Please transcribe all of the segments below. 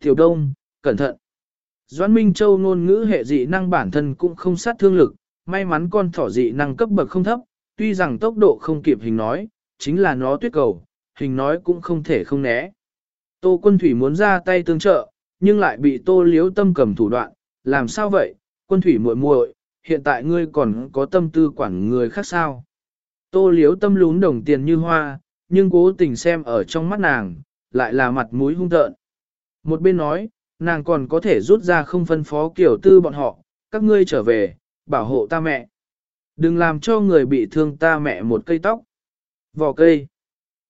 Tiểu Đông, cẩn thận. Doãn Minh Châu ngôn ngữ hệ dị năng bản thân cũng không sát thương lực, may mắn con thỏ dị năng cấp bậc không thấp, tuy rằng tốc độ không kịp hình nói, chính là nó tuyết cầu, hình nói cũng không thể không né. Tô quân thủy muốn ra tay tương trợ, nhưng lại bị tô liếu tâm cầm thủ đoạn, làm sao vậy, quân thủy muội muội, hiện tại ngươi còn có tâm tư quản người khác sao. Tô liếu tâm lún đồng tiền như hoa, nhưng cố tình xem ở trong mắt nàng, lại là mặt mũi hung tợn. Một bên nói, nàng còn có thể rút ra không phân phó kiểu tư bọn họ, các ngươi trở về, bảo hộ ta mẹ. Đừng làm cho người bị thương ta mẹ một cây tóc. Vỏ cây.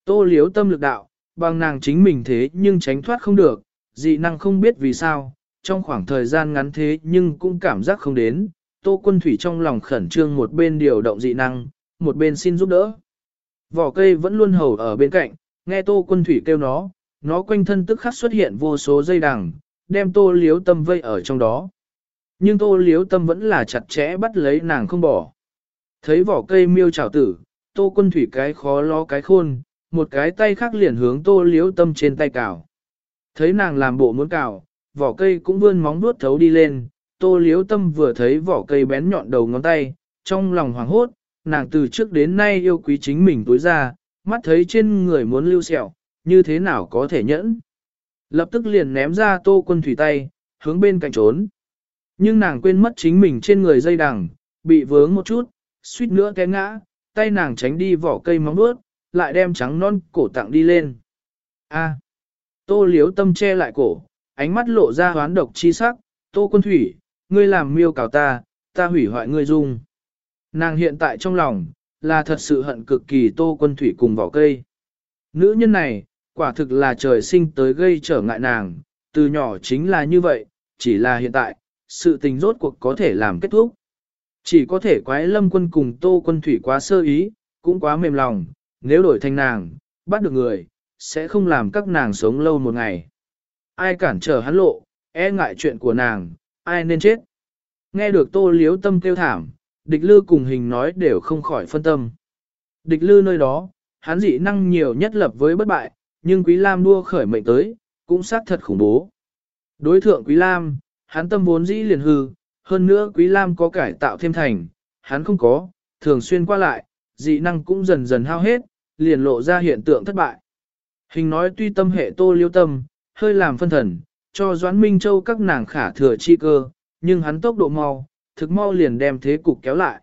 Tô liếu tâm lực đạo, bằng nàng chính mình thế nhưng tránh thoát không được, dị năng không biết vì sao, trong khoảng thời gian ngắn thế nhưng cũng cảm giác không đến. Tô quân thủy trong lòng khẩn trương một bên điều động dị năng, một bên xin giúp đỡ. Vỏ cây vẫn luôn hầu ở bên cạnh, nghe tô quân thủy kêu nó, nó quanh thân tức khắc xuất hiện vô số dây đằng, đem tô liếu tâm vây ở trong đó. Nhưng tô liếu tâm vẫn là chặt chẽ bắt lấy nàng không bỏ. Thấy vỏ cây miêu trào tử, tô quân thủy cái khó lo cái khôn, một cái tay khác liền hướng tô liếu tâm trên tay cào. Thấy nàng làm bộ muốn cào, vỏ cây cũng vươn móng vuốt thấu đi lên, tô liếu tâm vừa thấy vỏ cây bén nhọn đầu ngón tay, trong lòng hoảng hốt, nàng từ trước đến nay yêu quý chính mình tối ra, mắt thấy trên người muốn lưu sẹo, như thế nào có thể nhẫn. Lập tức liền ném ra tô quân thủy tay, hướng bên cạnh trốn. Nhưng nàng quên mất chính mình trên người dây đằng, bị vướng một chút, suýt nữa té ngã, tay nàng tránh đi vỏ cây móng vuốt, lại đem trắng non cổ tặng đi lên. A. tô liếu tâm che lại cổ, ánh mắt lộ ra hoán độc chi sắc, tô quân thủy, ngươi làm miêu cào ta, ta hủy hoại ngươi dung. Nàng hiện tại trong lòng, là thật sự hận cực kỳ tô quân thủy cùng vỏ cây. Nữ nhân này, quả thực là trời sinh tới gây trở ngại nàng, từ nhỏ chính là như vậy, chỉ là hiện tại, sự tình rốt cuộc có thể làm kết thúc. Chỉ có thể quái lâm quân cùng tô quân thủy quá sơ ý, cũng quá mềm lòng, nếu đổi thành nàng, bắt được người, sẽ không làm các nàng sống lâu một ngày. Ai cản trở hắn lộ, e ngại chuyện của nàng, ai nên chết. Nghe được tô liếu tâm kêu thảm, địch lư cùng hình nói đều không khỏi phân tâm. Địch lư nơi đó, hắn dị năng nhiều nhất lập với bất bại, nhưng Quý Lam đua khởi mệnh tới, cũng xác thật khủng bố. Đối thượng Quý Lam, hắn tâm vốn dĩ liền hư, hơn nữa Quý Lam có cải tạo thêm thành, hắn không có, thường xuyên qua lại, dị năng cũng dần dần hao hết, liền lộ ra hiện tượng thất bại. Hình nói tuy tâm hệ tô liêu tâm, hơi làm phân thần, cho Doãn Minh Châu các nàng khả thừa chi cơ, nhưng hắn tốc độ mau, thực mau liền đem thế cục kéo lại.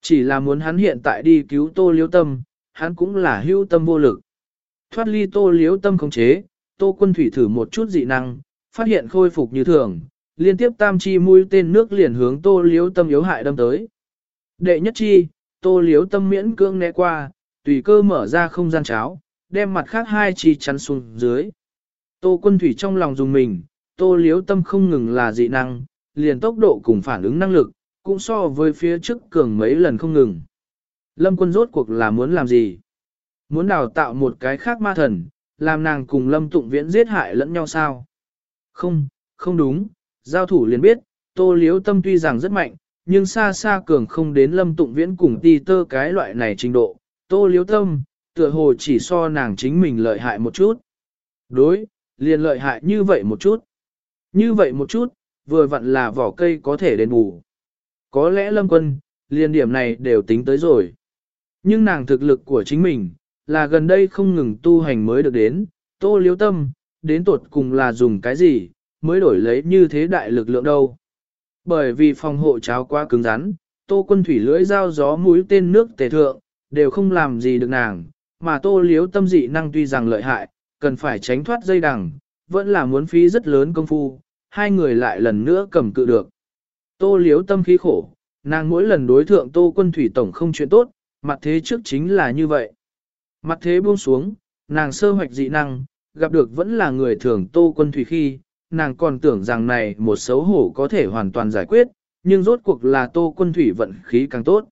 Chỉ là muốn hắn hiện tại đi cứu tô liêu tâm, hắn cũng là hưu tâm vô lực. Thoát ly tô liếu tâm khống chế, tô quân thủy thử một chút dị năng, phát hiện khôi phục như thường, liên tiếp tam chi mũi tên nước liền hướng tô liếu tâm yếu hại đâm tới. Đệ nhất chi, tô liếu tâm miễn cưỡng né qua, tùy cơ mở ra không gian cháo, đem mặt khác hai chi chắn xuống dưới. Tô quân thủy trong lòng dùng mình, tô liếu tâm không ngừng là dị năng, liền tốc độ cùng phản ứng năng lực, cũng so với phía trước cường mấy lần không ngừng. Lâm quân rốt cuộc là muốn làm gì? Muốn đào tạo một cái khác ma thần, làm nàng cùng lâm tụng viễn giết hại lẫn nhau sao? Không, không đúng, giao thủ liền biết, tô liếu tâm tuy rằng rất mạnh, nhưng xa xa cường không đến lâm tụng viễn cùng ti tơ cái loại này trình độ. Tô liếu tâm, tựa hồ chỉ so nàng chính mình lợi hại một chút. Đối, liền lợi hại như vậy một chút. Như vậy một chút, vừa vặn là vỏ cây có thể đền bù. Có lẽ lâm quân, liền điểm này đều tính tới rồi. Nhưng nàng thực lực của chính mình, là gần đây không ngừng tu hành mới được đến, tô liếu tâm, đến tột cùng là dùng cái gì, mới đổi lấy như thế đại lực lượng đâu. Bởi vì phòng hộ cháo quá cứng rắn, tô quân thủy lưỡi dao gió mũi tên nước tề thượng, đều không làm gì được nàng, mà tô liếu tâm dị năng tuy rằng lợi hại, cần phải tránh thoát dây đằng, vẫn là muốn phí rất lớn công phu, hai người lại lần nữa cầm cự được. Tô liếu tâm khí khổ, nàng mỗi lần đối thượng tô quân thủy tổng không chuyện tốt, mặt thế trước chính là như vậy. Mặt thế buông xuống, nàng sơ hoạch dị năng, gặp được vẫn là người thường tô quân thủy khi, nàng còn tưởng rằng này một xấu hổ có thể hoàn toàn giải quyết, nhưng rốt cuộc là tô quân thủy vận khí càng tốt.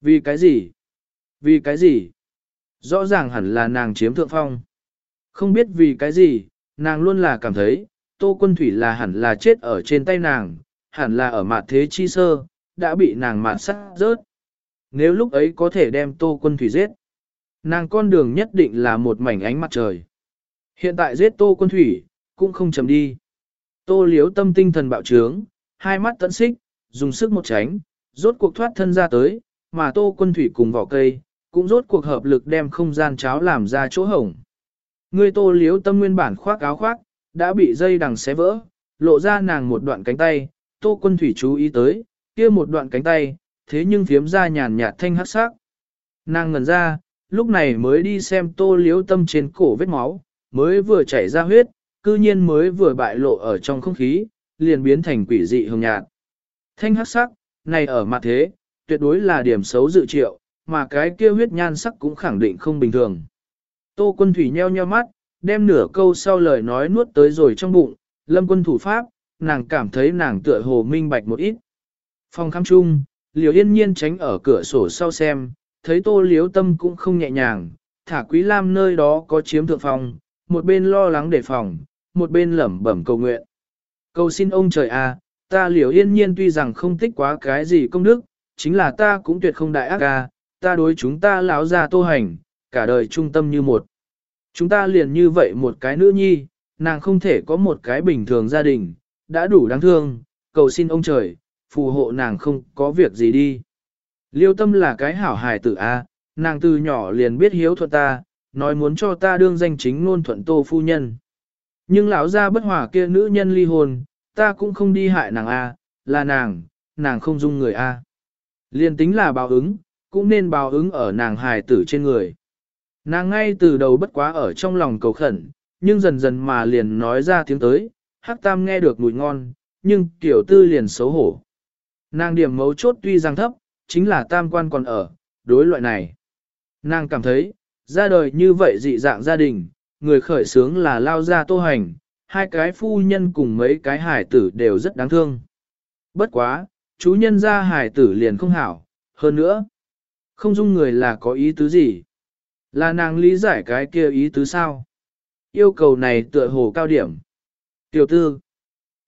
Vì cái gì? Vì cái gì? Rõ ràng hẳn là nàng chiếm thượng phong. Không biết vì cái gì, nàng luôn là cảm thấy, tô quân thủy là hẳn là chết ở trên tay nàng, hẳn là ở mặt thế chi sơ, đã bị nàng mạn sát rớt. Nếu lúc ấy có thể đem tô quân thủy giết, nàng con đường nhất định là một mảnh ánh mặt trời. Hiện tại giết tô quân thủy, cũng không chầm đi. Tô liếu tâm tinh thần bạo trướng, hai mắt tận xích, dùng sức một tránh, rốt cuộc thoát thân ra tới, mà tô quân thủy cùng vỏ cây, cũng rốt cuộc hợp lực đem không gian cháo làm ra chỗ hổng. Người tô liếu tâm nguyên bản khoác áo khoác, đã bị dây đằng xé vỡ, lộ ra nàng một đoạn cánh tay, tô quân thủy chú ý tới, kia một đoạn cánh tay, thế nhưng phiếm ra nhàn nhạt thanh hắc sắc. Nàng ngẩn ra, lúc này mới đi xem tô liếu tâm trên cổ vết máu, mới vừa chảy ra huyết, cư nhiên mới vừa bại lộ ở trong không khí, liền biến thành quỷ dị hồng nhạt. Thanh hắc sắc, này ở mặt thế, tuyệt đối là điểm xấu dự triệu, mà cái kia huyết nhan sắc cũng khẳng định không bình thường. Tô quân thủy nheo nheo mắt, đem nửa câu sau lời nói nuốt tới rồi trong bụng, lâm quân thủ pháp, nàng cảm thấy nàng tựa hồ minh bạch một ít. Phòng khám chung, liều yên nhiên tránh ở cửa sổ sau xem, thấy tô liếu tâm cũng không nhẹ nhàng, thả quý lam nơi đó có chiếm thượng phòng, một bên lo lắng đề phòng, một bên lẩm bẩm cầu nguyện. Cầu xin ông trời a, ta liều yên nhiên tuy rằng không tích quá cái gì công đức, chính là ta cũng tuyệt không đại ác a, ta đối chúng ta lão già tô hành, cả đời trung tâm như một. Chúng ta liền như vậy một cái nữ nhi, nàng không thể có một cái bình thường gia đình, đã đủ đáng thương, cầu xin ông trời, phù hộ nàng không có việc gì đi. Liêu tâm là cái hảo hài tử A, nàng từ nhỏ liền biết hiếu thuận ta, nói muốn cho ta đương danh chính ngôn thuận tô phu nhân. Nhưng lão gia bất hòa kia nữ nhân ly hôn, ta cũng không đi hại nàng A, là nàng, nàng không dung người A. Liên tính là báo ứng, cũng nên báo ứng ở nàng hài tử trên người. Nàng ngay từ đầu bất quá ở trong lòng cầu khẩn, nhưng dần dần mà liền nói ra tiếng tới, hắc tam nghe được mùi ngon, nhưng tiểu tư liền xấu hổ. Nàng điểm mấu chốt tuy rằng thấp, chính là tam quan còn ở, đối loại này. Nàng cảm thấy, ra đời như vậy dị dạng gia đình, người khởi sướng là lao ra tô hành, hai cái phu nhân cùng mấy cái hải tử đều rất đáng thương. Bất quá, chú nhân ra hải tử liền không hảo, hơn nữa, không dung người là có ý tứ gì. Là nàng lý giải cái kia ý tứ sao? Yêu cầu này tựa hồ cao điểm. Tiểu tư,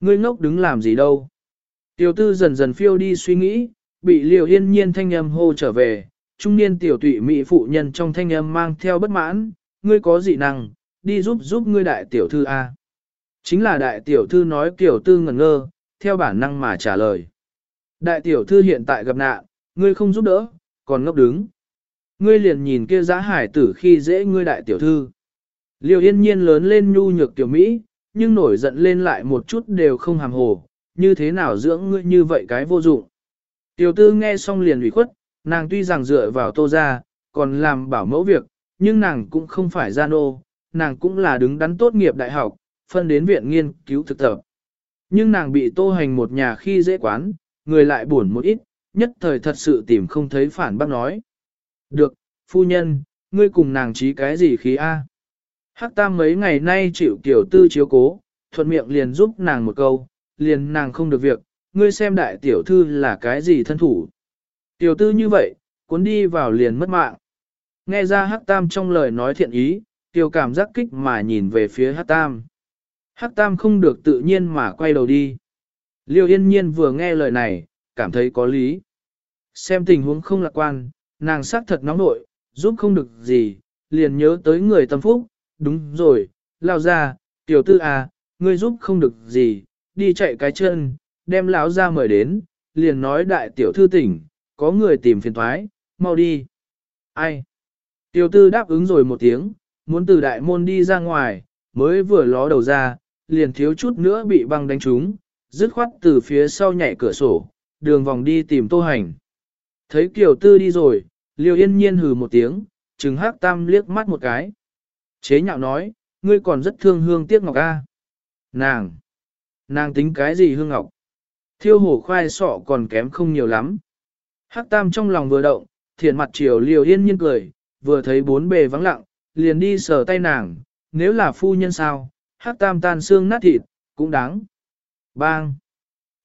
ngươi ngốc đứng làm gì đâu? Tiểu tư dần dần phiêu đi suy nghĩ, bị liều yên nhiên thanh âm hô trở về, trung niên tiểu tụy mỹ phụ nhân trong thanh âm mang theo bất mãn, ngươi có dị năng, đi giúp giúp ngươi đại tiểu thư A. Chính là đại tiểu thư nói tiểu tư ngẩn ngơ, theo bản năng mà trả lời. Đại tiểu thư hiện tại gặp nạn, ngươi không giúp đỡ, còn ngốc đứng. Ngươi liền nhìn kia giá hải tử khi dễ ngươi đại tiểu thư. Liêu yên nhiên lớn lên nhu nhược tiểu Mỹ, nhưng nổi giận lên lại một chút đều không hàm hồ, như thế nào dưỡng ngươi như vậy cái vô dụng. Tiểu tư nghe xong liền ủy khuất, nàng tuy rằng dựa vào tô ra, còn làm bảo mẫu việc, nhưng nàng cũng không phải gian ô, nàng cũng là đứng đắn tốt nghiệp đại học, phân đến viện nghiên cứu thực tập. Nhưng nàng bị tô hành một nhà khi dễ quán, người lại buồn một ít, nhất thời thật sự tìm không thấy phản bác nói. Được, phu nhân, ngươi cùng nàng trí cái gì khí A. Hắc tam mấy ngày nay chịu tiểu tư chiếu cố, thuận miệng liền giúp nàng một câu, liền nàng không được việc, ngươi xem đại tiểu thư là cái gì thân thủ. Tiểu tư như vậy, cuốn đi vào liền mất mạng. Nghe ra Hắc tam trong lời nói thiện ý, tiểu cảm giác kích mà nhìn về phía Hắc tam. Hắc tam không được tự nhiên mà quay đầu đi. Liêu yên nhiên vừa nghe lời này, cảm thấy có lý. Xem tình huống không lạc quan, nàng xác thật nóng nội, giúp không được gì, liền nhớ tới người tâm phúc, đúng rồi, lao ra, tiểu tư à, ngươi giúp không được gì, đi chạy cái chân, đem lão ra mời đến, liền nói đại tiểu thư tỉnh, có người tìm phiền thoái, mau đi. Ai? Tiểu tư đáp ứng rồi một tiếng, muốn từ đại môn đi ra ngoài, mới vừa ló đầu ra, liền thiếu chút nữa bị băng đánh trúng, dứt khoát từ phía sau nhảy cửa sổ, đường vòng đi tìm tô hành. Thấy kiểu Tư đi rồi, Liêu Yên Nhiên hừ một tiếng, trừng hắc tam liếc mắt một cái. Chế nhạo nói, ngươi còn rất thương hương tiếc ngọc a. Nàng! Nàng tính cái gì hương ngọc? Thiêu hổ khoai sọ còn kém không nhiều lắm. Hắc tam trong lòng vừa động, thiện mặt chiều liều Yên Nhiên cười, vừa thấy bốn bề vắng lặng, liền đi sờ tay nàng, nếu là phu nhân sao, hắc tam tan xương nát thịt, cũng đáng. Bang!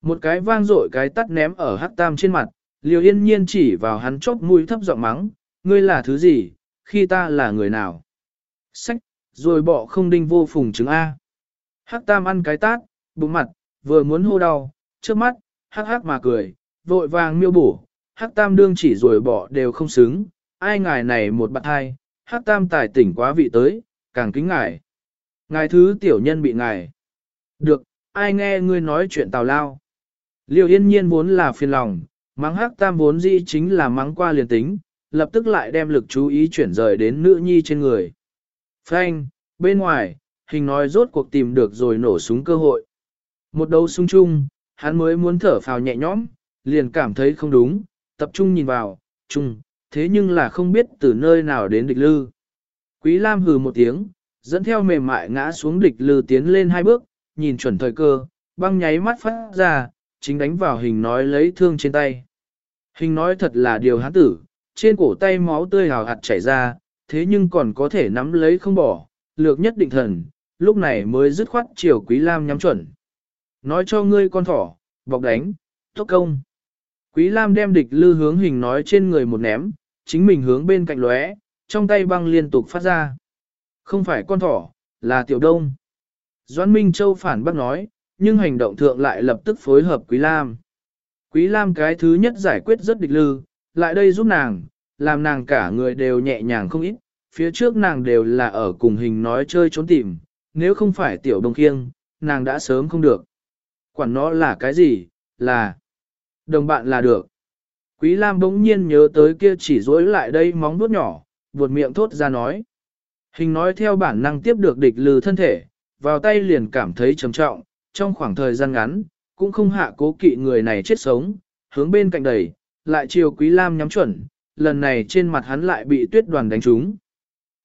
Một cái vang dội cái tắt ném ở hắc tam trên mặt, liều yên nhiên chỉ vào hắn chốc mũi thấp giọng mắng, ngươi là thứ gì, khi ta là người nào. Sách, rồi bỏ không đinh vô phùng chứng A. Hắc tam ăn cái tát, bụng mặt, vừa muốn hô đau, trước mắt, hắc hắc mà cười, vội vàng miêu bổ, hắc tam đương chỉ rồi bỏ đều không xứng, ai ngài này một bạn hai, hắc tam tài tỉnh quá vị tới, càng kính ngài. Ngài thứ tiểu nhân bị ngài. Được, ai nghe ngươi nói chuyện tào lao. Liêu yên nhiên vốn là phiền lòng, mắng hắc tam vốn dĩ chính là mắng qua liền tính, lập tức lại đem lực chú ý chuyển rời đến nữ nhi trên người. Frank, bên ngoài, hình nói rốt cuộc tìm được rồi nổ súng cơ hội. Một đầu súng chung, hắn mới muốn thở phào nhẹ nhõm, liền cảm thấy không đúng, tập trung nhìn vào, chung, thế nhưng là không biết từ nơi nào đến địch lư. Quý Lam hừ một tiếng, dẫn theo mềm mại ngã xuống địch lư tiến lên hai bước, nhìn chuẩn thời cơ, băng nháy mắt phát ra, chính đánh vào hình nói lấy thương trên tay. Hình nói thật là điều hắn tử, trên cổ tay máu tươi hào hạt chảy ra, thế nhưng còn có thể nắm lấy không bỏ, lược nhất định thần, lúc này mới dứt khoát chiều Quý Lam nhắm chuẩn. Nói cho ngươi con thỏ, bọc đánh, tốc công. Quý Lam đem địch lư hướng hình nói trên người một ném, chính mình hướng bên cạnh lóe, trong tay băng liên tục phát ra. Không phải con thỏ, là tiểu đông. Doãn Minh Châu phản bác nói, nhưng hành động thượng lại lập tức phối hợp Quý Lam. Quý Lam cái thứ nhất giải quyết rất địch lư, lại đây giúp nàng, làm nàng cả người đều nhẹ nhàng không ít, phía trước nàng đều là ở cùng hình nói chơi trốn tìm, nếu không phải tiểu Đông kiêng, nàng đã sớm không được. Quản nó là cái gì, là đồng bạn là được. Quý Lam bỗng nhiên nhớ tới kia chỉ dối lại đây móng vuốt nhỏ, buột miệng thốt ra nói. Hình nói theo bản năng tiếp được địch lừ thân thể, vào tay liền cảm thấy trầm trọng, trong khoảng thời gian ngắn, cũng không hạ cố kỵ người này chết sống, hướng bên cạnh đẩy, lại chiều Quý Lam nhắm chuẩn, lần này trên mặt hắn lại bị tuyết đoàn đánh trúng.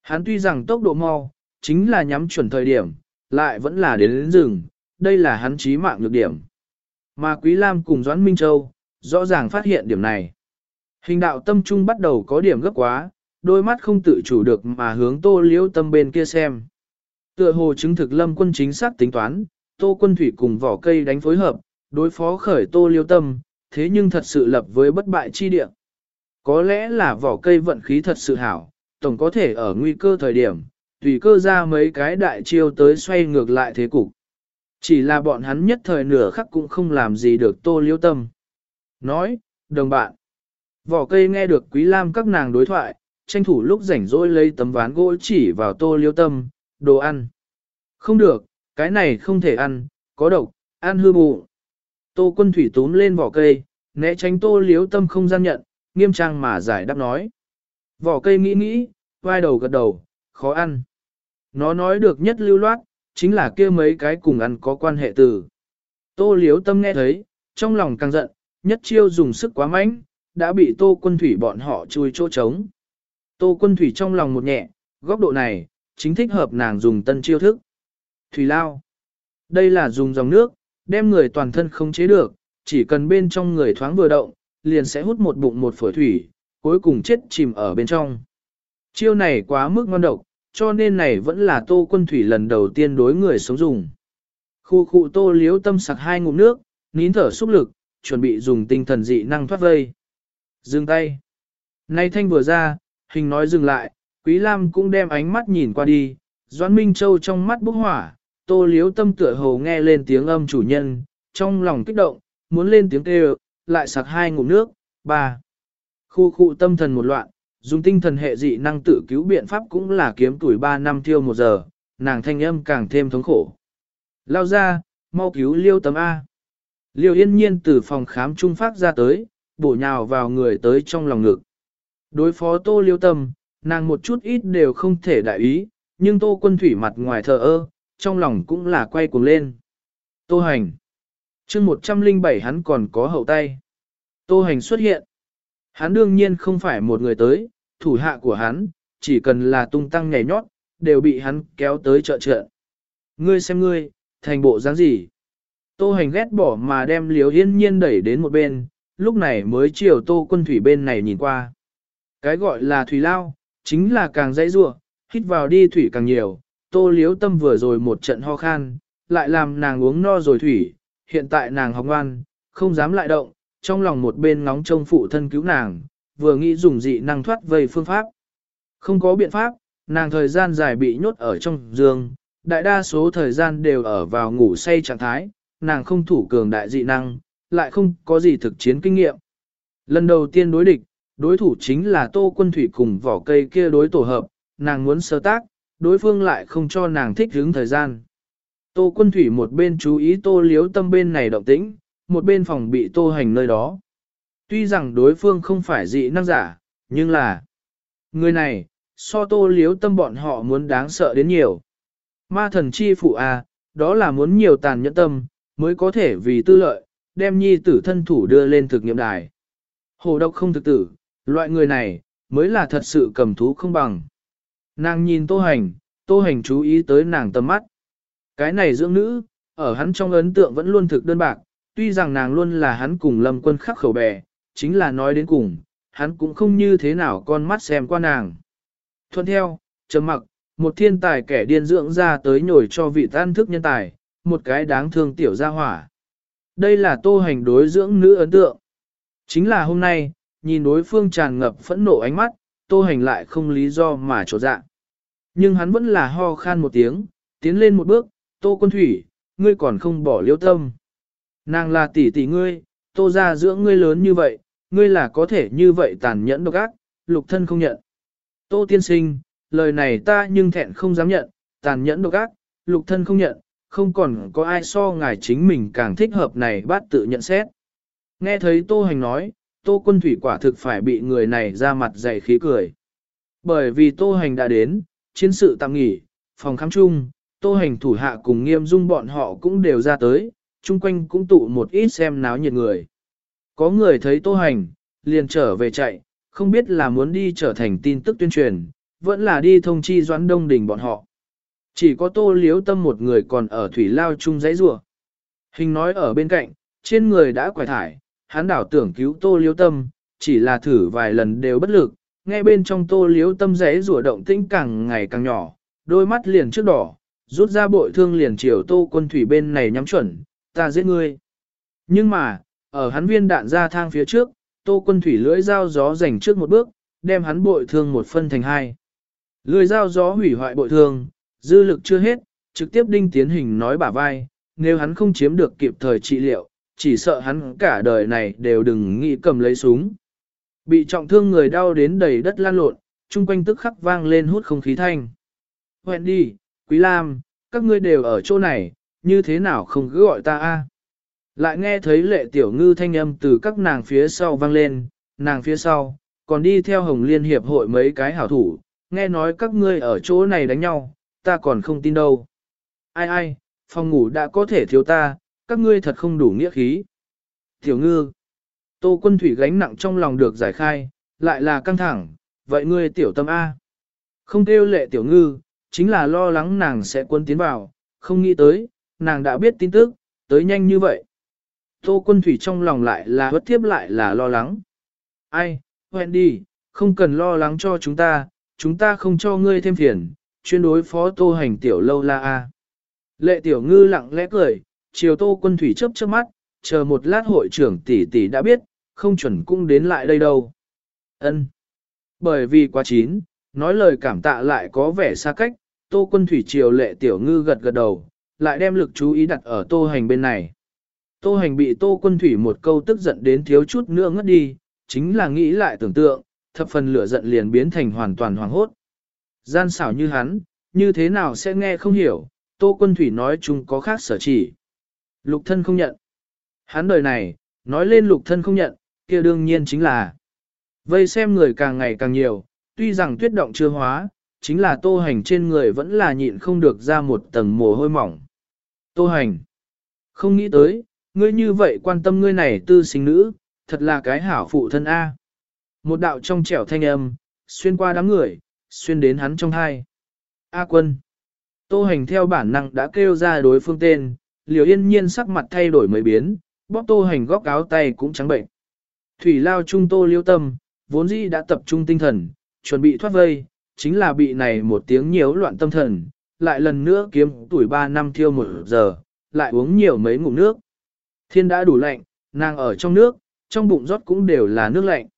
Hắn tuy rằng tốc độ mau, chính là nhắm chuẩn thời điểm, lại vẫn là đến, đến rừng, đây là hắn chí mạng nhược điểm. Mà Quý Lam cùng Doãn Minh Châu, rõ ràng phát hiện điểm này. Hình đạo tâm trung bắt đầu có điểm gấp quá, đôi mắt không tự chủ được mà hướng tô liễu tâm bên kia xem. Tựa hồ chứng thực lâm quân chính xác tính toán, tô quân thủy cùng vỏ cây đánh phối hợp, đối phó khởi tô liễu tâm, thế nhưng thật sự lập với bất bại chi địa. Có lẽ là vỏ cây vận khí thật sự hảo, tổng có thể ở nguy cơ thời điểm, tùy cơ ra mấy cái đại chiêu tới xoay ngược lại thế cục. Chỉ là bọn hắn nhất thời nửa khắc cũng không làm gì được tô liêu tâm. Nói, đồng bạn, vỏ cây nghe được quý lam các nàng đối thoại, tranh thủ lúc rảnh rỗi lấy tấm ván gỗ chỉ vào tô liêu tâm, đồ ăn. Không được, cái này không thể ăn, có độc, ăn hư bụng. Tô quân thủy túm lên vỏ cây, né tránh tô liếu tâm không gian nhận, nghiêm trang mà giải đáp nói. Vỏ cây nghĩ nghĩ, vai đầu gật đầu, khó ăn. Nó nói được nhất lưu loát, chính là kia mấy cái cùng ăn có quan hệ từ. Tô liếu tâm nghe thấy, trong lòng càng giận, nhất chiêu dùng sức quá mạnh, đã bị tô quân thủy bọn họ chui chỗ trống. Tô quân thủy trong lòng một nhẹ, góc độ này, chính thích hợp nàng dùng tân chiêu thức. Thủy lao. Đây là dùng dòng nước, đem người toàn thân không chế được, chỉ cần bên trong người thoáng vừa động, liền sẽ hút một bụng một phổi thủy, cuối cùng chết chìm ở bên trong. Chiêu này quá mức ngon độc, cho nên này vẫn là tô quân thủy lần đầu tiên đối người sống dùng. Khu khu tô liếu tâm sặc hai ngụm nước, nín thở xúc lực, chuẩn bị dùng tinh thần dị năng thoát vây. Dừng tay. Nay thanh vừa ra, hình nói dừng lại, Quý Lam cũng đem ánh mắt nhìn qua đi, Doãn Minh Châu trong mắt bốc hỏa, tô liếu tâm tựa hồ nghe lên tiếng âm chủ nhân, trong lòng kích động, muốn lên tiếng kêu, lại sặc hai ngụm nước, ba. Khu khu tâm thần một loạn, dùng tinh thần hệ dị năng tự cứu biện pháp cũng là kiếm tuổi ba năm tiêu một giờ, nàng thanh âm càng thêm thống khổ. Lao ra, mau cứu liêu tấm A. Liêu yên nhiên từ phòng khám trung phát ra tới, bổ nhào vào người tới trong lòng ngực. Đối phó tô liêu tâm, nàng một chút ít đều không thể đại ý, nhưng tô quân thủy mặt ngoài thờ ơ, trong lòng cũng là quay cuồng lên. Tô hành. chương 107 hắn còn có hậu tay. Tô hành xuất hiện. Hắn đương nhiên không phải một người tới, thủ hạ của hắn, chỉ cần là tung tăng nhảy nhót, đều bị hắn kéo tới trợ trợ. Ngươi xem ngươi, thành bộ dáng gì? Tô hành ghét bỏ mà đem liều yên nhiên đẩy đến một bên, lúc này mới chiều tô quân thủy bên này nhìn qua. Cái gọi là thủy lao, chính là càng dãy rua, hít vào đi thủy càng nhiều, tô liếu tâm vừa rồi một trận ho khan, lại làm nàng uống no rồi thủy, hiện tại nàng học ngoan, không dám lại động, trong lòng một bên ngóng trông phụ thân cứu nàng, vừa nghĩ dùng dị năng thoát vây phương pháp. Không có biện pháp, nàng thời gian dài bị nhốt ở trong giường, đại đa số thời gian đều ở vào ngủ say trạng thái, nàng không thủ cường đại dị năng, lại không có gì thực chiến kinh nghiệm. Lần đầu tiên đối địch, đối thủ chính là tô quân thủy cùng vỏ cây kia đối tổ hợp, nàng muốn sơ tác, đối phương lại không cho nàng thích hướng thời gian. Tô quân thủy một bên chú ý tô liếu tâm bên này động tĩnh, một bên phòng bị tô hành nơi đó. Tuy rằng đối phương không phải dị năng giả, nhưng là người này, so tô liếu tâm bọn họ muốn đáng sợ đến nhiều. Ma thần chi phụ à, đó là muốn nhiều tàn nhẫn tâm, mới có thể vì tư lợi, đem nhi tử thân thủ đưa lên thực nghiệm đài. Hồ độc không thực tử, loại người này, mới là thật sự cầm thú không bằng. Nàng nhìn tô hành, tô hành chú ý tới nàng tầm mắt. Cái này dưỡng nữ, ở hắn trong ấn tượng vẫn luôn thực đơn bạc, tuy rằng nàng luôn là hắn cùng lâm quân khắc khẩu bè, chính là nói đến cùng, hắn cũng không như thế nào con mắt xem qua nàng. Thuận theo, chấm mặc, một thiên tài kẻ điên dưỡng ra tới nhồi cho vị tan thức nhân tài, một cái đáng thương tiểu gia hỏa. Đây là tô hành đối dưỡng nữ ấn tượng. Chính là hôm nay, nhìn đối phương tràn ngập phẫn nộ ánh mắt, tô hành lại không lý do mà trột dạ. Nhưng hắn vẫn là ho khan một tiếng, tiến lên một bước, tô quân thủy, ngươi còn không bỏ liêu tâm. Nàng là tỷ tỷ ngươi, tô ra dưỡng ngươi lớn như vậy, ngươi là có thể như vậy tàn nhẫn độc ác, lục thân không nhận. Tô tiên sinh, lời này ta nhưng thẹn không dám nhận, tàn nhẫn độc ác, lục thân không nhận, không còn có ai so ngài chính mình càng thích hợp này bát tự nhận xét. Nghe thấy Tô Hành nói, Tô Quân Thủy quả thực phải bị người này ra mặt dày khí cười. Bởi vì Tô Hành đã đến, chiến sự tạm nghỉ, phòng khám chung, Tô Hành thủ hạ cùng nghiêm dung bọn họ cũng đều ra tới, chung quanh cũng tụ một ít xem náo nhiệt người. Có người thấy Tô Hành, liền trở về chạy, không biết là muốn đi trở thành tin tức tuyên truyền, vẫn là đi thông chi doãn đông đình bọn họ. Chỉ có tô liếu tâm một người còn ở thủy lao chung giấy rùa. Hình nói ở bên cạnh, trên người đã quải thải, hắn đảo tưởng cứu tô liếu tâm, chỉ là thử vài lần đều bất lực, nghe bên trong tô liếu tâm giấy rùa động tĩnh càng ngày càng nhỏ, đôi mắt liền trước đỏ, rút ra bội thương liền chiều tô quân thủy bên này nhắm chuẩn, ta giết ngươi. Nhưng mà, ở hắn viên đạn ra thang phía trước, tô quân thủy lưỡi dao gió dành trước một bước, đem hắn bội thương một phân thành hai. Lưỡi dao gió hủy hoại bội thương, dư lực chưa hết, trực tiếp đinh tiến hình nói bả vai, nếu hắn không chiếm được kịp thời trị liệu, chỉ sợ hắn cả đời này đều đừng nghĩ cầm lấy súng. Bị trọng thương người đau đến đầy đất lan lộn, chung quanh tức khắc vang lên hút không khí thanh. Hẹn đi, Quý Lam, các ngươi đều ở chỗ này, như thế nào không cứ gọi ta a? Lại nghe thấy lệ tiểu ngư thanh âm từ các nàng phía sau vang lên, nàng phía sau, còn đi theo Hồng Liên Hiệp hội mấy cái hảo thủ, nghe nói các ngươi ở chỗ này đánh nhau, ta còn không tin đâu. Ai ai, phòng ngủ đã có thể thiếu ta, các ngươi thật không đủ nghĩa khí. Tiểu ngư, tô quân thủy gánh nặng trong lòng được giải khai, lại là căng thẳng, vậy ngươi tiểu tâm A. Không kêu lệ tiểu ngư, chính là lo lắng nàng sẽ quân tiến vào, không nghĩ tới, nàng đã biết tin tức, tới nhanh như vậy. Tô quân thủy trong lòng lại là bất thiếp lại là lo lắng. Ai, Wendy, không cần lo lắng cho chúng ta, chúng ta không cho ngươi thêm phiền, chuyên đối phó tô hành tiểu lâu la a. Lệ tiểu ngư lặng lẽ cười, chiều tô quân thủy chớp chớp mắt, chờ một lát hội trưởng tỷ tỷ đã biết, không chuẩn cũng đến lại đây đâu. Ân. Bởi vì quá chín, nói lời cảm tạ lại có vẻ xa cách, tô quân thủy chiều lệ tiểu ngư gật gật đầu, lại đem lực chú ý đặt ở tô hành bên này. Tô hành bị tô quân thủy một câu tức giận đến thiếu chút nữa ngất đi, chính là nghĩ lại tưởng tượng, thập phần lửa giận liền biến thành hoàn toàn hoàng hốt. Gian xảo như hắn, như thế nào sẽ nghe không hiểu, Tô Quân Thủy nói chung có khác sở chỉ. Lục thân không nhận. Hắn đời này, nói lên lục thân không nhận, kia đương nhiên chính là. Vây xem người càng ngày càng nhiều, tuy rằng tuyết động chưa hóa, chính là tô hành trên người vẫn là nhịn không được ra một tầng mồ hôi mỏng. Tô hành. Không nghĩ tới, ngươi như vậy quan tâm ngươi này tư sinh nữ, thật là cái hảo phụ thân A. Một đạo trong trẻo thanh âm, xuyên qua đám người, xuyên đến hắn trong hai. A quân. Tô hành theo bản năng đã kêu ra đối phương tên, liều yên nhiên sắc mặt thay đổi mấy biến, bóp tô hành góc áo tay cũng trắng bệnh. Thủy lao trung tô liêu tâm, vốn dĩ đã tập trung tinh thần, chuẩn bị thoát vây, chính là bị này một tiếng nhiễu loạn tâm thần, lại lần nữa kiếm tuổi ba năm thiêu một giờ, lại uống nhiều mấy ngụm nước. Thiên đã đủ lạnh, nàng ở trong nước, trong bụng rót cũng đều là nước lạnh.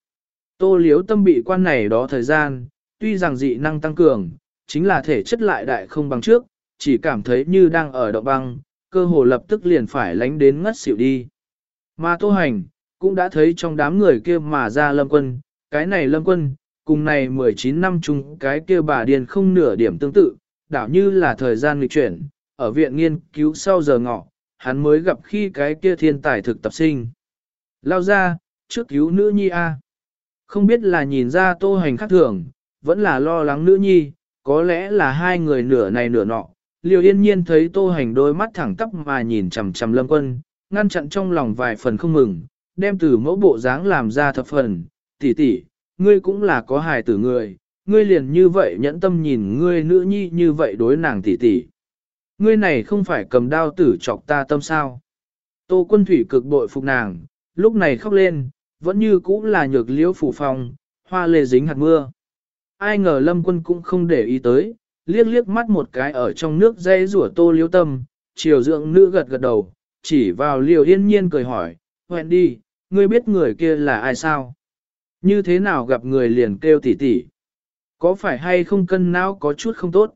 Tô liếu tâm bị quan này đó thời gian, tuy rằng dị năng tăng cường, chính là thể chất lại đại không bằng trước, chỉ cảm thấy như đang ở động băng, cơ hồ lập tức liền phải lánh đến ngất xỉu đi. Mà Tô Hành, cũng đã thấy trong đám người kia mà ra lâm quân, cái này lâm quân, cùng này 19 năm chung cái kia bà điền không nửa điểm tương tự, đảo như là thời gian nghịch chuyển, ở viện nghiên cứu sau giờ ngọ, hắn mới gặp khi cái kia thiên tài thực tập sinh. Lao ra, trước cứu nữ nhi A. Không biết là nhìn ra tô hành khác thường, vẫn là lo lắng nữ nhi, có lẽ là hai người nửa này nửa nọ. Liêu yên nhiên thấy tô hành đôi mắt thẳng tắp mà nhìn chằm chằm lâm quân, ngăn chặn trong lòng vài phần không mừng, đem từ mẫu bộ dáng làm ra thập phần, tỷ tỷ, ngươi cũng là có hài tử người, ngươi liền như vậy nhẫn tâm nhìn ngươi nữ nhi như vậy đối nàng tỷ tỷ. Ngươi này không phải cầm đao tử chọc ta tâm sao. Tô quân thủy cực bội phục nàng, lúc này khóc lên, vẫn như cũ là nhược liễu phủ phòng, hoa lê dính hạt mưa. Ai ngờ lâm quân cũng không để ý tới, liếc liếc mắt một cái ở trong nước dây rủa tô liễu tâm, chiều dưỡng nữ gật gật đầu, chỉ vào liều yên nhiên cười hỏi, hẹn đi, ngươi biết người kia là ai sao? Như thế nào gặp người liền kêu tỉ tỉ? Có phải hay không cân não có chút không tốt?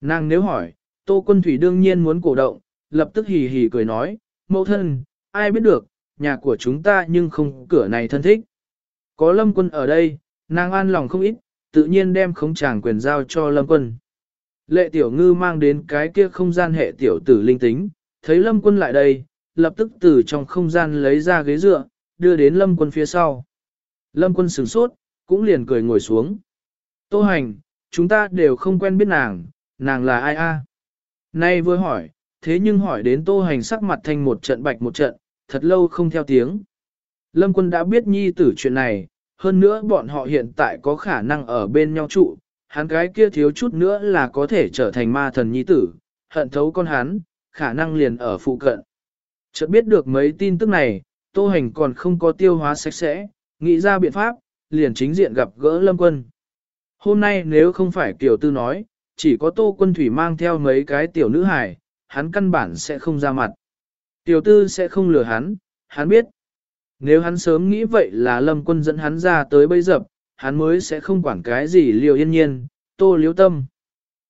Nàng nếu hỏi, Tô Quân Thủy đương nhiên muốn cổ động, lập tức hì hì cười nói, mẫu thân, ai biết được, nhà của chúng ta nhưng không cửa này thân thích. Có lâm quân ở đây, nàng an lòng không ít, tự nhiên đem khống tràng quyền giao cho lâm quân. Lệ tiểu ngư mang đến cái kia không gian hệ tiểu tử linh tính, thấy lâm quân lại đây, lập tức từ trong không gian lấy ra ghế dựa, đưa đến lâm quân phía sau. Lâm quân sửng sốt, cũng liền cười ngồi xuống. Tô hành, chúng ta đều không quen biết nàng, nàng là ai a? Nay vừa hỏi, thế nhưng hỏi đến tô hành sắc mặt thành một trận bạch một trận, thật lâu không theo tiếng. Lâm quân đã biết nhi tử chuyện này, hơn nữa bọn họ hiện tại có khả năng ở bên nhau trụ, hắn cái kia thiếu chút nữa là có thể trở thành ma thần nhi tử, hận thấu con hắn, khả năng liền ở phụ cận. Chợt biết được mấy tin tức này, tô hành còn không có tiêu hóa sạch sẽ, nghĩ ra biện pháp, liền chính diện gặp gỡ lâm quân. Hôm nay nếu không phải Kiều tư nói, chỉ có tô quân thủy mang theo mấy cái tiểu nữ hài, hắn căn bản sẽ không ra mặt. Tiểu tư sẽ không lừa hắn, hắn biết. Nếu hắn sớm nghĩ vậy là lâm quân dẫn hắn ra tới bây dập, hắn mới sẽ không quản cái gì liều yên nhiên, tô liếu tâm.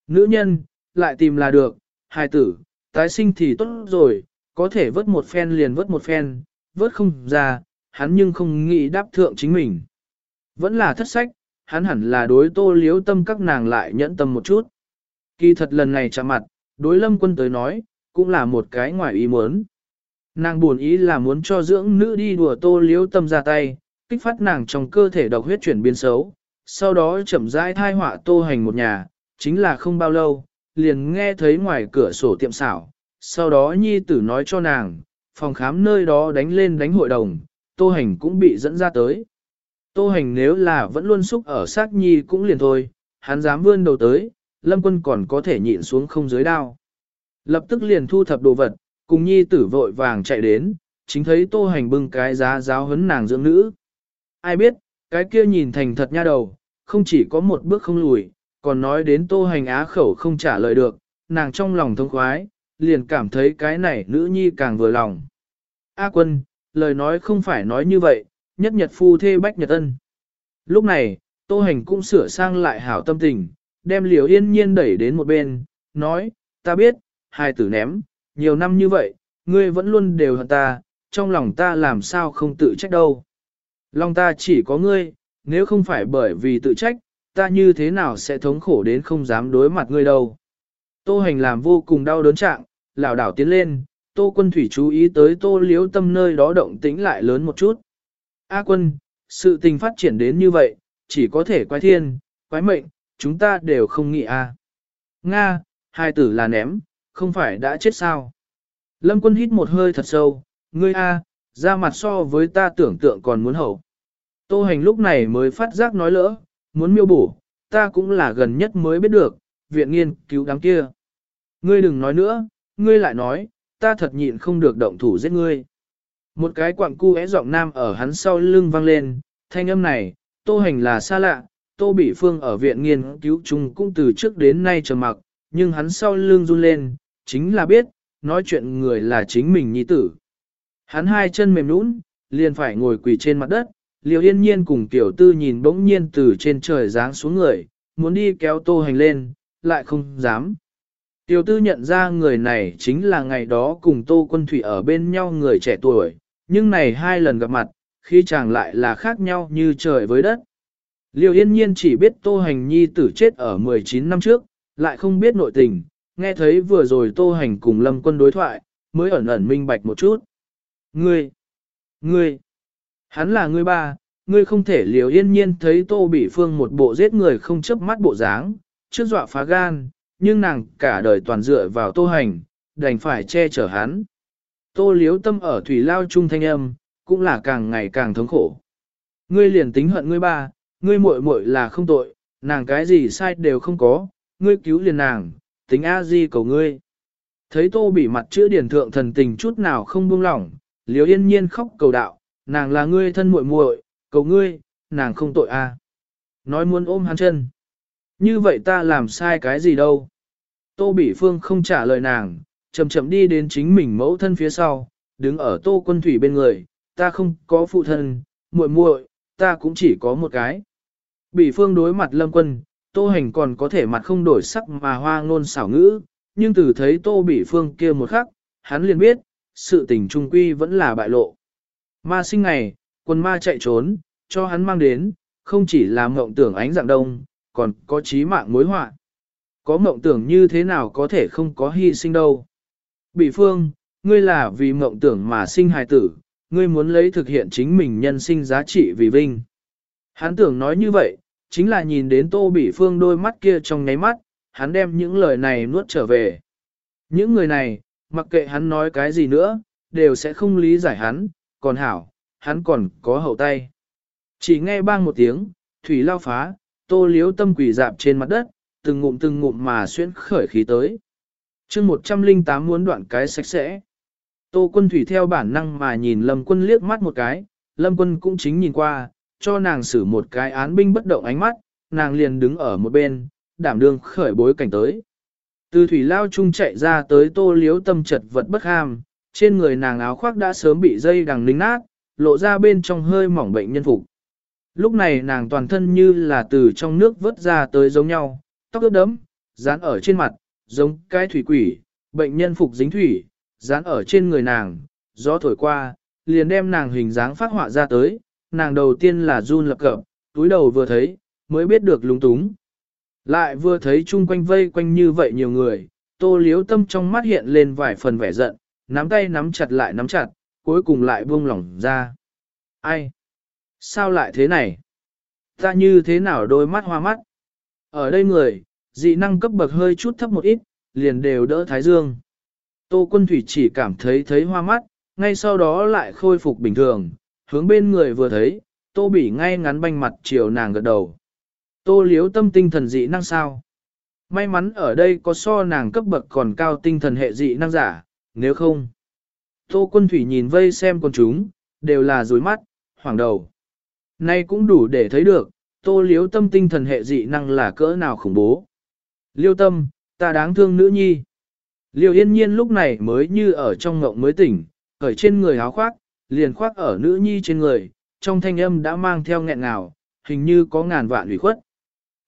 Nữ nhân, lại tìm là được, hài tử, tái sinh thì tốt rồi, có thể vớt một phen liền vớt một phen, vớt không ra, hắn nhưng không nghĩ đáp thượng chính mình. Vẫn là thất sách, hắn hẳn là đối tô liếu tâm các nàng lại nhẫn tâm một chút. Kỳ thật lần này chạm mặt, đối lâm quân tới nói, cũng là một cái ngoài ý muốn. Nàng buồn ý là muốn cho dưỡng nữ đi đùa tô liếu tâm ra tay, kích phát nàng trong cơ thể độc huyết chuyển biến xấu, sau đó chậm rãi thai họa tô hành một nhà, chính là không bao lâu, liền nghe thấy ngoài cửa sổ tiệm xảo, sau đó nhi tử nói cho nàng, phòng khám nơi đó đánh lên đánh hội đồng, tô hành cũng bị dẫn ra tới. Tô hành nếu là vẫn luôn xúc ở sát nhi cũng liền thôi, hắn dám vươn đầu tới, lâm quân còn có thể nhịn xuống không giới đao. Lập tức liền thu thập đồ vật, cùng nhi tử vội vàng chạy đến, chính thấy tô hành bưng cái giá giáo hấn nàng dưỡng nữ. Ai biết, cái kia nhìn thành thật nha đầu, không chỉ có một bước không lùi, còn nói đến tô hành á khẩu không trả lời được, nàng trong lòng thông khoái, liền cảm thấy cái này nữ nhi càng vừa lòng. A quân, lời nói không phải nói như vậy, nhất nhật phu thê bách nhật ân. Lúc này, tô hành cũng sửa sang lại hảo tâm tình, đem liều yên nhiên đẩy đến một bên, nói, ta biết, hai tử ném, nhiều năm như vậy, ngươi vẫn luôn đều hận ta, trong lòng ta làm sao không tự trách đâu. Lòng ta chỉ có ngươi, nếu không phải bởi vì tự trách, ta như thế nào sẽ thống khổ đến không dám đối mặt ngươi đâu. Tô hành làm vô cùng đau đớn trạng, lảo đảo tiến lên, tô quân thủy chú ý tới tô liếu tâm nơi đó động tĩnh lại lớn một chút. A quân, sự tình phát triển đến như vậy, chỉ có thể quái thiên, quái mệnh, chúng ta đều không nghĩ a. Nga, hai tử là ném, không phải đã chết sao. Lâm quân hít một hơi thật sâu, ngươi a, ra mặt so với ta tưởng tượng còn muốn hậu. Tô hành lúc này mới phát giác nói lỡ, muốn miêu bổ, ta cũng là gần nhất mới biết được, viện nghiên cứu đám kia. Ngươi đừng nói nữa, ngươi lại nói, ta thật nhịn không được động thủ giết ngươi. Một cái quặng cu é giọng nam ở hắn sau lưng vang lên, thanh âm này, tô hành là xa lạ, tô bị phương ở viện nghiên cứu chung cũng từ trước đến nay trầm mặc, nhưng hắn sau lưng run lên, chính là biết, nói chuyện người là chính mình nhi tử. Hắn hai chân mềm nũng, liền phải ngồi quỳ trên mặt đất, liều yên nhiên cùng tiểu tư nhìn bỗng nhiên từ trên trời giáng xuống người, muốn đi kéo tô hành lên, lại không dám. Tiểu tư nhận ra người này chính là ngày đó cùng tô quân thủy ở bên nhau người trẻ tuổi, nhưng này hai lần gặp mặt, khi chàng lại là khác nhau như trời với đất. Liêu yên nhiên chỉ biết tô hành nhi tử chết ở 19 năm trước, lại không biết nội tình, nghe thấy vừa rồi tô hành cùng lâm quân đối thoại, mới ẩn ẩn minh bạch một chút. Ngươi, ngươi, hắn là ngươi ba, ngươi không thể liều yên nhiên thấy tô Bỉ phương một bộ giết người không chấp mắt bộ dáng, trước dọa phá gan, nhưng nàng cả đời toàn dựa vào tô hành, đành phải che chở hắn. Tô liếu tâm ở thủy lao trung thanh âm, cũng là càng ngày càng thống khổ. Ngươi liền tính hận ngươi ba, ngươi muội muội là không tội, nàng cái gì sai đều không có, ngươi cứu liền nàng, tính a di cầu ngươi. Thấy tô bị mặt chữa điển thượng thần tình chút nào không buông lỏng, liếu yên nhiên khóc cầu đạo, nàng là ngươi thân muội muội, cầu ngươi, nàng không tội a. Nói muốn ôm hắn chân. Như vậy ta làm sai cái gì đâu. Tô Bỉ Phương không trả lời nàng, chậm chậm đi đến chính mình mẫu thân phía sau, đứng ở Tô Quân Thủy bên người, ta không có phụ thân, muội muội, ta cũng chỉ có một cái bị Phương đối mặt Lâm Quân, Tô Hành còn có thể mặt không đổi sắc mà hoa ngôn xảo ngữ, nhưng từ thấy Tô Bỉ Phương kia một khắc, hắn liền biết, sự tình trung quy vẫn là bại lộ. Ma sinh ngày, quân ma chạy trốn, cho hắn mang đến, không chỉ là mộng tưởng ánh dạng đông, còn có chí mạng mối họa. Có mộng tưởng như thế nào có thể không có hy sinh đâu. Bị phương, ngươi là vì mộng tưởng mà sinh hài tử, ngươi muốn lấy thực hiện chính mình nhân sinh giá trị vì vinh. Hắn tưởng nói như vậy, chính là nhìn đến tô bị phương đôi mắt kia trong nháy mắt, hắn đem những lời này nuốt trở về. Những người này, mặc kệ hắn nói cái gì nữa, đều sẽ không lý giải hắn, còn hảo, hắn còn có hậu tay. Chỉ nghe bang một tiếng, thủy lao phá, tô liếu tâm quỷ dạp trên mặt đất, từng ngụm từng ngụm mà xuyên khởi khí tới. chương 108 muốn đoạn cái sạch sẽ. Tô quân thủy theo bản năng mà nhìn lâm quân liếc mắt một cái, lâm quân cũng chính nhìn qua, cho nàng xử một cái án binh bất động ánh mắt, nàng liền đứng ở một bên, đảm đương khởi bối cảnh tới. Từ thủy lao chung chạy ra tới tô liếu tâm chật vật bất ham, trên người nàng áo khoác đã sớm bị dây đằng lính nát, lộ ra bên trong hơi mỏng bệnh nhân phục. Lúc này nàng toàn thân như là từ trong nước vớt ra tới giống nhau, tóc ướt đấm, dán ở trên mặt, giống cái thủy quỷ, bệnh nhân phục dính thủy, dán ở trên người nàng, gió thổi qua, liền đem nàng hình dáng phát họa ra tới, nàng đầu tiên là run lập cập, túi đầu vừa thấy, mới biết được lúng túng. Lại vừa thấy chung quanh vây quanh như vậy nhiều người, tô liếu tâm trong mắt hiện lên vài phần vẻ giận, nắm tay nắm chặt lại nắm chặt, cuối cùng lại buông lỏng ra. Ai? Sao lại thế này? Ta như thế nào đôi mắt hoa mắt? Ở đây người, dị năng cấp bậc hơi chút thấp một ít, liền đều đỡ thái dương. Tô quân thủy chỉ cảm thấy thấy hoa mắt, ngay sau đó lại khôi phục bình thường, hướng bên người vừa thấy, tô bỉ ngay ngắn banh mặt chiều nàng gật đầu. Tô liếu tâm tinh thần dị năng sao? May mắn ở đây có so nàng cấp bậc còn cao tinh thần hệ dị năng giả, nếu không. Tô quân thủy nhìn vây xem con chúng, đều là dối mắt, hoảng đầu. Nay cũng đủ để thấy được, tô liếu tâm tinh thần hệ dị năng là cỡ nào khủng bố. Liêu tâm, ta đáng thương nữ nhi. Liêu yên nhiên lúc này mới như ở trong ngộng mới tỉnh, cởi trên người áo khoác, liền khoác ở nữ nhi trên người, trong thanh âm đã mang theo nghẹn ngào, hình như có ngàn vạn ủy khuất.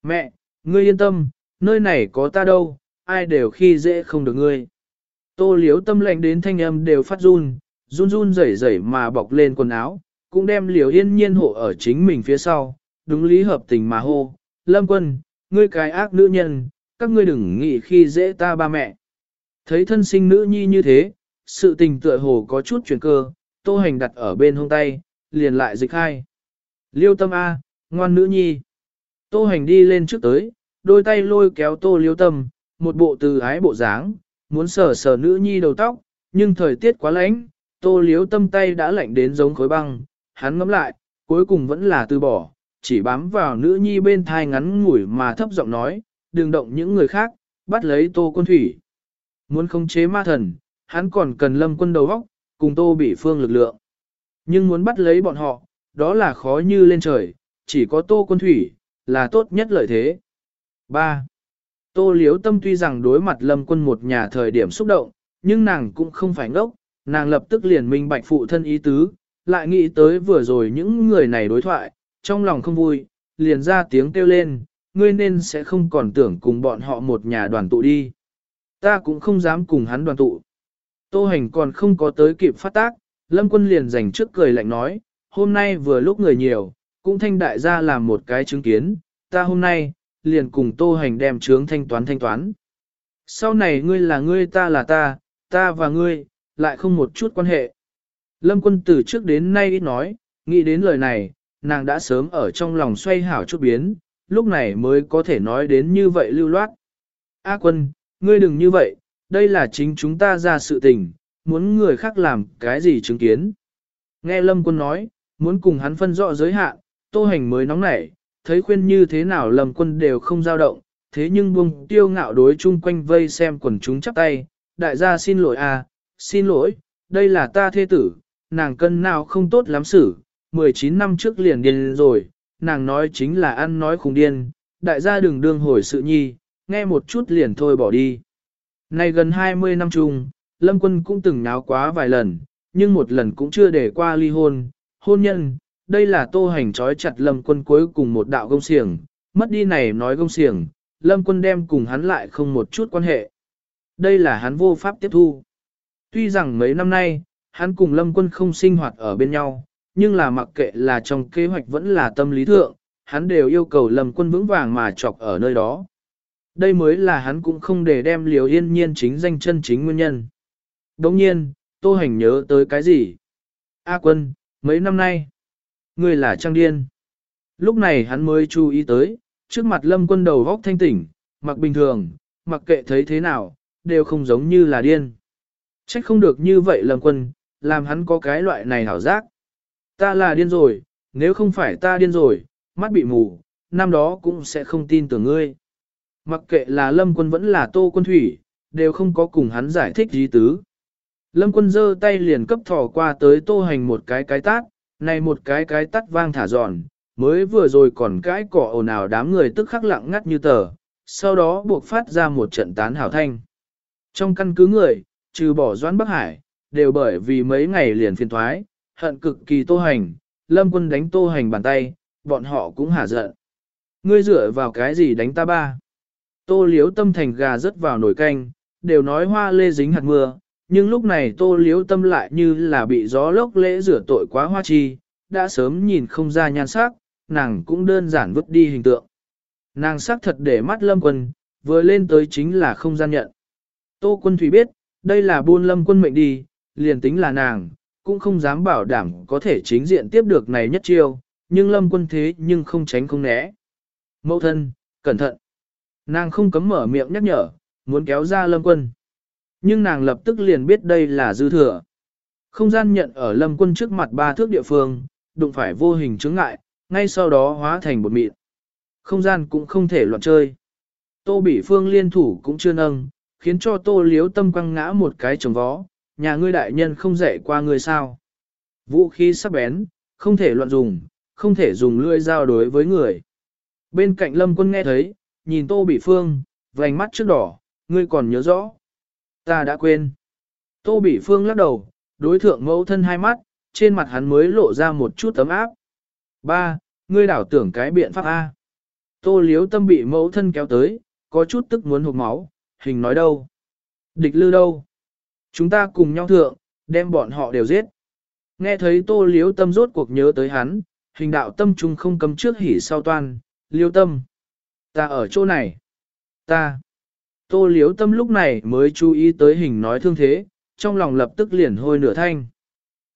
Mẹ, ngươi yên tâm, nơi này có ta đâu, ai đều khi dễ không được ngươi. Tô liếu tâm lệnh đến thanh âm đều phát run, run run rẩy rẩy mà bọc lên quần áo, cũng đem liều yên nhiên hộ ở chính mình phía sau, đúng lý hợp tình mà hô, lâm quân, ngươi cái ác nữ nhân, các ngươi đừng nghĩ khi dễ ta ba mẹ. Thấy thân sinh nữ nhi như thế, sự tình tựa hồ có chút chuyển cơ, tô hành đặt ở bên hông tay, liền lại dịch hai. Liêu tâm A, ngoan nữ nhi. Tô hành đi lên trước tới, đôi tay lôi kéo tô liêu tâm, một bộ từ ái bộ dáng, muốn sờ sờ nữ nhi đầu tóc, nhưng thời tiết quá lạnh, tô liêu tâm tay đã lạnh đến giống khối băng, hắn ngắm lại, cuối cùng vẫn là từ bỏ, chỉ bám vào nữ nhi bên thai ngắn ngủi mà thấp giọng nói, đừng động những người khác, bắt lấy tô quân thủy. Muốn khống chế ma thần, hắn còn cần lâm quân đầu óc, cùng tô bị phương lực lượng. Nhưng muốn bắt lấy bọn họ, đó là khó như lên trời, chỉ có tô quân thủy, là tốt nhất lợi thế. 3. Tô liếu tâm tuy rằng đối mặt lâm quân một nhà thời điểm xúc động, nhưng nàng cũng không phải ngốc, nàng lập tức liền minh bạch phụ thân ý tứ, lại nghĩ tới vừa rồi những người này đối thoại, trong lòng không vui, liền ra tiếng kêu lên, ngươi nên sẽ không còn tưởng cùng bọn họ một nhà đoàn tụ đi. Ta cũng không dám cùng hắn đoàn tụ. Tô hành còn không có tới kịp phát tác, lâm quân liền dành trước cười lạnh nói, hôm nay vừa lúc người nhiều, cũng thanh đại gia làm một cái chứng kiến, ta hôm nay, liền cùng tô hành đem trướng thanh toán thanh toán. Sau này ngươi là ngươi ta là ta, ta và ngươi, lại không một chút quan hệ. Lâm quân từ trước đến nay ít nói, nghĩ đến lời này, nàng đã sớm ở trong lòng xoay hảo chút biến, lúc này mới có thể nói đến như vậy lưu loát. A quân, ngươi đừng như vậy, đây là chính chúng ta ra sự tình, muốn người khác làm cái gì chứng kiến. Nghe Lâm quân nói, muốn cùng hắn phân rõ giới hạn, tô hành mới nóng nảy, thấy khuyên như thế nào Lâm quân đều không dao động, thế nhưng buông tiêu ngạo đối chung quanh vây xem quần chúng chắp tay, đại gia xin lỗi à, xin lỗi, đây là ta thê tử, nàng cân nào không tốt lắm xử, 19 năm trước liền điên rồi, nàng nói chính là ăn nói khùng điên, đại gia đừng đương hồi sự nhi, nghe một chút liền thôi bỏ đi nay gần 20 năm chung, Lâm Quân cũng từng náo quá vài lần, nhưng một lần cũng chưa để qua ly hôn, hôn nhân, đây là tô hành trói chặt Lâm Quân cuối cùng một đạo gông xiềng, mất đi này nói gông xiềng, Lâm Quân đem cùng hắn lại không một chút quan hệ. Đây là hắn vô pháp tiếp thu. Tuy rằng mấy năm nay, hắn cùng Lâm Quân không sinh hoạt ở bên nhau, nhưng là mặc kệ là trong kế hoạch vẫn là tâm lý thượng, hắn đều yêu cầu Lâm Quân vững vàng mà chọc ở nơi đó. Đây mới là hắn cũng không để đem liều yên nhiên chính danh chân chính nguyên nhân. Đồng nhiên, Tô Hành nhớ tới cái gì? A quân, mấy năm nay, người là trang điên. Lúc này hắn mới chú ý tới, trước mặt lâm quân đầu góc thanh tỉnh, mặc bình thường, mặc kệ thấy thế nào, đều không giống như là điên. Trách không được như vậy lâm quân, làm hắn có cái loại này hảo giác. Ta là điên rồi, nếu không phải ta điên rồi, mắt bị mù, năm đó cũng sẽ không tin tưởng ngươi. Mặc kệ là lâm quân vẫn là tô quân thủy, đều không có cùng hắn giải thích gì tứ. Lâm quân giơ tay liền cấp thỏ qua tới tô hành một cái cái tát, này một cái cái tát vang thả giòn, mới vừa rồi còn cái cỏ ồn ào đám người tức khắc lặng ngắt như tờ, sau đó buộc phát ra một trận tán hảo thanh. Trong căn cứ người, trừ bỏ Doãn Bắc Hải, đều bởi vì mấy ngày liền phiền thoái, hận cực kỳ tô hành, lâm quân đánh tô hành bàn tay, bọn họ cũng hả giận. Ngươi dựa vào cái gì đánh ta ba? Tô liếu tâm thành gà rớt vào nồi canh, đều nói hoa lê dính hạt mưa, nhưng lúc này tô liếu tâm lại như là bị gió lốc lễ rửa tội quá hoa chi, đã sớm nhìn không ra nhan sắc, nàng cũng đơn giản vứt đi hình tượng. Nàng sắc thật để mắt lâm quân, vừa lên tới chính là không gian nhận. Tô quân thủy biết, đây là buôn lâm quân mệnh đi, liền tính là nàng, cũng không dám bảo đảm có thể chính diện tiếp được này nhất chiêu, nhưng lâm quân thế nhưng không tránh không né. Mẫu thân, cẩn thận. Nàng không cấm mở miệng nhắc nhở, muốn kéo ra lâm quân. Nhưng nàng lập tức liền biết đây là dư thừa. Không gian nhận ở lâm quân trước mặt ba thước địa phương, đụng phải vô hình chứng ngại, ngay sau đó hóa thành bột mịn. Không gian cũng không thể loạn chơi. Tô Bỉ Phương liên thủ cũng chưa nâng, khiến cho Tô Liếu tâm quăng ngã một cái trồng vó, nhà ngươi đại nhân không dạy qua ngươi sao. Vũ khí sắc bén, không thể loạn dùng, không thể dùng lưỡi dao đối với người. Bên cạnh lâm quân nghe thấy, nhìn Tô Bỉ Phương, vành mắt trước đỏ, ngươi còn nhớ rõ. Ta đã quên. Tô Bỉ Phương lắc đầu, đối thượng mẫu thân hai mắt, trên mặt hắn mới lộ ra một chút tấm áp. Ba, ngươi đảo tưởng cái biện pháp A. Tô liếu tâm bị mẫu thân kéo tới, có chút tức muốn hụt máu, hình nói đâu. Địch lư đâu. Chúng ta cùng nhau thượng, đem bọn họ đều giết. Nghe thấy tô liếu tâm rốt cuộc nhớ tới hắn, hình đạo tâm trung không cầm trước hỉ sau toan, liêu tâm. Ta ở chỗ này. Ta. Tô liếu tâm lúc này mới chú ý tới hình nói thương thế, trong lòng lập tức liền hôi nửa thanh.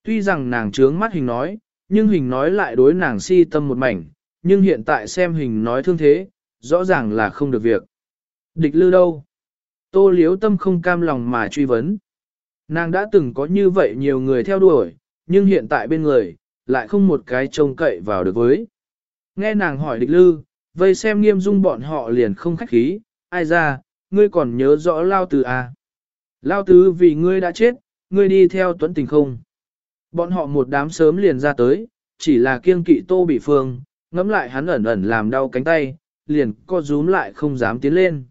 Tuy rằng nàng trướng mắt hình nói, nhưng hình nói lại đối nàng si tâm một mảnh, nhưng hiện tại xem hình nói thương thế, rõ ràng là không được việc. Địch lư đâu? Tô liếu tâm không cam lòng mà truy vấn. Nàng đã từng có như vậy nhiều người theo đuổi, nhưng hiện tại bên người, lại không một cái trông cậy vào được với. Nghe nàng hỏi địch lư, vây xem nghiêm dung bọn họ liền không khách khí, ai ra, ngươi còn nhớ rõ Lao Tứ à? Lao Tứ vì ngươi đã chết, ngươi đi theo tuấn tình không? Bọn họ một đám sớm liền ra tới, chỉ là kiêng kỵ tô bị phương, ngẫm lại hắn ẩn ẩn làm đau cánh tay, liền co rúm lại không dám tiến lên.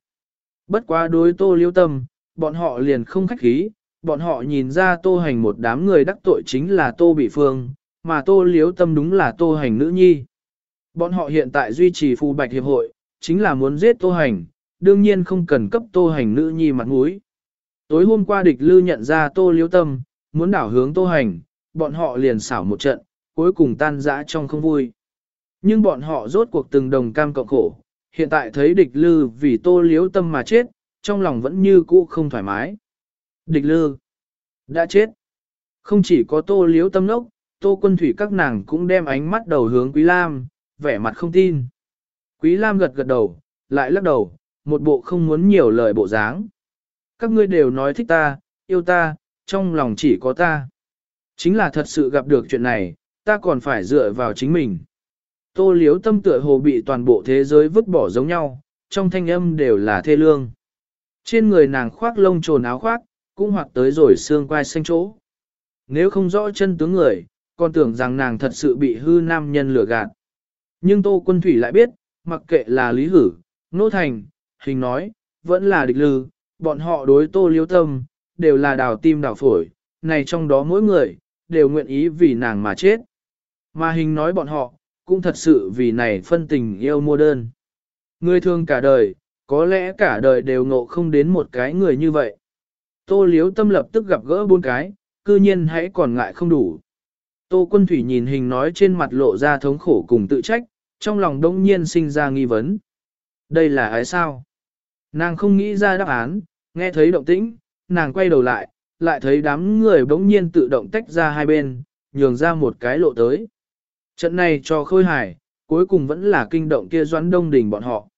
Bất quá đối tô liêu tâm, bọn họ liền không khách khí, bọn họ nhìn ra tô hành một đám người đắc tội chính là tô bị phương, mà tô liếu tâm đúng là tô hành nữ nhi. Bọn họ hiện tại duy trì phù bạch hiệp hội, chính là muốn giết tô hành, đương nhiên không cần cấp tô hành nữ nhi mặt mũi. Tối hôm qua địch lư nhận ra tô liếu tâm, muốn đảo hướng tô hành, bọn họ liền xảo một trận, cuối cùng tan rã trong không vui. Nhưng bọn họ rốt cuộc từng đồng cam cộng khổ, hiện tại thấy địch lư vì tô liếu tâm mà chết, trong lòng vẫn như cũ không thoải mái. Địch lư, đã chết. Không chỉ có tô liếu tâm nốc, tô quân thủy các nàng cũng đem ánh mắt đầu hướng Quý Lam, vẻ mặt không tin. Quý Lam gật gật đầu, lại lắc đầu, một bộ không muốn nhiều lời bộ dáng. Các ngươi đều nói thích ta, yêu ta, trong lòng chỉ có ta. Chính là thật sự gặp được chuyện này, ta còn phải dựa vào chính mình. Tô liếu tâm tựa hồ bị toàn bộ thế giới vứt bỏ giống nhau, trong thanh âm đều là thê lương. Trên người nàng khoác lông trồn áo khoác, cũng hoặc tới rồi xương quai xanh chỗ. Nếu không rõ chân tướng người, còn tưởng rằng nàng thật sự bị hư nam nhân lừa gạt. Nhưng Tô Quân Thủy lại biết, mặc kệ là Lý Hử, Nô Thành, Hình nói, vẫn là địch lư, bọn họ đối Tô Liếu Tâm, đều là đào tim đào phổi, này trong đó mỗi người, đều nguyện ý vì nàng mà chết. Mà Hình nói bọn họ, cũng thật sự vì này phân tình yêu mua đơn. Người thương cả đời, có lẽ cả đời đều ngộ không đến một cái người như vậy. Tô Liếu Tâm lập tức gặp gỡ bốn cái, cư nhiên hãy còn ngại không đủ. Tô Quân Thủy nhìn hình nói trên mặt lộ ra thống khổ cùng tự trách, trong lòng đông nhiên sinh ra nghi vấn. Đây là ai sao? Nàng không nghĩ ra đáp án, nghe thấy động tĩnh, nàng quay đầu lại, lại thấy đám người bỗng nhiên tự động tách ra hai bên, nhường ra một cái lộ tới. Trận này cho khôi Hải cuối cùng vẫn là kinh động kia doãn đông đỉnh bọn họ.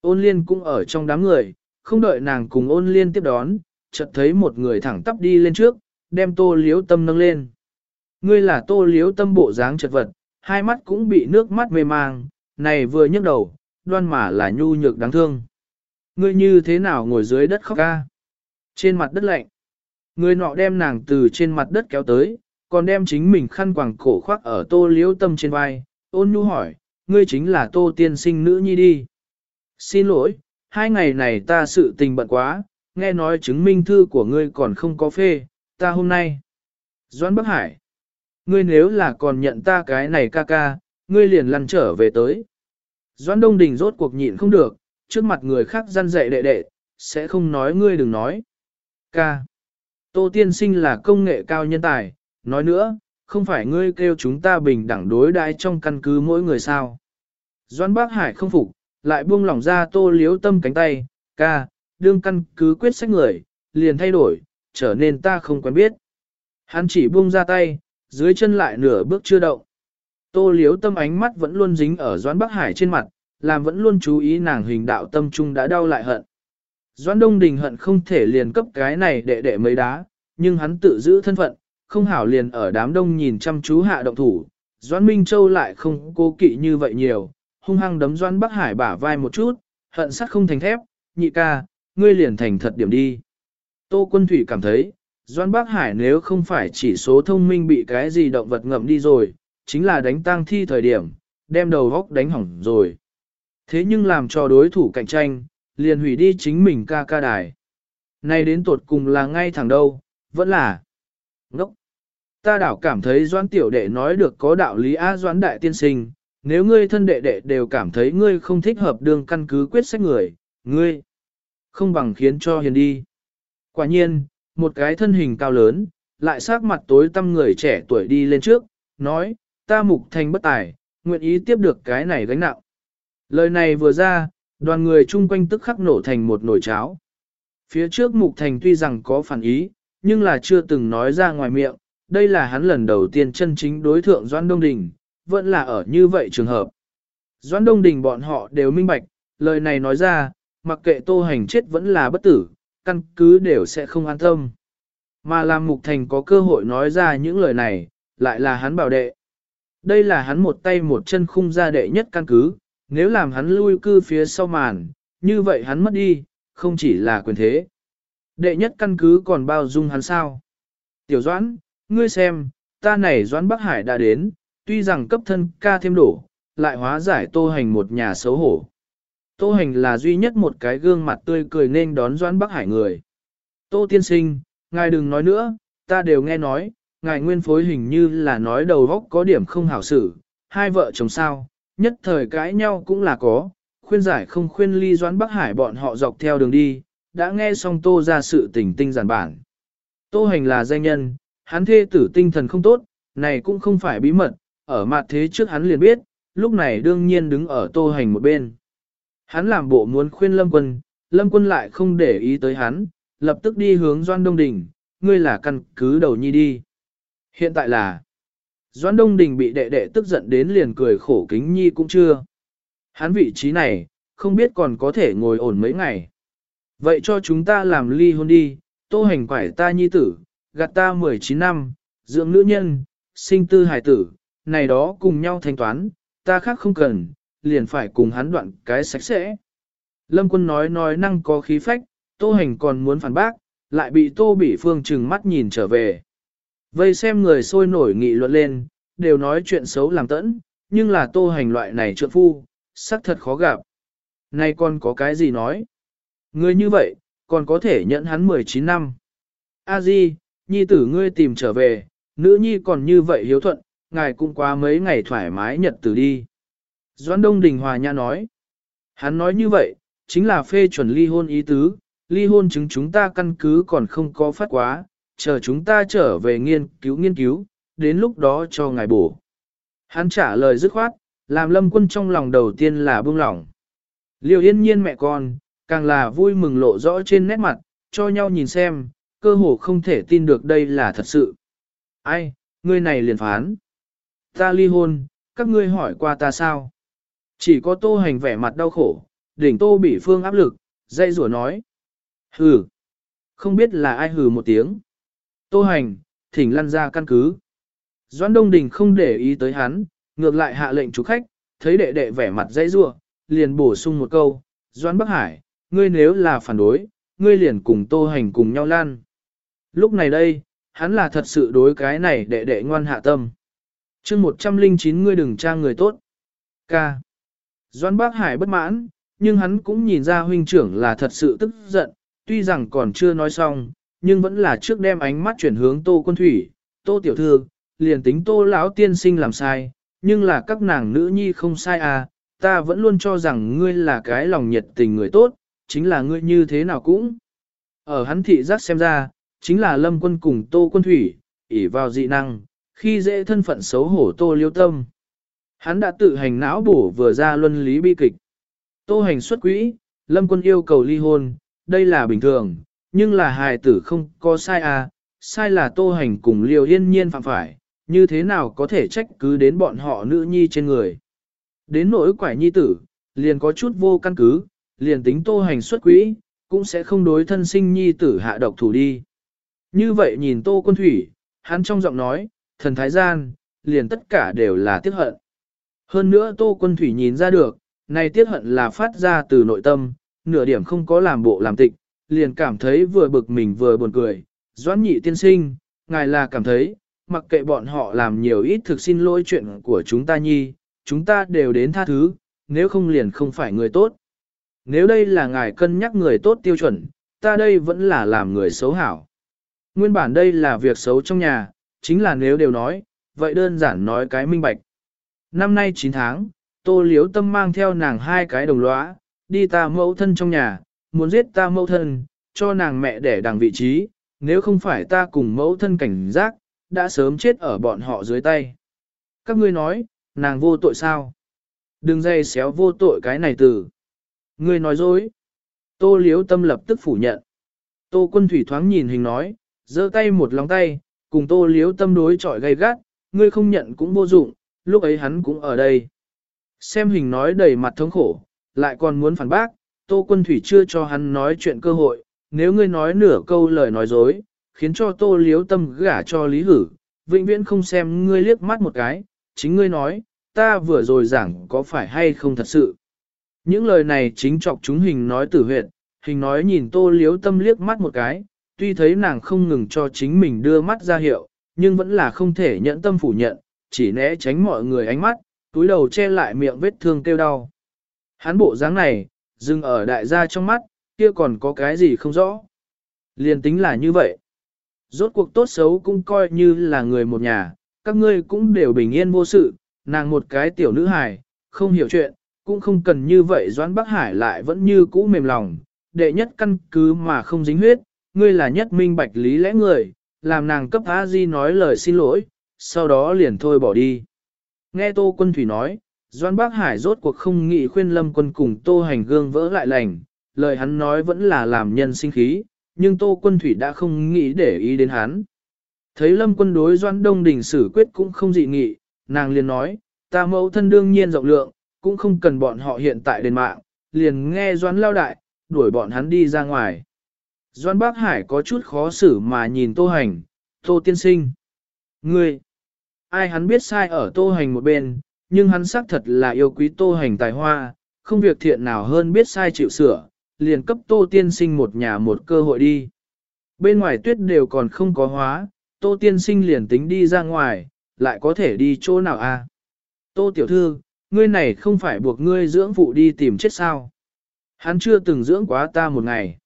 Ôn liên cũng ở trong đám người, không đợi nàng cùng ôn liên tiếp đón, chợt thấy một người thẳng tắp đi lên trước, đem tô liếu tâm nâng lên. Ngươi là tô liếu tâm bộ dáng chật vật, hai mắt cũng bị nước mắt mê mang, này vừa nhấc đầu, đoan mà là nhu nhược đáng thương. Ngươi như thế nào ngồi dưới đất khóc ca? Trên mặt đất lạnh. Người nọ đem nàng từ trên mặt đất kéo tới, còn đem chính mình khăn quàng cổ khoác ở tô liễu tâm trên vai, ôn nhu hỏi, ngươi chính là tô tiên sinh nữ nhi đi. Xin lỗi, hai ngày này ta sự tình bận quá, nghe nói chứng minh thư của ngươi còn không có phê, ta hôm nay. Doãn Bắc Hải, ngươi nếu là còn nhận ta cái này ca ca, ngươi liền lăn trở về tới. Doãn Đông Đình rốt cuộc nhịn không được, trước mặt người khác răn dạy đệ đệ, sẽ không nói ngươi đừng nói. Ca. Tô tiên sinh là công nghệ cao nhân tài, nói nữa, không phải ngươi kêu chúng ta bình đẳng đối đãi trong căn cứ mỗi người sao. Doãn Bác Hải không phục, lại buông lỏng ra tô liếu tâm cánh tay, ca, đương căn cứ quyết sách người, liền thay đổi, trở nên ta không quen biết. Hắn chỉ buông ra tay, dưới chân lại nửa bước chưa động. Tô liếu tâm ánh mắt vẫn luôn dính ở Doãn Bắc Hải trên mặt, làm vẫn luôn chú ý nàng hình đạo tâm trung đã đau lại hận. Doãn Đông Đình hận không thể liền cấp cái này đệ đệ mấy đá, nhưng hắn tự giữ thân phận, không hảo liền ở đám đông nhìn chăm chú hạ động thủ. Doãn Minh Châu lại không cố kỵ như vậy nhiều, hung hăng đấm Doãn Bắc Hải bả vai một chút, hận sắt không thành thép, nhị ca, ngươi liền thành thật điểm đi. Tô Quân Thủy cảm thấy, Doãn Bắc Hải nếu không phải chỉ số thông minh bị cái gì động vật ngậm đi rồi, chính là đánh tang thi thời điểm, đem đầu góc đánh hỏng rồi. Thế nhưng làm cho đối thủ cạnh tranh, liền hủy đi chính mình ca ca đài. Nay đến tột cùng là ngay thẳng đâu, vẫn là ngốc. Ta đảo cảm thấy doãn tiểu đệ nói được có đạo lý á doãn đại tiên sinh, nếu ngươi thân đệ đệ đều cảm thấy ngươi không thích hợp đường căn cứ quyết sách người, ngươi không bằng khiến cho hiền đi. Quả nhiên, một cái thân hình cao lớn, lại sắc mặt tối tăm người trẻ tuổi đi lên trước, nói, ta mục thành bất tài, nguyện ý tiếp được cái này gánh nặng. Lời này vừa ra, đoàn người chung quanh tức khắc nổ thành một nồi cháo. Phía trước mục thành tuy rằng có phản ý, nhưng là chưa từng nói ra ngoài miệng, đây là hắn lần đầu tiên chân chính đối thượng Doan Đông Đình, vẫn là ở như vậy trường hợp. Doan Đông Đình bọn họ đều minh bạch, lời này nói ra, mặc kệ tô hành chết vẫn là bất tử, căn cứ đều sẽ không an tâm. Mà làm Mục Thành có cơ hội nói ra những lời này, lại là hắn bảo đệ. Đây là hắn một tay một chân khung ra đệ nhất căn cứ, nếu làm hắn lui cư phía sau màn, như vậy hắn mất đi, không chỉ là quyền thế. Đệ nhất căn cứ còn bao dung hắn sao? Tiểu Doãn, ngươi xem, ta này Doãn Bắc Hải đã đến, tuy rằng cấp thân ca thêm đổ, lại hóa giải tô hành một nhà xấu hổ. Tô hành là duy nhất một cái gương mặt tươi cười nên đón Doãn Bắc Hải người. Tô tiên sinh, ngài đừng nói nữa, ta đều nghe nói, ngài nguyên phối hình như là nói đầu góc có điểm không hảo xử, hai vợ chồng sao, nhất thời cãi nhau cũng là có, khuyên giải không khuyên ly doãn Bắc Hải bọn họ dọc theo đường đi, đã nghe xong tô ra sự tình tinh giản bản. Tô hành là danh nhân, hắn thê tử tinh thần không tốt, này cũng không phải bí mật, ở mặt thế trước hắn liền biết, lúc này đương nhiên đứng ở tô hành một bên. Hắn làm bộ muốn khuyên lâm quân, Lâm Quân lại không để ý tới hắn, lập tức đi hướng Doan Đông Đình, ngươi là căn cứ đầu nhi đi. Hiện tại là, Doan Đông Đình bị đệ đệ tức giận đến liền cười khổ kính nhi cũng chưa. Hắn vị trí này, không biết còn có thể ngồi ổn mấy ngày. Vậy cho chúng ta làm ly hôn đi, tô hành quải ta nhi tử, gạt ta 19 năm, dưỡng nữ nhân, sinh tư hài tử, này đó cùng nhau thanh toán, ta khác không cần, liền phải cùng hắn đoạn cái sạch sẽ. Lâm quân nói nói năng có khí phách, tô hành còn muốn phản bác, lại bị tô bị phương trừng mắt nhìn trở về. Vây xem người sôi nổi nghị luận lên, đều nói chuyện xấu làm tẫn, nhưng là tô hành loại này trượng phu, sắc thật khó gặp. Nay còn có cái gì nói? Người như vậy, còn có thể nhận hắn 19 năm. A Di, nhi tử ngươi tìm trở về, nữ nhi còn như vậy hiếu thuận, ngài cũng qua mấy ngày thoải mái nhật tử đi. Doãn Đông Đình Hòa Nhã nói, hắn nói như vậy, chính là phê chuẩn ly hôn ý tứ, ly hôn chứng chúng ta căn cứ còn không có phát quá, chờ chúng ta trở về nghiên cứu nghiên cứu, đến lúc đó cho ngài bổ. Hắn trả lời dứt khoát, làm lâm quân trong lòng đầu tiên là buông lỏng. Liêu yên nhiên mẹ con, càng là vui mừng lộ rõ trên nét mặt, cho nhau nhìn xem, cơ hồ không thể tin được đây là thật sự. Ai, ngươi này liền phán. Ta ly hôn, các ngươi hỏi qua ta sao? Chỉ có tô hành vẻ mặt đau khổ, đỉnh tô bị phương áp lực, dây rủa nói. Hừ, không biết là ai hừ một tiếng. Tô hành, thỉnh lăn ra căn cứ. Doãn Đông Đình không để ý tới hắn, ngược lại hạ lệnh chủ khách, thấy đệ đệ vẻ mặt dây rủa, liền bổ sung một câu, Doãn Bắc Hải, ngươi nếu là phản đối, ngươi liền cùng tô hành cùng nhau lan. Lúc này đây, hắn là thật sự đối cái này đệ đệ ngoan hạ tâm. chương 109 ngươi đừng tra người tốt. Ca. Doãn Bác Hải bất mãn, nhưng hắn cũng nhìn ra huynh trưởng là thật sự tức giận, tuy rằng còn chưa nói xong, nhưng vẫn là trước đem ánh mắt chuyển hướng tô quân thủy, tô tiểu thư, liền tính tô lão tiên sinh làm sai, nhưng là các nàng nữ nhi không sai à, ta vẫn luôn cho rằng ngươi là cái lòng nhiệt tình người tốt, chính là ngươi như thế nào cũng. Ở hắn thị giác xem ra, chính là lâm quân cùng tô quân thủy, ỉ vào dị năng, khi dễ thân phận xấu hổ tô liêu tâm. Hắn đã tự hành não bổ vừa ra luân lý bi kịch. Tô hành xuất quỹ, lâm quân yêu cầu ly hôn, đây là bình thường, nhưng là hài tử không có sai à, sai là tô hành cùng liều yên nhiên phạm phải, như thế nào có thể trách cứ đến bọn họ nữ nhi trên người. Đến nỗi quải nhi tử, liền có chút vô căn cứ, liền tính tô hành xuất quỹ, cũng sẽ không đối thân sinh nhi tử hạ độc thủ đi. Như vậy nhìn tô quân thủy, hắn trong giọng nói, thần thái gian, liền tất cả đều là tiếc hận. Hơn nữa tô quân thủy nhìn ra được, này tiết hận là phát ra từ nội tâm, nửa điểm không có làm bộ làm tịch, liền cảm thấy vừa bực mình vừa buồn cười. Doãn nhị tiên sinh, ngài là cảm thấy, mặc kệ bọn họ làm nhiều ít thực xin lỗi chuyện của chúng ta nhi, chúng ta đều đến tha thứ, nếu không liền không phải người tốt. Nếu đây là ngài cân nhắc người tốt tiêu chuẩn, ta đây vẫn là làm người xấu hảo. Nguyên bản đây là việc xấu trong nhà, chính là nếu đều nói, vậy đơn giản nói cái minh bạch. Năm nay 9 tháng, tô liếu tâm mang theo nàng hai cái đồng lõa, đi ta mẫu thân trong nhà, muốn giết ta mẫu thân, cho nàng mẹ để đằng vị trí, nếu không phải ta cùng mẫu thân cảnh giác, đã sớm chết ở bọn họ dưới tay. Các ngươi nói, nàng vô tội sao? Đừng dây xéo vô tội cái này từ. Ngươi nói dối. Tô liếu tâm lập tức phủ nhận. Tô quân thủy thoáng nhìn hình nói, giơ tay một lòng tay, cùng tô liếu tâm đối chọi gay gắt, ngươi không nhận cũng vô dụng, lúc ấy hắn cũng ở đây. Xem hình nói đầy mặt thống khổ, lại còn muốn phản bác, tô quân thủy chưa cho hắn nói chuyện cơ hội, nếu ngươi nói nửa câu lời nói dối, khiến cho tô liếu tâm gả cho lý hử, vĩnh viễn không xem ngươi liếc mắt một cái, chính ngươi nói, ta vừa rồi giảng có phải hay không thật sự. Những lời này chính chọc chúng hình nói tử huyệt, hình nói nhìn tô liếu tâm liếc mắt một cái, tuy thấy nàng không ngừng cho chính mình đưa mắt ra hiệu, nhưng vẫn là không thể nhẫn tâm phủ nhận, chỉ né tránh mọi người ánh mắt, túi đầu che lại miệng vết thương kêu đau. Hắn bộ dáng này, dừng ở đại gia trong mắt, kia còn có cái gì không rõ. Liên tính là như vậy. Rốt cuộc tốt xấu cũng coi như là người một nhà, các ngươi cũng đều bình yên vô sự, nàng một cái tiểu nữ hài, không hiểu chuyện, cũng không cần như vậy Doãn Bắc Hải lại vẫn như cũ mềm lòng, đệ nhất căn cứ mà không dính huyết, ngươi là nhất minh bạch lý lẽ người, làm nàng cấp A Di nói lời xin lỗi, sau đó liền thôi bỏ đi. Nghe Tô Quân Thủy nói, Doan Bắc Hải rốt cuộc không nghĩ khuyên lâm quân cùng Tô Hành gương vỡ lại lành, lời hắn nói vẫn là làm nhân sinh khí, nhưng Tô Quân Thủy đã không nghĩ để ý đến hắn. Thấy Lâm quân đối Doan Đông Đình xử quyết cũng không dị nghị, nàng liền nói, ta mẫu thân đương nhiên rộng lượng, cũng không cần bọn họ hiện tại đền mạng, liền nghe Doan lao đại, đuổi bọn hắn đi ra ngoài. Doan Bác Hải có chút khó xử mà nhìn Tô Hành, Tô Tiên Sinh. Ngươi, ai hắn biết sai ở Tô Hành một bên, nhưng hắn xác thật là yêu quý Tô Hành tài hoa, không việc thiện nào hơn biết sai chịu sửa, liền cấp Tô Tiên Sinh một nhà một cơ hội đi. Bên ngoài tuyết đều còn không có hóa, Tô Tiên Sinh liền tính đi ra ngoài, lại có thể đi chỗ nào a? À? Tô Tiểu Thư, ngươi này không phải buộc ngươi dưỡng phụ đi tìm chết sao? Hắn chưa từng dưỡng quá ta một ngày.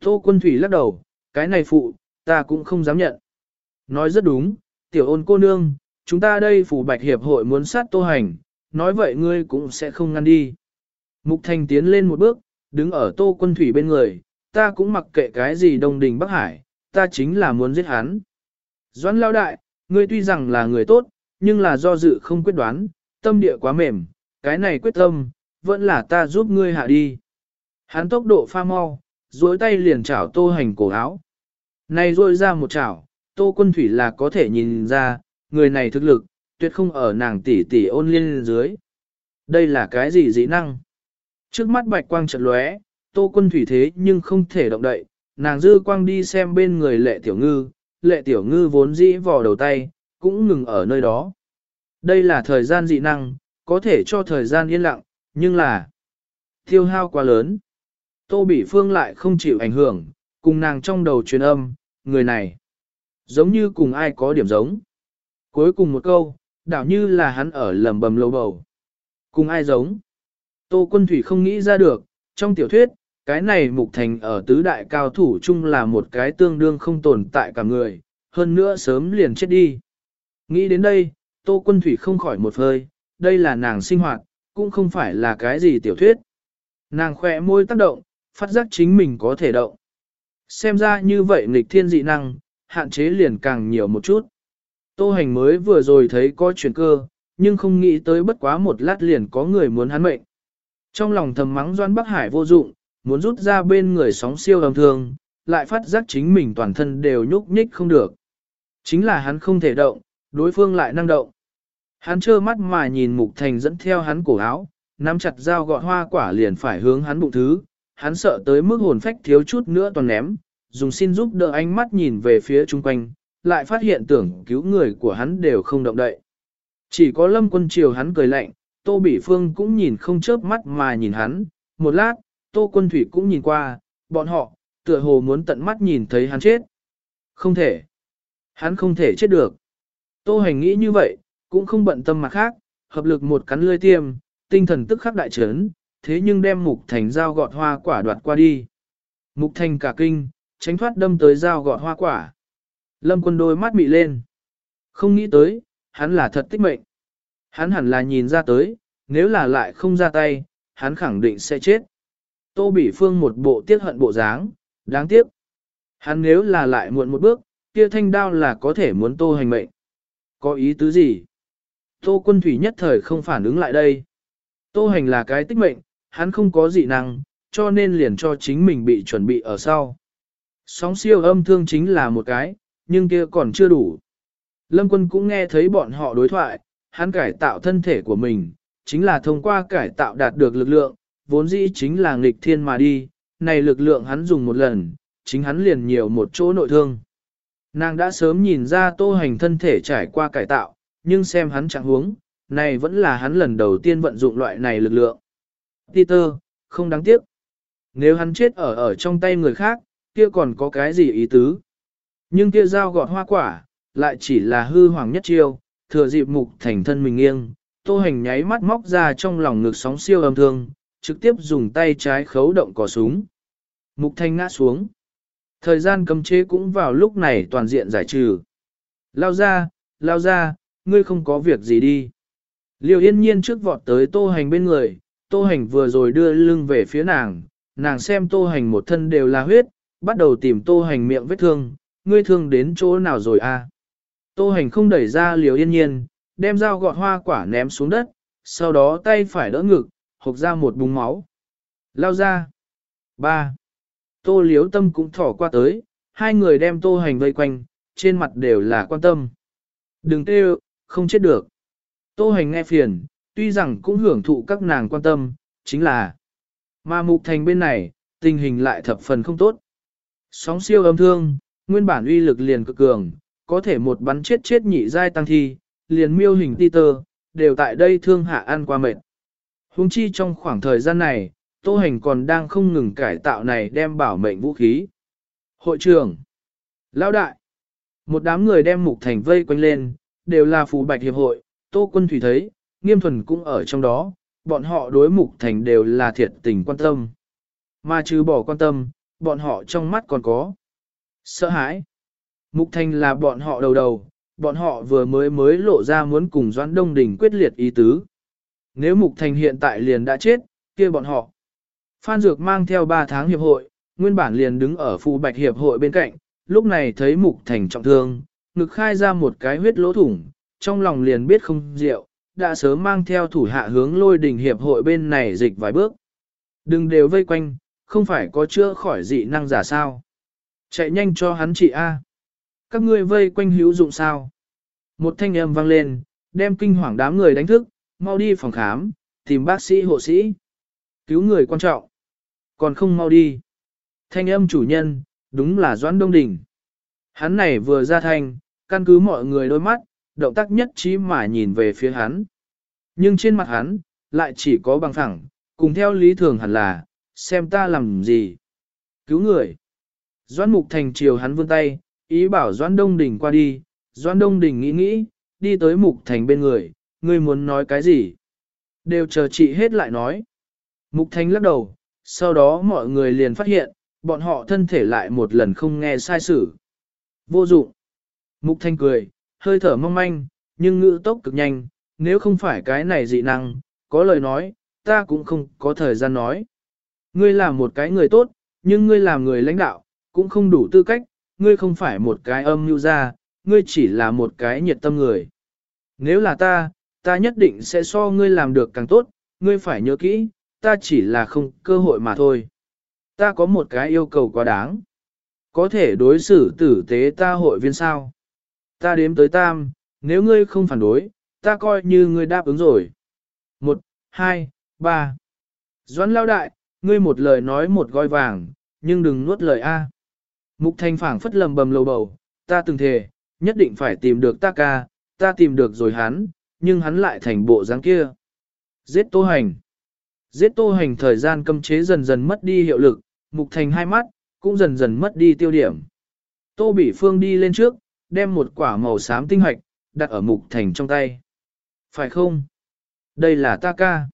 Tô Quân Thủy lắc đầu, cái này phụ, ta cũng không dám nhận. Nói rất đúng, tiểu ôn cô nương, chúng ta đây phủ bạch hiệp hội muốn sát tô hành, nói vậy ngươi cũng sẽ không ngăn đi. Mục Thành tiến lên một bước, đứng ở tô quân thủy bên người, ta cũng mặc kệ cái gì đông đình Bắc Hải, ta chính là muốn giết hắn. Doãn lao đại, ngươi tuy rằng là người tốt, nhưng là do dự không quyết đoán, tâm địa quá mềm, cái này quyết tâm, vẫn là ta giúp ngươi hạ đi. Hắn tốc độ pha mau, duỗi tay liền chảo tô hành cổ áo. Này rôi ra một chảo, tô quân thủy là có thể nhìn ra, người này thực lực, tuyệt không ở nàng tỷ tỷ ôn liên dưới. Đây là cái gì dĩ năng? Trước mắt bạch quang chợt lóe, tô quân thủy thế nhưng không thể động đậy, nàng dư quang đi xem bên người lệ tiểu ngư, lệ tiểu ngư vốn dĩ vò đầu tay, cũng ngừng ở nơi đó. Đây là thời gian dị năng, có thể cho thời gian yên lặng, nhưng là tiêu hao quá lớn. Tô Bỉ Phương lại không chịu ảnh hưởng, cùng nàng trong đầu truyền âm, người này, giống như cùng ai có điểm giống. Cuối cùng một câu, đảo như là hắn ở lầm bầm lâu bầu. Cùng ai giống? Tô Quân Thủy không nghĩ ra được, trong tiểu thuyết, cái này mục thành ở tứ đại cao thủ chung là một cái tương đương không tồn tại cả người, hơn nữa sớm liền chết đi. Nghĩ đến đây, Tô Quân Thủy không khỏi một hơi, đây là nàng sinh hoạt, cũng không phải là cái gì tiểu thuyết. Nàng khỏe môi tác động, phát giác chính mình có thể động. Xem ra như vậy nghịch thiên dị năng, hạn chế liền càng nhiều một chút. Tô hành mới vừa rồi thấy có chuyển cơ, nhưng không nghĩ tới bất quá một lát liền có người muốn hắn mệnh. Trong lòng thầm mắng Doan Bắc Hải vô dụng, muốn rút ra bên người sóng siêu âm thương, lại phát giác chính mình toàn thân đều nhúc nhích không được. Chính là hắn không thể động, đối phương lại năng động. Hắn trơ mắt mà nhìn Mục Thành dẫn theo hắn cổ áo, nắm chặt dao gọt hoa quả liền phải hướng hắn bụng thứ, hắn sợ tới mức hồn phách thiếu chút nữa toàn ném, dùng xin giúp đỡ ánh mắt nhìn về phía chung quanh, lại phát hiện tưởng cứu người của hắn đều không động đậy. Chỉ có lâm quân triều hắn cười lạnh, Tô Bỉ Phương cũng nhìn không chớp mắt mà nhìn hắn, một lát, Tô Quân Thủy cũng nhìn qua, bọn họ, tựa hồ muốn tận mắt nhìn thấy hắn chết. Không thể. Hắn không thể chết được. Tô Hành nghĩ như vậy, cũng không bận tâm mặt khác, hợp lực một cắn lươi tiêm, tinh thần tức khắc đại trấn, thế nhưng đem Mục Thành dao gọt hoa quả đoạt qua đi. Mục Thành cả kinh, tránh thoát đâm tới dao gọt hoa quả. Lâm quân đôi mắt mị lên. Không nghĩ tới, hắn là thật tích mệnh. Hắn hẳn là nhìn ra tới, nếu là lại không ra tay, hắn khẳng định sẽ chết. Tô Bỉ Phương một bộ tiếc hận bộ dáng, đáng tiếc. Hắn nếu là lại muộn một bước, kia thanh đao là có thể muốn tô hành mệnh. Có ý tứ gì? Tô quân thủy nhất thời không phản ứng lại đây. Tô hành là cái tích mệnh, hắn không có dị năng, cho nên liền cho chính mình bị chuẩn bị ở sau. Sóng siêu âm thương chính là một cái, nhưng kia còn chưa đủ. Lâm quân cũng nghe thấy bọn họ đối thoại, hắn cải tạo thân thể của mình, chính là thông qua cải tạo đạt được lực lượng, vốn dĩ chính là nghịch thiên mà đi, này lực lượng hắn dùng một lần, chính hắn liền nhiều một chỗ nội thương. Nàng đã sớm nhìn ra tô hành thân thể trải qua cải tạo, nhưng xem hắn chẳng huống, này vẫn là hắn lần đầu tiên vận dụng loại này lực lượng. Peter, không đáng tiếc. Nếu hắn chết ở ở trong tay người khác, kia còn có cái gì ý tứ? Nhưng kia dao gọt hoa quả, lại chỉ là hư hoàng nhất chiêu, thừa dịp mục thành thân mình nghiêng, tô hành nháy mắt móc ra trong lòng ngực sóng siêu âm thương, trực tiếp dùng tay trái khấu động cò súng. Mục thành ngã xuống. Thời gian cấm chế cũng vào lúc này toàn diện giải trừ. Lao ra, lao ra, ngươi không có việc gì đi. Liêu yên nhiên trước vọt tới tô hành bên người, tô hành vừa rồi đưa lưng về phía nàng, nàng xem tô hành một thân đều là huyết, bắt đầu tìm tô hành miệng vết thương, ngươi thương đến chỗ nào rồi a? Tô hành không đẩy ra liều yên nhiên, đem dao gọt hoa quả ném xuống đất, sau đó tay phải đỡ ngực, hộc ra một búng máu. Lao ra. Ba. Tô liếu tâm cũng thỏ qua tới, hai người đem tô hành vây quanh, trên mặt đều là quan tâm. Đừng tê không chết được. Tô hành nghe phiền, tuy rằng cũng hưởng thụ các nàng quan tâm, chính là mà mục thành bên này, tình hình lại thập phần không tốt. Sóng siêu âm thương, nguyên bản uy lực liền cực cường, có thể một bắn chết chết nhị giai tăng thi, liền miêu hình ti tơ, đều tại đây thương hạ ăn qua mệt. Hùng chi trong khoảng thời gian này, Tô Hành còn đang không ngừng cải tạo này đem bảo mệnh vũ khí. Hội trưởng, Lão đại, một đám người đem mục thành vây quanh lên, đều là phù bạch hiệp hội, Tô Quân Thủy thấy, nghiêm thuần cũng ở trong đó, bọn họ đối mục thành đều là thiệt tình quan tâm. Mà trừ bỏ quan tâm, bọn họ trong mắt còn có sợ hãi. Mục thành là bọn họ đầu đầu, bọn họ vừa mới mới lộ ra muốn cùng Doãn Đông Đình quyết liệt ý tứ. Nếu Mục Thành hiện tại liền đã chết, kia bọn họ. Phan Dược mang theo 3 tháng hiệp hội, nguyên bản liền đứng ở phù bạch hiệp hội bên cạnh, lúc này thấy Mục Thành trọng thương, ngực khai ra một cái huyết lỗ thủng, trong lòng liền biết không rượu, đã sớm mang theo thủ hạ hướng lôi đình hiệp hội bên này dịch vài bước. Đừng đều vây quanh, không phải có chữa khỏi dị năng giả sao. Chạy nhanh cho hắn trị A. Các ngươi vây quanh hữu dụng sao? Một thanh âm vang lên, đem kinh hoàng đám người đánh thức, mau đi phòng khám, tìm bác sĩ hộ sĩ. Cứu người quan trọng. Còn không mau đi. Thanh âm chủ nhân, đúng là Doãn Đông Đình. Hắn này vừa ra thanh, căn cứ mọi người đôi mắt, động tác nhất trí mà nhìn về phía hắn. Nhưng trên mặt hắn, lại chỉ có bằng phẳng, cùng theo lý thường hẳn là, xem ta làm gì. Cứu người. Doãn Mục Thành chiều hắn vươn tay, ý bảo Doãn Đông Đình qua đi. Doãn Đông Đình nghĩ nghĩ, đi tới Mục Thành bên người, ngươi muốn nói cái gì? Đều chờ chị hết lại nói. Mục Thành lắc đầu, sau đó mọi người liền phát hiện, bọn họ thân thể lại một lần không nghe sai sự. Vô dụng. Mục Thành cười, hơi thở mong manh, nhưng ngữ tốc cực nhanh, nếu không phải cái này dị năng, có lời nói, ta cũng không có thời gian nói. Ngươi là một cái người tốt, nhưng ngươi làm người lãnh đạo, cũng không đủ tư cách, ngươi không phải một cái âm mưu ra, ngươi chỉ là một cái nhiệt tâm người. Nếu là ta, ta nhất định sẽ so ngươi làm được càng tốt, ngươi phải nhớ kỹ, ta chỉ là không cơ hội mà thôi. Ta có một cái yêu cầu quá đáng. Có thể đối xử tử tế ta hội viên sao? Ta đếm tới tam, nếu ngươi không phản đối, ta coi như ngươi đáp ứng rồi. Một, hai, ba. Doãn lao đại, ngươi một lời nói một gói vàng, nhưng đừng nuốt lời A. Mục thanh phảng phất lầm bầm lầu bầu, ta từng thề, nhất định phải tìm được ta ca, ta tìm được rồi hắn, nhưng hắn lại thành bộ dáng kia. Giết tô hành. Giết tô hành thời gian cấm chế dần dần mất đi hiệu lực, mục Thanh hai mắt, cũng dần dần mất đi tiêu điểm. Tô Bỉ Phương đi lên trước, đem một quả màu xám tinh hoạch, đặt ở mục thành trong tay. Phải không? Đây là ta ca.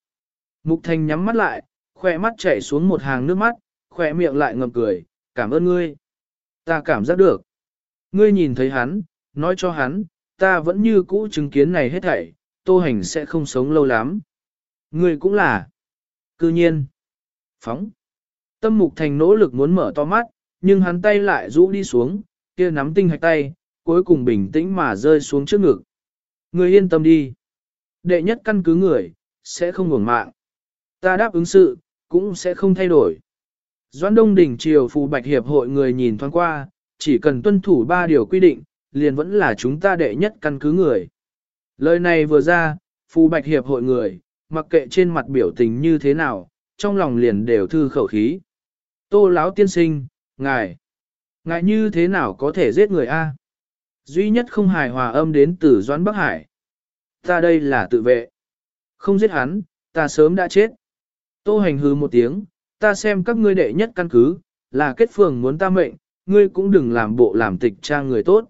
Mục thành nhắm mắt lại, khỏe mắt chảy xuống một hàng nước mắt, khỏe miệng lại ngầm cười, cảm ơn ngươi. Ta cảm giác được. Ngươi nhìn thấy hắn, nói cho hắn, ta vẫn như cũ chứng kiến này hết thảy, tô hành sẽ không sống lâu lắm. Ngươi cũng là. Cư nhiên. Phóng. Tâm mục thành nỗ lực muốn mở to mắt, nhưng hắn tay lại rũ đi xuống, kia nắm tinh hạch tay, cuối cùng bình tĩnh mà rơi xuống trước ngực. Ngươi yên tâm đi. Đệ nhất căn cứ người, sẽ không ngủng mạng. Ta đáp ứng sự, cũng sẽ không thay đổi. Doãn Đông Đỉnh Triều Phù Bạch Hiệp hội người nhìn thoáng qua, chỉ cần tuân thủ ba điều quy định, liền vẫn là chúng ta đệ nhất căn cứ người. Lời này vừa ra, Phù Bạch Hiệp hội người, mặc kệ trên mặt biểu tình như thế nào, trong lòng liền đều thư khẩu khí. Tô Lão tiên sinh, ngài, ngài như thế nào có thể giết người A? Duy nhất không hài hòa âm đến từ Doãn Bắc Hải. Ta đây là tự vệ. Không giết hắn, ta sớm đã chết. Tô hành hư một tiếng, ta xem các ngươi đệ nhất căn cứ, là kết phường muốn ta mệnh, ngươi cũng đừng làm bộ làm tịch trang người tốt.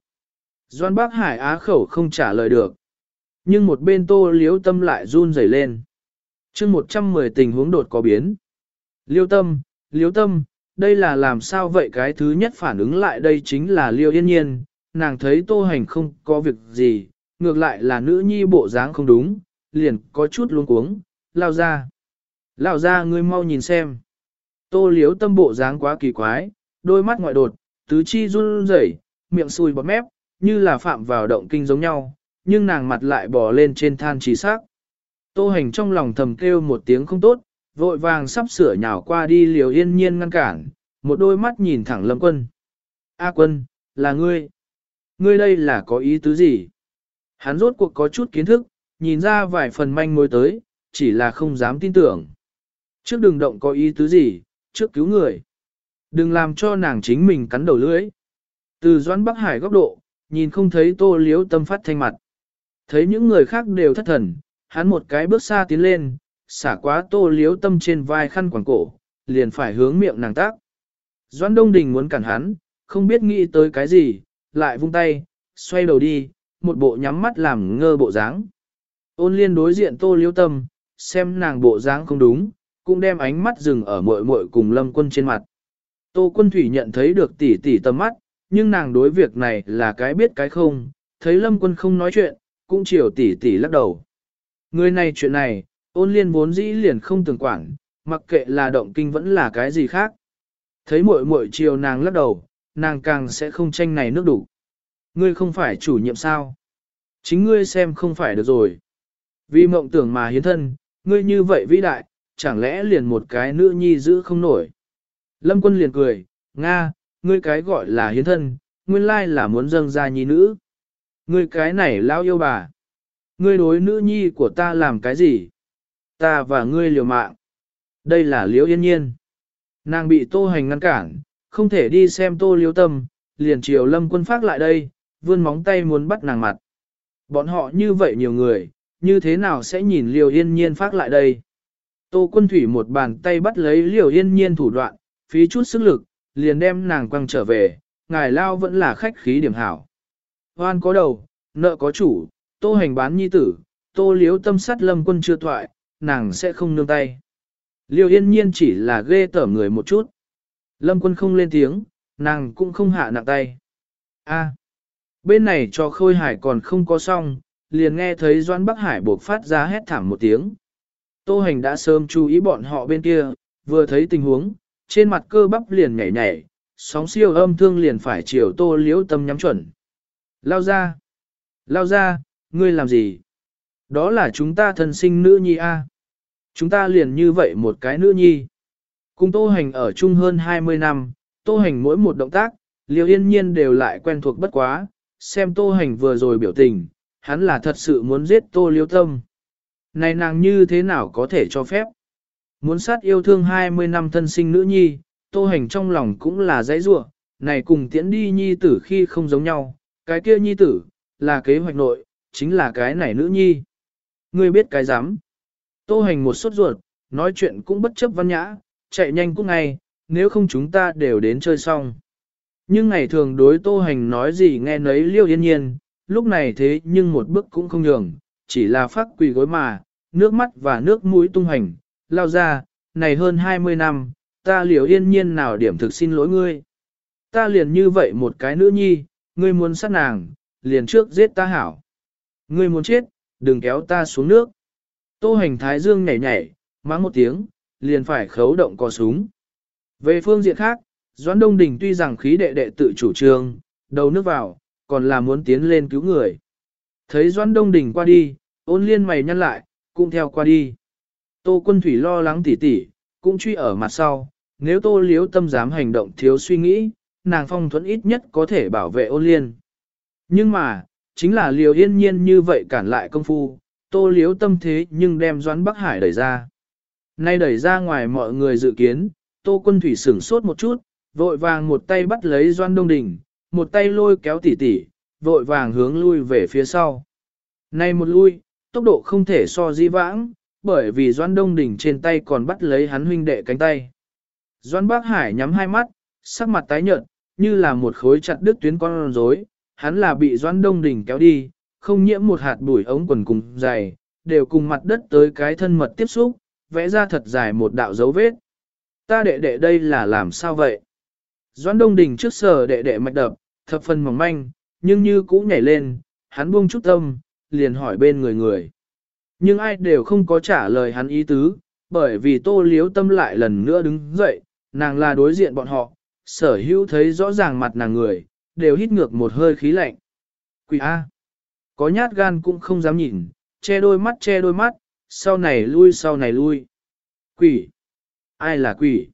Doan Bác Hải á khẩu không trả lời được. Nhưng một bên tô liếu tâm lại run rẩy lên. chương 110 tình huống đột có biến. Liêu tâm, liếu tâm, đây là làm sao vậy cái thứ nhất phản ứng lại đây chính là liêu yên nhiên, nàng thấy tô hành không có việc gì, ngược lại là nữ nhi bộ dáng không đúng, liền có chút luống cuống, lao ra. Lao ra ngươi mau nhìn xem. Tô liếu tâm bộ dáng quá kỳ quái, đôi mắt ngoại đột, tứ chi run rẩy, miệng sùi bọt mép, như là phạm vào động kinh giống nhau, nhưng nàng mặt lại bò lên trên than trì sắc. Tô hành trong lòng thầm kêu một tiếng không tốt, vội vàng sắp sửa nhào qua đi liều yên nhiên ngăn cản, một đôi mắt nhìn thẳng lâm quân. A quân, là ngươi. Ngươi đây là có ý tứ gì? Hắn rốt cuộc có chút kiến thức, nhìn ra vài phần manh mối tới, chỉ là không dám tin tưởng. Trước đừng động có ý tứ gì, trước cứu người. Đừng làm cho nàng chính mình cắn đầu lưỡi. Từ doãn Bắc Hải góc độ, nhìn không thấy tô liếu tâm phát thanh mặt. Thấy những người khác đều thất thần, hắn một cái bước xa tiến lên, xả quá tô liếu tâm trên vai khăn quàng cổ, liền phải hướng miệng nàng tác. Doãn Đông Đình muốn cản hắn, không biết nghĩ tới cái gì, lại vung tay, xoay đầu đi, một bộ nhắm mắt làm ngơ bộ dáng. Ôn liên đối diện tô liếu tâm, xem nàng bộ dáng không đúng, cũng đem ánh mắt dừng ở muội muội cùng lâm quân trên mặt. Tô quân thủy nhận thấy được tỷ tỷ tầm mắt, nhưng nàng đối việc này là cái biết cái không, thấy lâm quân không nói chuyện, cũng chiều tỷ tỷ lắc đầu. Người này chuyện này, ôn liên vốn dĩ liền không tưởng quản, mặc kệ là động kinh vẫn là cái gì khác. Thấy muội muội chiều nàng lắc đầu, nàng càng sẽ không tranh này nước đủ. Ngươi không phải chủ nhiệm sao? Chính ngươi xem không phải được rồi. Vì mộng tưởng mà hiến thân, ngươi như vậy vĩ đại, chẳng lẽ liền một cái nữ nhi giữ không nổi. Lâm quân liền cười, Nga, ngươi cái gọi là hiến thân, nguyên lai là muốn dâng ra nhi nữ. Ngươi cái này lao yêu bà. Ngươi đối nữ nhi của ta làm cái gì? Ta và ngươi liều mạng. Đây là liễu yên nhiên. Nàng bị tô hành ngăn cản, không thể đi xem tô liễu tâm, liền chiều lâm quân phát lại đây, vươn móng tay muốn bắt nàng mặt. Bọn họ như vậy nhiều người, như thế nào sẽ nhìn liều yên nhiên phát lại đây? Tô quân thủy một bàn tay bắt lấy liều yên nhiên thủ đoạn, phí chút sức lực, liền đem nàng quăng trở về, ngài lao vẫn là khách khí điểm hảo. Hoan có đầu, nợ có chủ, tô hành bán nhi tử, tô liếu tâm sát lâm quân chưa thoại, nàng sẽ không nương tay. Liêu yên nhiên chỉ là ghê tởm người một chút. Lâm quân không lên tiếng, nàng cũng không hạ nặng tay. A, bên này cho khôi hải còn không có xong, liền nghe thấy Doan Bắc Hải buộc phát ra hét thảm một tiếng. Tô hành đã sớm chú ý bọn họ bên kia, vừa thấy tình huống, trên mặt cơ bắp liền nhảy nhảy, sóng siêu âm thương liền phải chiều tô liễu tâm nhắm chuẩn. Lao ra! Lao ra, ngươi làm gì? Đó là chúng ta thân sinh nữ nhi a. Chúng ta liền như vậy một cái nữ nhi. Cùng tô hành ở chung hơn 20 năm, tô hành mỗi một động tác, liều yên nhiên đều lại quen thuộc bất quá, xem tô hành vừa rồi biểu tình, hắn là thật sự muốn giết tô liêu tâm. Này nàng như thế nào có thể cho phép? Muốn sát yêu thương 20 năm thân sinh nữ nhi, tô hành trong lòng cũng là dãy rua, này cùng tiễn đi nhi tử khi không giống nhau, cái kia nhi tử, là kế hoạch nội, chính là cái này nữ nhi. Ngươi biết cái dám. Tô hành một sốt ruột, nói chuyện cũng bất chấp văn nhã, chạy nhanh cũng ngay, nếu không chúng ta đều đến chơi xong. Nhưng ngày thường đối tô hành nói gì nghe nấy liêu yên nhiên, lúc này thế nhưng một bước cũng không nhường, chỉ là phát quỳ gối mà, nước mắt và nước mũi tung hành, lao ra, này hơn 20 năm, ta liều yên nhiên nào điểm thực xin lỗi ngươi. Ta liền như vậy một cái nữ nhi, ngươi muốn sát nàng, liền trước giết ta hảo. Ngươi muốn chết, đừng kéo ta xuống nước. Tô hành thái dương nhảy nhảy, mắng một tiếng, liền phải khấu động cò súng. Về phương diện khác, Doãn Đông Đình tuy rằng khí đệ đệ tự chủ trương, đầu nước vào, còn là muốn tiến lên cứu người. Thấy Doãn Đông Đình qua đi, ôn liên mày nhăn lại, cũng theo qua đi. Tô quân thủy lo lắng tỉ tỉ, cũng truy ở mặt sau, nếu tô liếu tâm dám hành động thiếu suy nghĩ, nàng phong thuẫn ít nhất có thể bảo vệ ôn liên. Nhưng mà, chính là liều yên nhiên như vậy cản lại công phu, tô liếu tâm thế nhưng đem doãn Bắc Hải đẩy ra. Nay đẩy ra ngoài mọi người dự kiến, tô quân thủy sửng sốt một chút, vội vàng một tay bắt lấy doan đông đình, một tay lôi kéo tỉ tỉ, vội vàng hướng lui về phía sau. Nay một lui, tốc độ không thể so di vãng, bởi vì doan đông đình trên tay còn bắt lấy hắn huynh đệ cánh tay. Doan Bắc Hải nhắm hai mắt, sắc mặt tái nhợt, như là một khối chặt đứt tuyến con rối, hắn là bị Doan Đông Đình kéo đi, không nhiễm một hạt bụi ống quần cùng dày, đều cùng mặt đất tới cái thân mật tiếp xúc, vẽ ra thật dài một đạo dấu vết. Ta đệ đệ đây là làm sao vậy? Doan Đông Đình trước sở đệ đệ mạch đập, thập phần mỏng manh, nhưng như cũ nhảy lên, hắn buông chút tâm, liền hỏi bên người người. Nhưng ai đều không có trả lời hắn ý tứ, bởi vì tô liếu tâm lại lần nữa đứng dậy, nàng là đối diện bọn họ, sở hữu thấy rõ ràng mặt nàng người, đều hít ngược một hơi khí lạnh. Quỷ A. Có nhát gan cũng không dám nhìn, che đôi mắt che đôi mắt, sau này lui sau này lui. Quỷ! Ai là quỷ?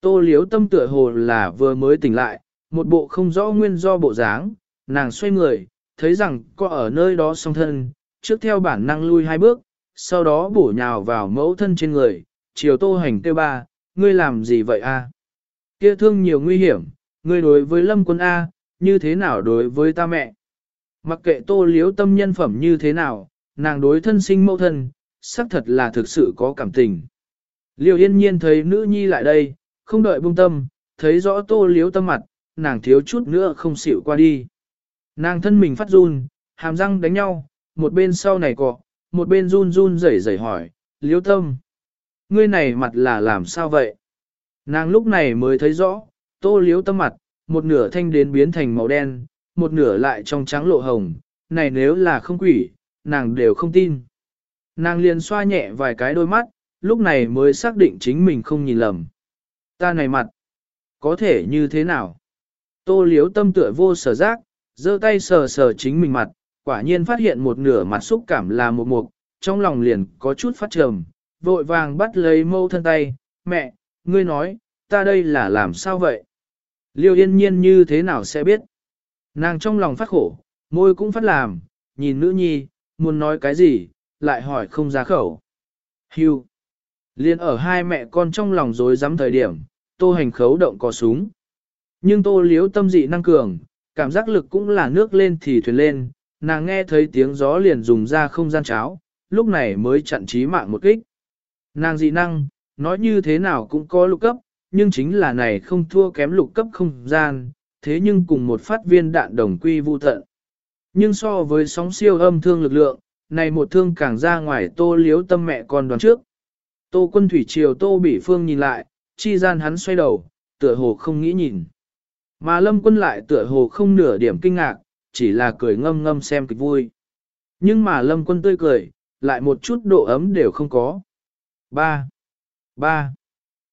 Tô liếu tâm tựa hồ là vừa mới tỉnh lại, một bộ không rõ nguyên do bộ dáng, nàng xoay người, thấy rằng có ở nơi đó song thân, trước theo bản năng lui hai bước, sau đó bổ nhào vào mẫu thân trên người, chiều tô hành kêu ba, ngươi làm gì vậy a? Kia thương nhiều nguy hiểm, ngươi đối với lâm quân A, như thế nào đối với ta mẹ? Mặc kệ tô liếu tâm nhân phẩm như thế nào, nàng đối thân sinh mẫu thân, xác thật là thực sự có cảm tình. Liêu yên nhiên thấy nữ nhi lại đây, không đợi buông tâm, thấy rõ tô liếu tâm mặt, nàng thiếu chút nữa không xỉu qua đi. Nàng thân mình phát run, hàm răng đánh nhau, một bên sau này cọ, một bên run run rẩy rẩy hỏi, liếu tâm. Ngươi này mặt là làm sao vậy? Nàng lúc này mới thấy rõ, tô liếu tâm mặt, một nửa thanh đến biến thành màu đen, một nửa lại trong trắng lộ hồng, này nếu là không quỷ, nàng đều không tin. Nàng liền xoa nhẹ vài cái đôi mắt, lúc này mới xác định chính mình không nhìn lầm. Ta này mặt, có thể như thế nào? Tô liếu tâm tựa vô sở giác, giơ tay sờ sờ chính mình mặt, quả nhiên phát hiện một nửa mặt xúc cảm là một mục, trong lòng liền có chút phát trầm, vội vàng bắt lấy mâu thân tay, mẹ, ngươi nói, ta đây là làm sao vậy? Liêu yên nhiên như thế nào sẽ biết? Nàng trong lòng phát khổ, môi cũng phát làm, nhìn nữ nhi, muốn nói cái gì, lại hỏi không ra khẩu. Hưu. Liên ở hai mẹ con trong lòng rối rắm thời điểm, tô hành khấu động có súng. Nhưng tô liếu tâm dị năng cường, cảm giác lực cũng là nước lên thì thuyền lên, nàng nghe thấy tiếng gió liền dùng ra không gian cháo, lúc này mới chặn trí mạng một kích. Nàng dị năng, nói như thế nào cũng có lục cấp, nhưng chính là này không thua kém lục cấp không gian, thế nhưng cùng một phát viên đạn đồng quy vu tận. Nhưng so với sóng siêu âm thương lực lượng, này một thương càng ra ngoài tô liếu tâm mẹ con đoàn trước. Tô quân thủy triều tô bị phương nhìn lại, chi gian hắn xoay đầu, tựa hồ không nghĩ nhìn. Mà lâm quân lại tựa hồ không nửa điểm kinh ngạc, chỉ là cười ngâm ngâm xem kịch vui. Nhưng mà lâm quân tươi cười, lại một chút độ ấm đều không có. 3. 3.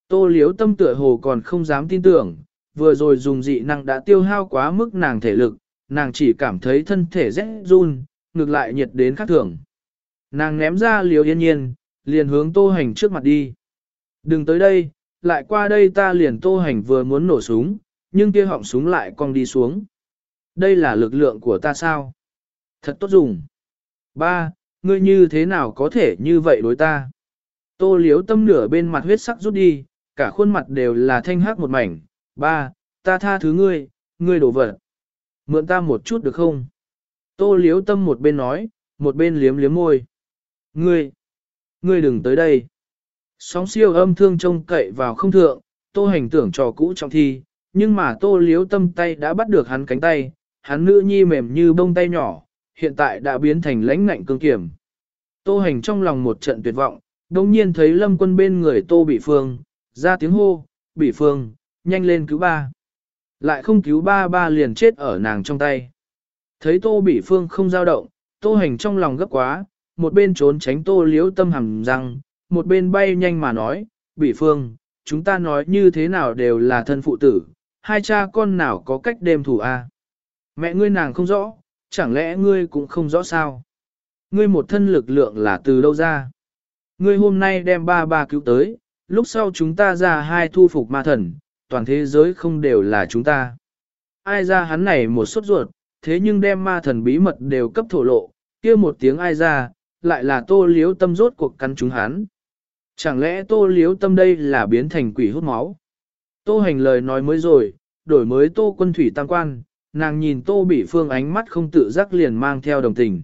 Tô liếu tâm tựa hồ còn không dám tin tưởng, vừa rồi dùng dị năng đã tiêu hao quá mức nàng thể lực, nàng chỉ cảm thấy thân thể rét run, ngược lại nhiệt đến khắc thường. Nàng ném ra liều yên nhiên, liền hướng tô hành trước mặt đi. Đừng tới đây, lại qua đây ta liền tô hành vừa muốn nổ súng, nhưng kia họng súng lại cong đi xuống. Đây là lực lượng của ta sao? Thật tốt dùng. Ba, ngươi như thế nào có thể như vậy đối ta? Tô liếu tâm nửa bên mặt huyết sắc rút đi, cả khuôn mặt đều là thanh hắc một mảnh. Ba, ta tha thứ ngươi, ngươi đổ vật. Mượn ta một chút được không? Tô liếu tâm một bên nói, một bên liếm liếm môi. Ngươi, ngươi đừng tới đây. Sóng siêu âm thương trông cậy vào không thượng, tô hành tưởng trò cũ trong thi, nhưng mà tô liếu tâm tay đã bắt được hắn cánh tay, hắn nữ nhi mềm như bông tay nhỏ, hiện tại đã biến thành lãnh ngạnh cương kiểm. Tô hành trong lòng một trận tuyệt vọng, đồng nhiên thấy lâm quân bên người tô bị phương, ra tiếng hô, bị phương, nhanh lên cứu ba. Lại không cứu ba ba liền chết ở nàng trong tay. Thấy tô bị phương không dao động, tô hành trong lòng gấp quá, một bên trốn tránh tô liếu tâm hầm răng, một bên bay nhanh mà nói, bị phương, chúng ta nói như thế nào đều là thân phụ tử, hai cha con nào có cách đêm thủ a? Mẹ ngươi nàng không rõ, chẳng lẽ ngươi cũng không rõ sao? Ngươi một thân lực lượng là từ đâu ra? Ngươi hôm nay đem ba ba cứu tới, lúc sau chúng ta ra hai thu phục ma thần, toàn thế giới không đều là chúng ta. Ai ra hắn này một sốt ruột, thế nhưng đem ma thần bí mật đều cấp thổ lộ, kia một tiếng ai ra, lại là tô liếu tâm rốt cuộc cắn chúng hắn. Chẳng lẽ tô liếu tâm đây là biến thành quỷ hút máu? Tô hành lời nói mới rồi, đổi mới tô quân thủy tam quan, nàng nhìn tô bị phương ánh mắt không tự giác liền mang theo đồng tình.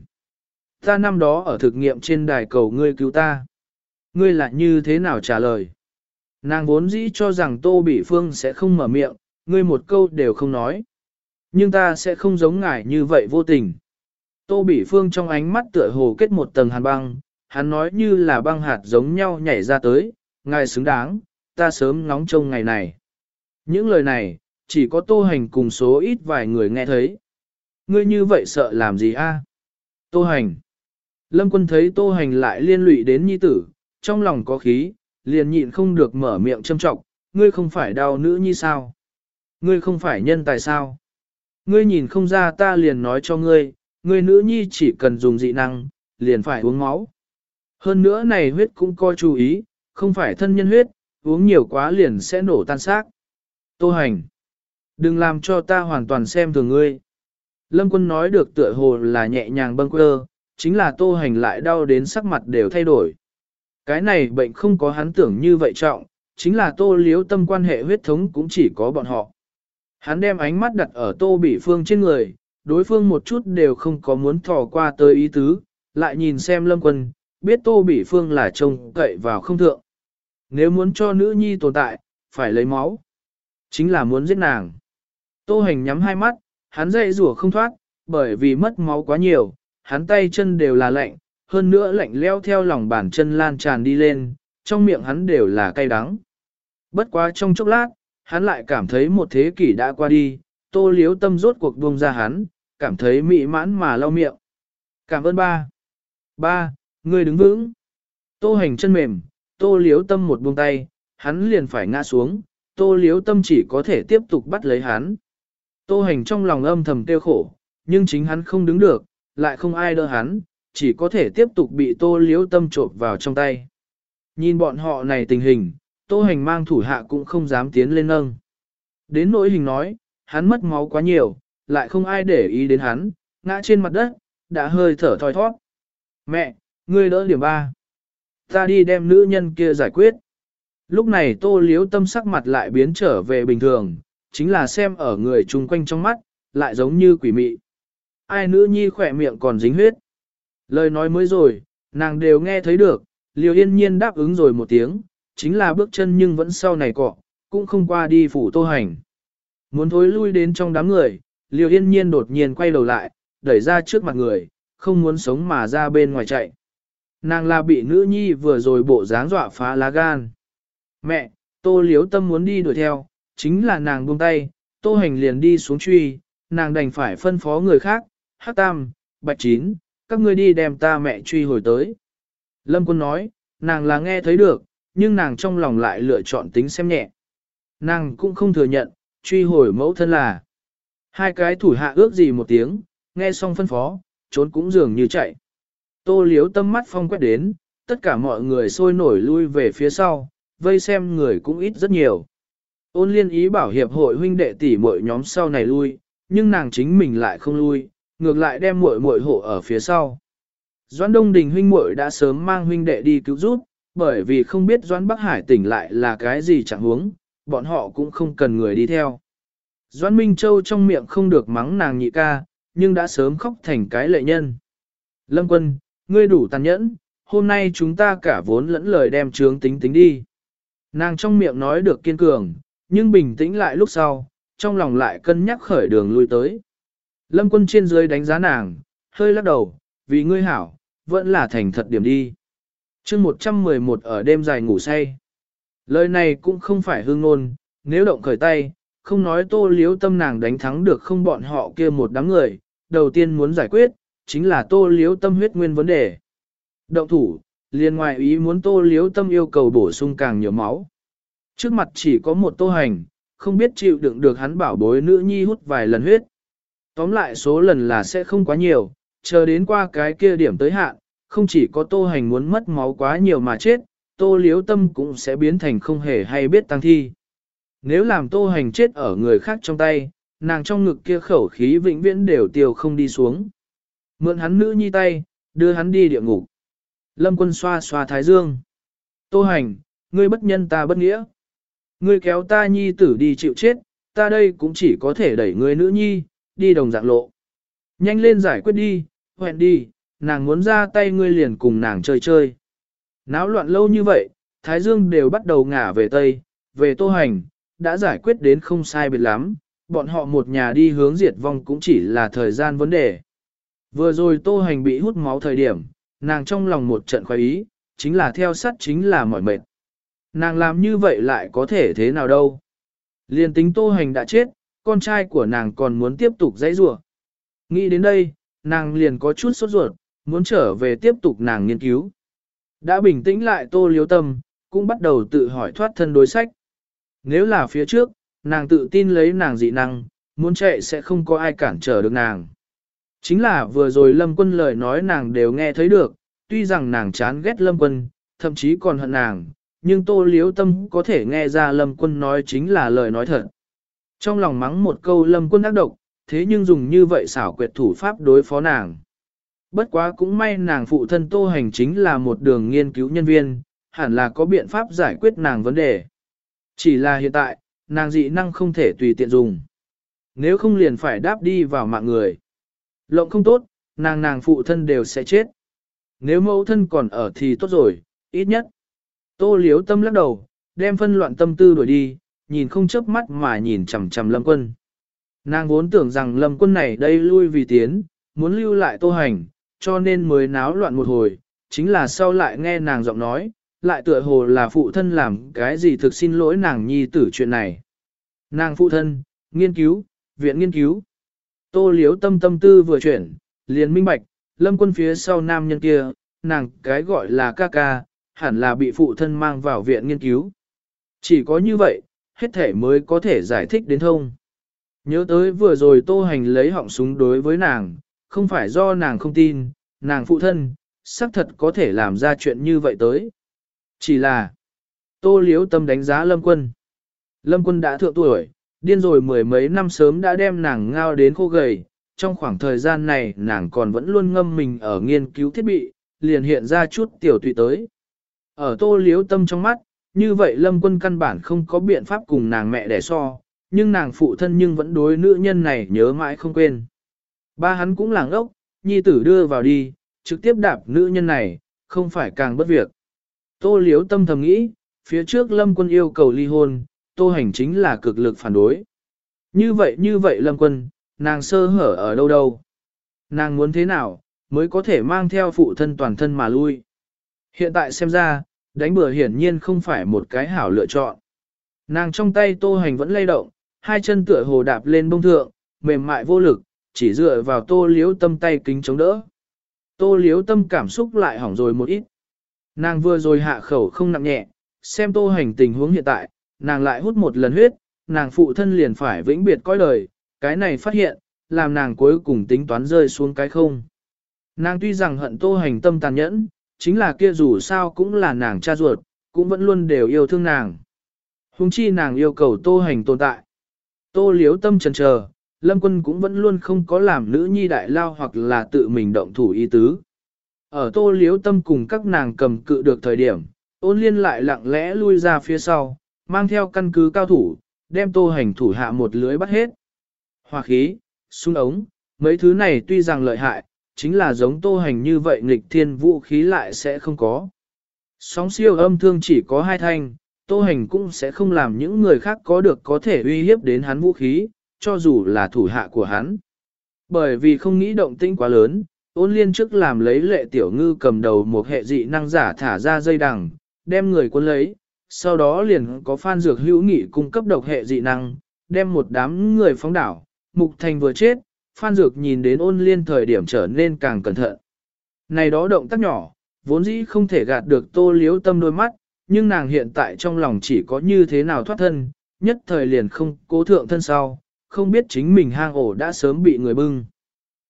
Ta năm đó ở thực nghiệm trên đài cầu ngươi cứu ta. Ngươi lại như thế nào trả lời? Nàng vốn dĩ cho rằng tô bị phương sẽ không mở miệng, ngươi một câu đều không nói. Nhưng ta sẽ không giống ngài như vậy vô tình. Tô bị phương trong ánh mắt tựa hồ kết một tầng hàn băng, hắn nói như là băng hạt giống nhau nhảy ra tới, ngài xứng đáng, ta sớm ngóng trông ngày này. Những lời này, chỉ có tô hành cùng số ít vài người nghe thấy. Ngươi như vậy sợ làm gì a? Tô hành. Lâm quân thấy tô hành lại liên lụy đến nhi tử, trong lòng có khí, liền nhịn không được mở miệng châm trọng, ngươi không phải đau nữ nhi sao? Ngươi không phải nhân tài sao? Ngươi nhìn không ra ta liền nói cho ngươi, ngươi nữ nhi chỉ cần dùng dị năng, liền phải uống máu. Hơn nữa này huyết cũng coi chú ý, không phải thân nhân huyết, uống nhiều quá liền sẽ nổ tan xác. Tô hành, đừng làm cho ta hoàn toàn xem thường ngươi. Lâm quân nói được tựa hồ là nhẹ nhàng bâng quơ, chính là tô hành lại đau đến sắc mặt đều thay đổi. Cái này bệnh không có hắn tưởng như vậy trọng, chính là tô liếu tâm quan hệ huyết thống cũng chỉ có bọn họ. Hắn đem ánh mắt đặt ở tô bỉ phương trên người, đối phương một chút đều không có muốn thò qua tới ý tứ, lại nhìn xem lâm quân, biết tô bỉ phương là trông cậy vào không thượng. Nếu muốn cho nữ nhi tồn tại, phải lấy máu. Chính là muốn giết nàng. Tô hành nhắm hai mắt, hắn dậy rủa không thoát, bởi vì mất máu quá nhiều, hắn tay chân đều là lạnh, hơn nữa lạnh leo theo lòng bàn chân lan tràn đi lên, trong miệng hắn đều là cay đắng. Bất quá trong chốc lát, hắn lại cảm thấy một thế kỷ đã qua đi, tô liếu tâm rốt cuộc buông ra hắn, cảm thấy mị mãn mà lau miệng. Cảm ơn ba. Ba, ngươi đứng vững. Tô hành chân mềm, tô liếu tâm một buông tay, hắn liền phải ngã xuống, tô liếu tâm chỉ có thể tiếp tục bắt lấy hắn. Tô hành trong lòng âm thầm tiêu khổ, nhưng chính hắn không đứng được, lại không ai đỡ hắn, chỉ có thể tiếp tục bị tô liếu tâm trộm vào trong tay. Nhìn bọn họ này tình hình, tô hành mang thủ hạ cũng không dám tiến lên nâng. Đến nỗi hình nói, hắn mất máu quá nhiều, lại không ai để ý đến hắn, ngã trên mặt đất, đã hơi thở thoi thoát. Mẹ, ngươi đỡ điểm ba. Ta đi đem nữ nhân kia giải quyết. Lúc này tô liếu tâm sắc mặt lại biến trở về bình thường, chính là xem ở người chung quanh trong mắt, lại giống như quỷ mị. Ai nữ nhi khỏe miệng còn dính huyết. Lời nói mới rồi, nàng đều nghe thấy được, liều yên nhiên đáp ứng rồi một tiếng, chính là bước chân nhưng vẫn sau này cọ, cũng không qua đi phủ tô hành. Muốn thối lui đến trong đám người, liều yên nhiên đột nhiên quay đầu lại, đẩy ra trước mặt người, không muốn sống mà ra bên ngoài chạy. Nàng là bị nữ nhi vừa rồi bộ dáng dọa phá lá gan. Mẹ, tô liếu tâm muốn đi đuổi theo, chính là nàng buông tay, tô hành liền đi xuống truy, nàng đành phải phân phó người khác, hát tam, bạch chín, các ngươi đi đem ta mẹ truy hồi tới. Lâm quân nói, nàng là nghe thấy được, nhưng nàng trong lòng lại lựa chọn tính xem nhẹ. Nàng cũng không thừa nhận, truy hồi mẫu thân là. Hai cái thủ hạ ước gì một tiếng, nghe xong phân phó, trốn cũng dường như chạy. Tô liếu tâm mắt phong quét đến, tất cả mọi người sôi nổi lui về phía sau, vây xem người cũng ít rất nhiều. Ôn liên ý bảo hiệp hội huynh đệ tỷ muội nhóm sau này lui, nhưng nàng chính mình lại không lui, ngược lại đem muội muội hộ ở phía sau. Doãn Đông Đình huynh muội đã sớm mang huynh đệ đi cứu giúp, bởi vì không biết Doãn Bắc Hải tỉnh lại là cái gì chẳng huống, bọn họ cũng không cần người đi theo. Doãn Minh Châu trong miệng không được mắng nàng nhị ca, nhưng đã sớm khóc thành cái lệ nhân. Lâm Quân, ngươi đủ tàn nhẫn, hôm nay chúng ta cả vốn lẫn lời đem trướng tính tính đi. Nàng trong miệng nói được kiên cường, nhưng bình tĩnh lại lúc sau, trong lòng lại cân nhắc khởi đường lui tới. Lâm quân trên dưới đánh giá nàng, hơi lắc đầu, vì ngươi hảo, vẫn là thành thật điểm đi. chương 111 ở đêm dài ngủ say. Lời này cũng không phải hương ngôn, nếu động khởi tay, không nói tô liếu tâm nàng đánh thắng được không bọn họ kia một đám người, đầu tiên muốn giải quyết, chính là tô liếu tâm huyết nguyên vấn đề. Động thủ, liền ngoài ý muốn tô liếu tâm yêu cầu bổ sung càng nhiều máu. Trước mặt chỉ có một tô hành, không biết chịu đựng được hắn bảo bối nữ nhi hút vài lần huyết. Tóm lại số lần là sẽ không quá nhiều, chờ đến qua cái kia điểm tới hạn, không chỉ có tô hành muốn mất máu quá nhiều mà chết, tô liếu tâm cũng sẽ biến thành không hề hay biết tăng thi. Nếu làm tô hành chết ở người khác trong tay, nàng trong ngực kia khẩu khí vĩnh viễn đều tiêu không đi xuống. Mượn hắn nữ nhi tay, đưa hắn đi địa ngục. Lâm quân xoa xoa thái dương. Tô hành, ngươi bất nhân ta bất nghĩa. Ngươi kéo ta nhi tử đi chịu chết, ta đây cũng chỉ có thể đẩy ngươi nữ nhi, đi đồng dạng lộ. Nhanh lên giải quyết đi, hẹn đi, nàng muốn ra tay ngươi liền cùng nàng chơi chơi. Náo loạn lâu như vậy, Thái Dương đều bắt đầu ngả về Tây, về Tô Hành, đã giải quyết đến không sai biệt lắm, bọn họ một nhà đi hướng diệt vong cũng chỉ là thời gian vấn đề. Vừa rồi Tô Hành bị hút máu thời điểm, nàng trong lòng một trận khoái ý, chính là theo sát chính là mỏi mệt. Nàng làm như vậy lại có thể thế nào đâu. Liên tính Tô Hành đã chết, con trai của nàng còn muốn tiếp tục dãy rủa. Nghĩ đến đây, nàng liền có chút sốt ruột, muốn trở về tiếp tục nàng nghiên cứu. Đã bình tĩnh lại tô liếu tâm, cũng bắt đầu tự hỏi thoát thân đối sách. Nếu là phía trước, nàng tự tin lấy nàng dị năng, muốn chạy sẽ không có ai cản trở được nàng. Chính là vừa rồi lâm quân lời nói nàng đều nghe thấy được, tuy rằng nàng chán ghét lâm quân, thậm chí còn hận nàng, nhưng tô liếu tâm có thể nghe ra lâm quân nói chính là lời nói thật. Trong lòng mắng một câu lâm quân ác độc, thế nhưng dùng như vậy xảo quyệt thủ pháp đối phó nàng. Bất quá cũng may nàng phụ thân tô hành chính là một đường nghiên cứu nhân viên, hẳn là có biện pháp giải quyết nàng vấn đề. Chỉ là hiện tại, nàng dị năng không thể tùy tiện dùng. Nếu không liền phải đáp đi vào mạng người. Lộng không tốt, nàng nàng phụ thân đều sẽ chết. Nếu mẫu thân còn ở thì tốt rồi, ít nhất. Tô liếu tâm lắc đầu, đem phân loạn tâm tư đuổi đi, nhìn không chớp mắt mà nhìn chằm chằm lâm quân. Nàng vốn tưởng rằng lâm quân này đây lui vì tiến, muốn lưu lại tô hành, cho nên mới náo loạn một hồi, chính là sau lại nghe nàng giọng nói, lại tựa hồ là phụ thân làm cái gì thực xin lỗi nàng nhi tử chuyện này. Nàng phụ thân, nghiên cứu, viện nghiên cứu. Tô liếu tâm tâm tư vừa chuyển, liền minh bạch, lâm quân phía sau nam nhân kia, nàng cái gọi là ca ca, hẳn là bị phụ thân mang vào viện nghiên cứu. Chỉ có như vậy, hết thể mới có thể giải thích đến thông. Nhớ tới vừa rồi tô hành lấy họng súng đối với nàng, không phải do nàng không tin, nàng phụ thân, xác thật có thể làm ra chuyện như vậy tới. Chỉ là, tô liếu tâm đánh giá lâm quân. Lâm quân đã thượng tuổi, điên rồi mười mấy năm sớm đã đem nàng ngao đến khô gầy, trong khoảng thời gian này nàng còn vẫn luôn ngâm mình ở nghiên cứu thiết bị, liền hiện ra chút tiểu tụy tới. Ở tô liếu tâm trong mắt, như vậy lâm quân căn bản không có biện pháp cùng nàng mẹ đẻ so, nhưng nàng phụ thân nhưng vẫn đối nữ nhân này nhớ mãi không quên. Ba hắn cũng làng ốc, nhi tử đưa vào đi, trực tiếp đạp nữ nhân này, không phải càng bất việc. Tô liếu tâm thầm nghĩ, phía trước lâm quân yêu cầu ly hôn, tô hành chính là cực lực phản đối. Như vậy như vậy lâm quân, nàng sơ hở ở đâu đâu. Nàng muốn thế nào, mới có thể mang theo phụ thân toàn thân mà lui. Hiện tại xem ra, đánh bừa hiển nhiên không phải một cái hảo lựa chọn. Nàng trong tay tô hành vẫn lay động, hai chân tựa hồ đạp lên bông thượng, mềm mại vô lực, chỉ dựa vào tô liếu tâm tay kính chống đỡ. Tô liếu tâm cảm xúc lại hỏng rồi một ít. Nàng vừa rồi hạ khẩu không nặng nhẹ, xem tô hành tình huống hiện tại, nàng lại hút một lần huyết, nàng phụ thân liền phải vĩnh biệt coi đời, cái này phát hiện, làm nàng cuối cùng tính toán rơi xuống cái không. Nàng tuy rằng hận tô hành tâm tàn nhẫn, chính là kia dù sao cũng là nàng cha ruột, cũng vẫn luôn đều yêu thương nàng. Hùng chi nàng yêu cầu tô hành tồn tại. Tô liếu tâm trần chờ, lâm quân cũng vẫn luôn không có làm nữ nhi đại lao hoặc là tự mình động thủ ý tứ. Ở tô liếu tâm cùng các nàng cầm cự được thời điểm, ôn liên lại lặng lẽ lui ra phía sau, mang theo căn cứ cao thủ, đem tô hành thủ hạ một lưới bắt hết. Hòa khí, súng ống, mấy thứ này tuy rằng lợi hại, chính là giống tô hành như vậy nghịch thiên vũ khí lại sẽ không có. Sóng siêu âm thương chỉ có hai thanh, tô hành cũng sẽ không làm những người khác có được có thể uy hiếp đến hắn vũ khí, cho dù là thủ hạ của hắn. Bởi vì không nghĩ động tĩnh quá lớn, ôn liên trước làm lấy lệ tiểu ngư cầm đầu một hệ dị năng giả thả ra dây đằng, đem người quân lấy, sau đó liền có phan dược hữu nghị cung cấp độc hệ dị năng, đem một đám người phóng đảo, mục thành vừa chết, phan dược nhìn đến ôn liên thời điểm trở nên càng cẩn thận. Này đó động tác nhỏ, vốn dĩ không thể gạt được tô liếu tâm đôi mắt, nhưng nàng hiện tại trong lòng chỉ có như thế nào thoát thân, nhất thời liền không cố thượng thân sau, không biết chính mình hang ổ đã sớm bị người bưng.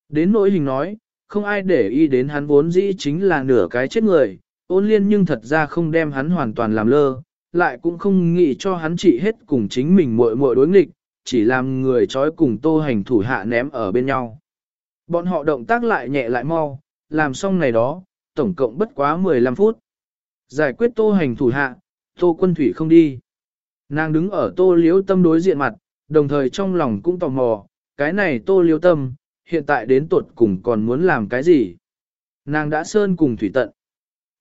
Đến nỗi hình nói, không ai để ý đến hắn vốn dĩ chính là nửa cái chết người, ôn liên nhưng thật ra không đem hắn hoàn toàn làm lơ, lại cũng không nghĩ cho hắn trị hết cùng chính mình muội muội đối nghịch, chỉ làm người trói cùng tô hành thủ hạ ném ở bên nhau. Bọn họ động tác lại nhẹ lại mau, làm xong này đó, tổng cộng bất quá 15 phút. Giải quyết tô hành thủ hạ, tô quân thủy không đi. Nàng đứng ở tô liếu tâm đối diện mặt, đồng thời trong lòng cũng tò mò, cái này tô liếu tâm, hiện tại đến tuột cùng còn muốn làm cái gì. Nàng đã sơn cùng thủy tận.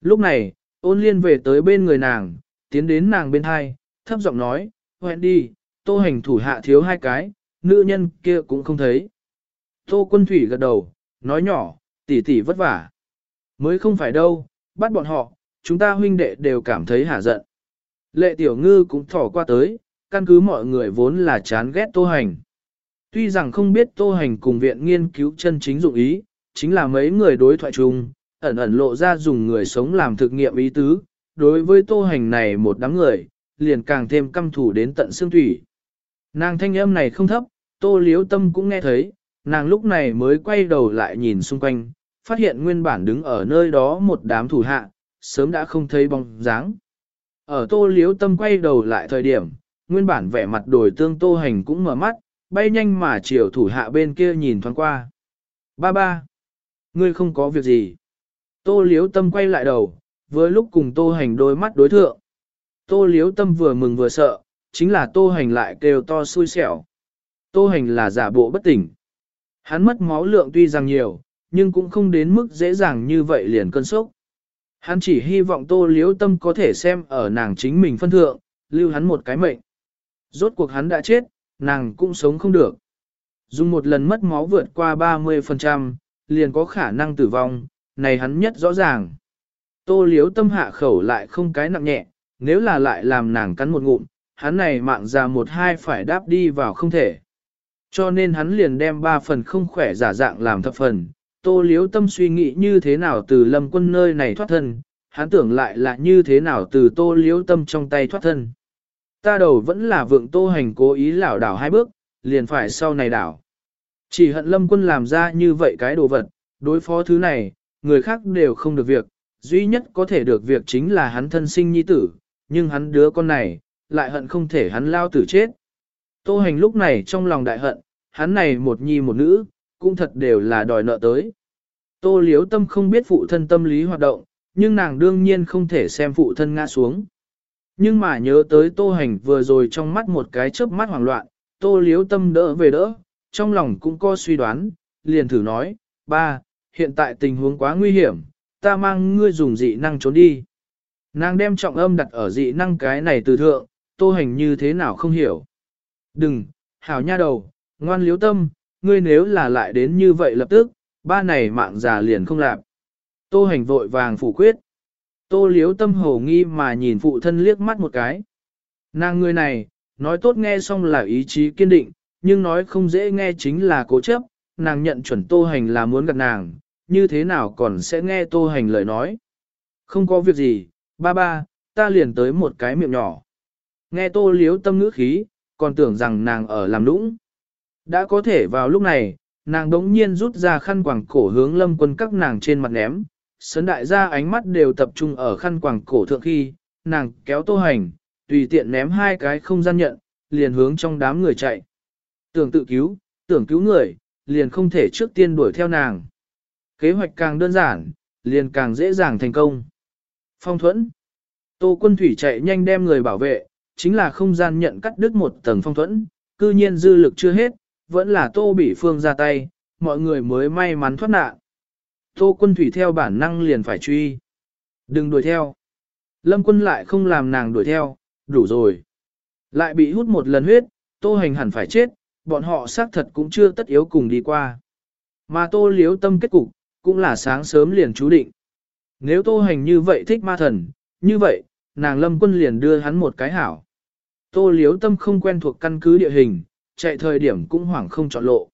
Lúc này, ôn liên về tới bên người nàng, tiến đến nàng bên hai, thấp giọng nói, hẹn đi, tô hành thủ hạ thiếu hai cái, nữ nhân kia cũng không thấy. Tô quân thủy gật đầu, nói nhỏ, tỷ tỷ vất vả. Mới không phải đâu, bắt bọn họ, chúng ta huynh đệ đều cảm thấy hả giận. Lệ tiểu ngư cũng thỏ qua tới, căn cứ mọi người vốn là chán ghét tô hành. Tuy rằng không biết tô hành cùng viện nghiên cứu chân chính dụng ý, chính là mấy người đối thoại chung, ẩn ẩn lộ ra dùng người sống làm thực nghiệm ý tứ, đối với tô hành này một đám người, liền càng thêm căm thủ đến tận xương thủy. Nàng thanh âm này không thấp, tô liếu tâm cũng nghe thấy, nàng lúc này mới quay đầu lại nhìn xung quanh, phát hiện nguyên bản đứng ở nơi đó một đám thủ hạ, sớm đã không thấy bóng dáng. Ở tô liếu tâm quay đầu lại thời điểm, nguyên bản vẻ mặt đổi tương tô hành cũng mở mắt, bay nhanh mà chiều thủ hạ bên kia nhìn thoáng qua. Ba ba, ngươi không có việc gì. Tô liếu tâm quay lại đầu, vừa lúc cùng tô hành đôi mắt đối thượng. Tô liếu tâm vừa mừng vừa sợ, chính là tô hành lại kêu to xui xẻo. Tô hành là giả bộ bất tỉnh. Hắn mất máu lượng tuy rằng nhiều, nhưng cũng không đến mức dễ dàng như vậy liền cơn sốc. Hắn chỉ hy vọng tô liếu tâm có thể xem ở nàng chính mình phân thượng, lưu hắn một cái mệnh. Rốt cuộc hắn đã chết, nàng cũng sống không được. Dùng một lần mất máu vượt qua 30%, liền có khả năng tử vong, này hắn nhất rõ ràng. Tô liếu tâm hạ khẩu lại không cái nặng nhẹ, nếu là lại làm nàng cắn một ngụm, hắn này mạng già một hai phải đáp đi vào không thể. Cho nên hắn liền đem ba phần không khỏe giả dạng làm thập phần. Tô liếu tâm suy nghĩ như thế nào từ lâm quân nơi này thoát thân, hắn tưởng lại là như thế nào từ tô liếu tâm trong tay thoát thân. Ta đầu vẫn là vượng tô hành cố ý lảo đảo hai bước, liền phải sau này đảo. Chỉ hận lâm quân làm ra như vậy cái đồ vật, đối phó thứ này, người khác đều không được việc, duy nhất có thể được việc chính là hắn thân sinh nhi tử, nhưng hắn đứa con này, lại hận không thể hắn lao tử chết. Tô hành lúc này trong lòng đại hận, hắn này một nhi một nữ, cũng thật đều là đòi nợ tới. Tô liếu tâm không biết phụ thân tâm lý hoạt động, nhưng nàng đương nhiên không thể xem phụ thân ngã xuống. Nhưng mà nhớ tới tô hành vừa rồi trong mắt một cái chớp mắt hoảng loạn, tô liếu tâm đỡ về đỡ, trong lòng cũng có suy đoán, liền thử nói, ba, hiện tại tình huống quá nguy hiểm, ta mang ngươi dùng dị năng trốn đi. Nàng đem trọng âm đặt ở dị năng cái này từ thượng, tô hành như thế nào không hiểu. Đừng, hảo nha đầu, ngoan liếu tâm, ngươi nếu là lại đến như vậy lập tức, ba này mạng già liền không làm. Tô hành vội vàng phủ quyết. Tô liếu tâm hổ nghi mà nhìn phụ thân liếc mắt một cái. Nàng người này, nói tốt nghe xong là ý chí kiên định, nhưng nói không dễ nghe chính là cố chấp, nàng nhận chuẩn tô hành là muốn gặp nàng, như thế nào còn sẽ nghe tô hành lời nói. Không có việc gì, ba ba, ta liền tới một cái miệng nhỏ. Nghe tô liếu tâm ngữ khí, còn tưởng rằng nàng ở làm lũng. Đã có thể vào lúc này, nàng đống nhiên rút ra khăn quàng cổ hướng lâm quân các nàng trên mặt ném, sấn đại gia ánh mắt đều tập trung ở khăn quàng cổ thượng khi, nàng kéo tô hành, tùy tiện ném hai cái không gian nhận, liền hướng trong đám người chạy. Tưởng tự cứu, tưởng cứu người, liền không thể trước tiên đuổi theo nàng. Kế hoạch càng đơn giản, liền càng dễ dàng thành công. Phong thuẫn. Tô quân thủy chạy nhanh đem người bảo vệ, chính là không gian nhận cắt đứt một tầng phong thuẫn, cư nhiên dư lực chưa hết, vẫn là tô bị phương ra tay, mọi người mới may mắn thoát nạn. Tô quân thủy theo bản năng liền phải truy. Đừng đuổi theo. Lâm quân lại không làm nàng đuổi theo, đủ rồi. Lại bị hút một lần huyết, tô hành hẳn phải chết, bọn họ xác thật cũng chưa tất yếu cùng đi qua. Mà tô liếu tâm kết cục, cũng là sáng sớm liền chú định. Nếu tô hành như vậy thích ma thần, như vậy, nàng lâm quân liền đưa hắn một cái hảo. Tô liếu tâm không quen thuộc căn cứ địa hình, chạy thời điểm cũng hoảng không chọn lộ.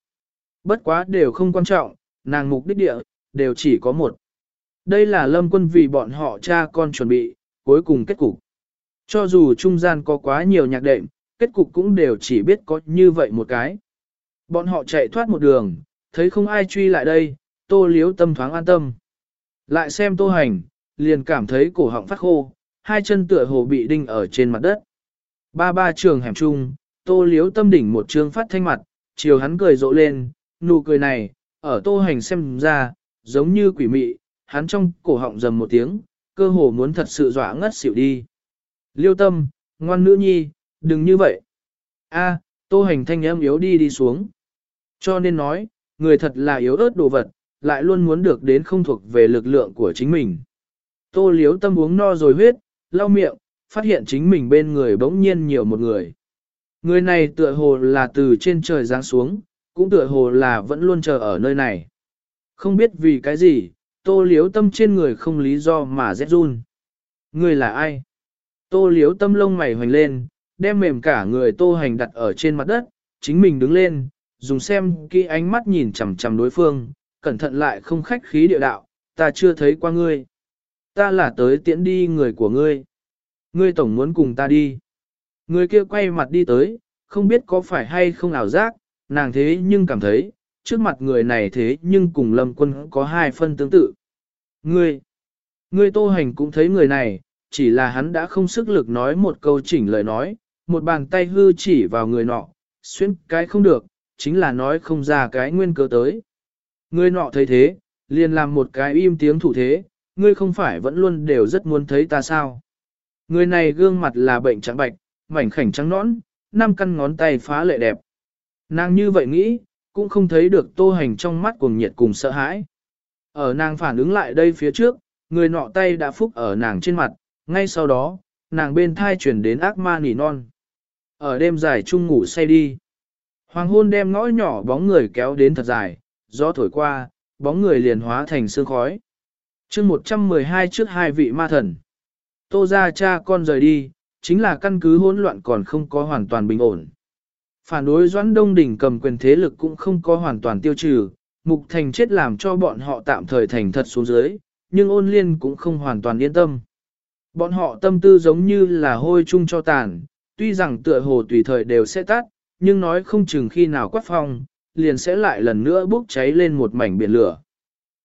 Bất quá đều không quan trọng, nàng mục đích địa, đều chỉ có một. Đây là lâm quân vì bọn họ cha con chuẩn bị, cuối cùng kết cục. Cho dù trung gian có quá nhiều nhạc đệm, kết cục cũng đều chỉ biết có như vậy một cái. Bọn họ chạy thoát một đường, thấy không ai truy lại đây, tô liếu tâm thoáng an tâm. Lại xem tô hành, liền cảm thấy cổ họng phát khô, hai chân tựa hồ bị đinh ở trên mặt đất. Ba ba trường hẻm trung, tô liếu tâm đỉnh một trương phát thanh mặt, chiều hắn cười rộ lên, nụ cười này, ở tô hành xem ra, giống như quỷ mị, hắn trong cổ họng dầm một tiếng, cơ hồ muốn thật sự dọa ngất xỉu đi. Liêu tâm, ngoan nữ nhi, đừng như vậy. A, tô hành thanh âm yếu đi đi xuống. Cho nên nói, người thật là yếu ớt đồ vật, lại luôn muốn được đến không thuộc về lực lượng của chính mình. Tô liếu tâm uống no rồi huyết, lau miệng, phát hiện chính mình bên người bỗng nhiên nhiều một người. Người này tựa hồ là từ trên trời giáng xuống, cũng tựa hồ là vẫn luôn chờ ở nơi này. Không biết vì cái gì, tô liếu tâm trên người không lý do mà rét run. Người là ai? Tô liếu tâm lông mày hoành lên, đem mềm cả người tô hành đặt ở trên mặt đất, chính mình đứng lên, dùng xem kỹ ánh mắt nhìn chằm chằm đối phương, cẩn thận lại không khách khí địa đạo, ta chưa thấy qua ngươi. Ta là tới tiễn đi người của ngươi. Ngươi tổng muốn cùng ta đi. Người kia quay mặt đi tới, không biết có phải hay không ảo giác, nàng thế nhưng cảm thấy, trước mặt người này thế nhưng cùng lâm quân có hai phân tương tự. Ngươi, ngươi tô hành cũng thấy người này, chỉ là hắn đã không sức lực nói một câu chỉnh lời nói, một bàn tay hư chỉ vào người nọ, xuyên cái không được, chính là nói không ra cái nguyên cớ tới. Ngươi nọ thấy thế, liền làm một cái im tiếng thủ thế, ngươi không phải vẫn luôn đều rất muốn thấy ta sao. Người này gương mặt là bệnh trắng bạch, mảnh khảnh trắng nõn, năm căn ngón tay phá lệ đẹp. Nàng như vậy nghĩ, cũng không thấy được tô hành trong mắt cuồng nhiệt cùng sợ hãi. Ở nàng phản ứng lại đây phía trước, người nọ tay đã phúc ở nàng trên mặt, ngay sau đó, nàng bên thai chuyển đến ác ma nỉ non. Ở đêm dài chung ngủ say đi. Hoàng hôn đem ngõ nhỏ bóng người kéo đến thật dài, gió thổi qua, bóng người liền hóa thành sương khói. chương 112 trước hai vị ma thần. Tô ra cha con rời đi, chính là căn cứ hỗn loạn còn không có hoàn toàn bình ổn. Phản đối Doãn Đông Đỉnh cầm quyền thế lực cũng không có hoàn toàn tiêu trừ, Mục Thành chết làm cho bọn họ tạm thời thành thật xuống dưới, nhưng ôn liên cũng không hoàn toàn yên tâm. Bọn họ tâm tư giống như là hôi chung cho tàn, tuy rằng tựa hồ tùy thời đều sẽ tắt, nhưng nói không chừng khi nào quát phong, liền sẽ lại lần nữa bốc cháy lên một mảnh biển lửa.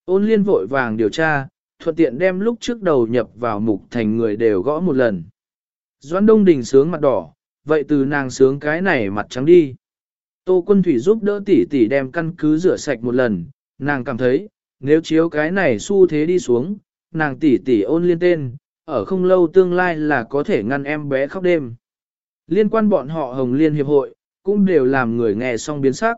Ôn liên vội vàng điều tra, thuận tiện đem lúc trước đầu nhập vào mục thành người đều gõ một lần. Doãn Đông Đình sướng mặt đỏ, vậy từ nàng sướng cái này mặt trắng đi. Tô quân thủy giúp đỡ tỷ tỷ đem căn cứ rửa sạch một lần, nàng cảm thấy, nếu chiếu cái này xu thế đi xuống, nàng tỷ tỷ ôn liên tên, ở không lâu tương lai là có thể ngăn em bé khóc đêm. Liên quan bọn họ Hồng Liên Hiệp hội, cũng đều làm người nghe xong biến sắc.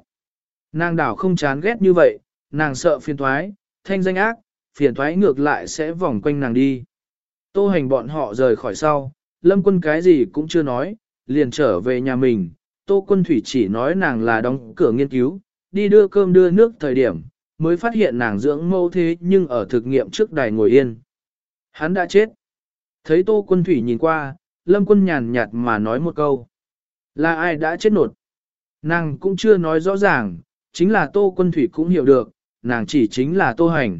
Nàng đảo không chán ghét như vậy, nàng sợ phiền thoái, thanh danh ác, phiền thoái ngược lại sẽ vòng quanh nàng đi. Tô hành bọn họ rời khỏi sau, lâm quân cái gì cũng chưa nói, liền trở về nhà mình, tô quân thủy chỉ nói nàng là đóng cửa nghiên cứu, đi đưa cơm đưa nước thời điểm, mới phát hiện nàng dưỡng mâu thế nhưng ở thực nghiệm trước đài ngồi yên. Hắn đã chết. Thấy tô quân thủy nhìn qua, lâm quân nhàn nhạt mà nói một câu. Là ai đã chết nột? Nàng cũng chưa nói rõ ràng, chính là tô quân thủy cũng hiểu được, nàng chỉ chính là tô hành.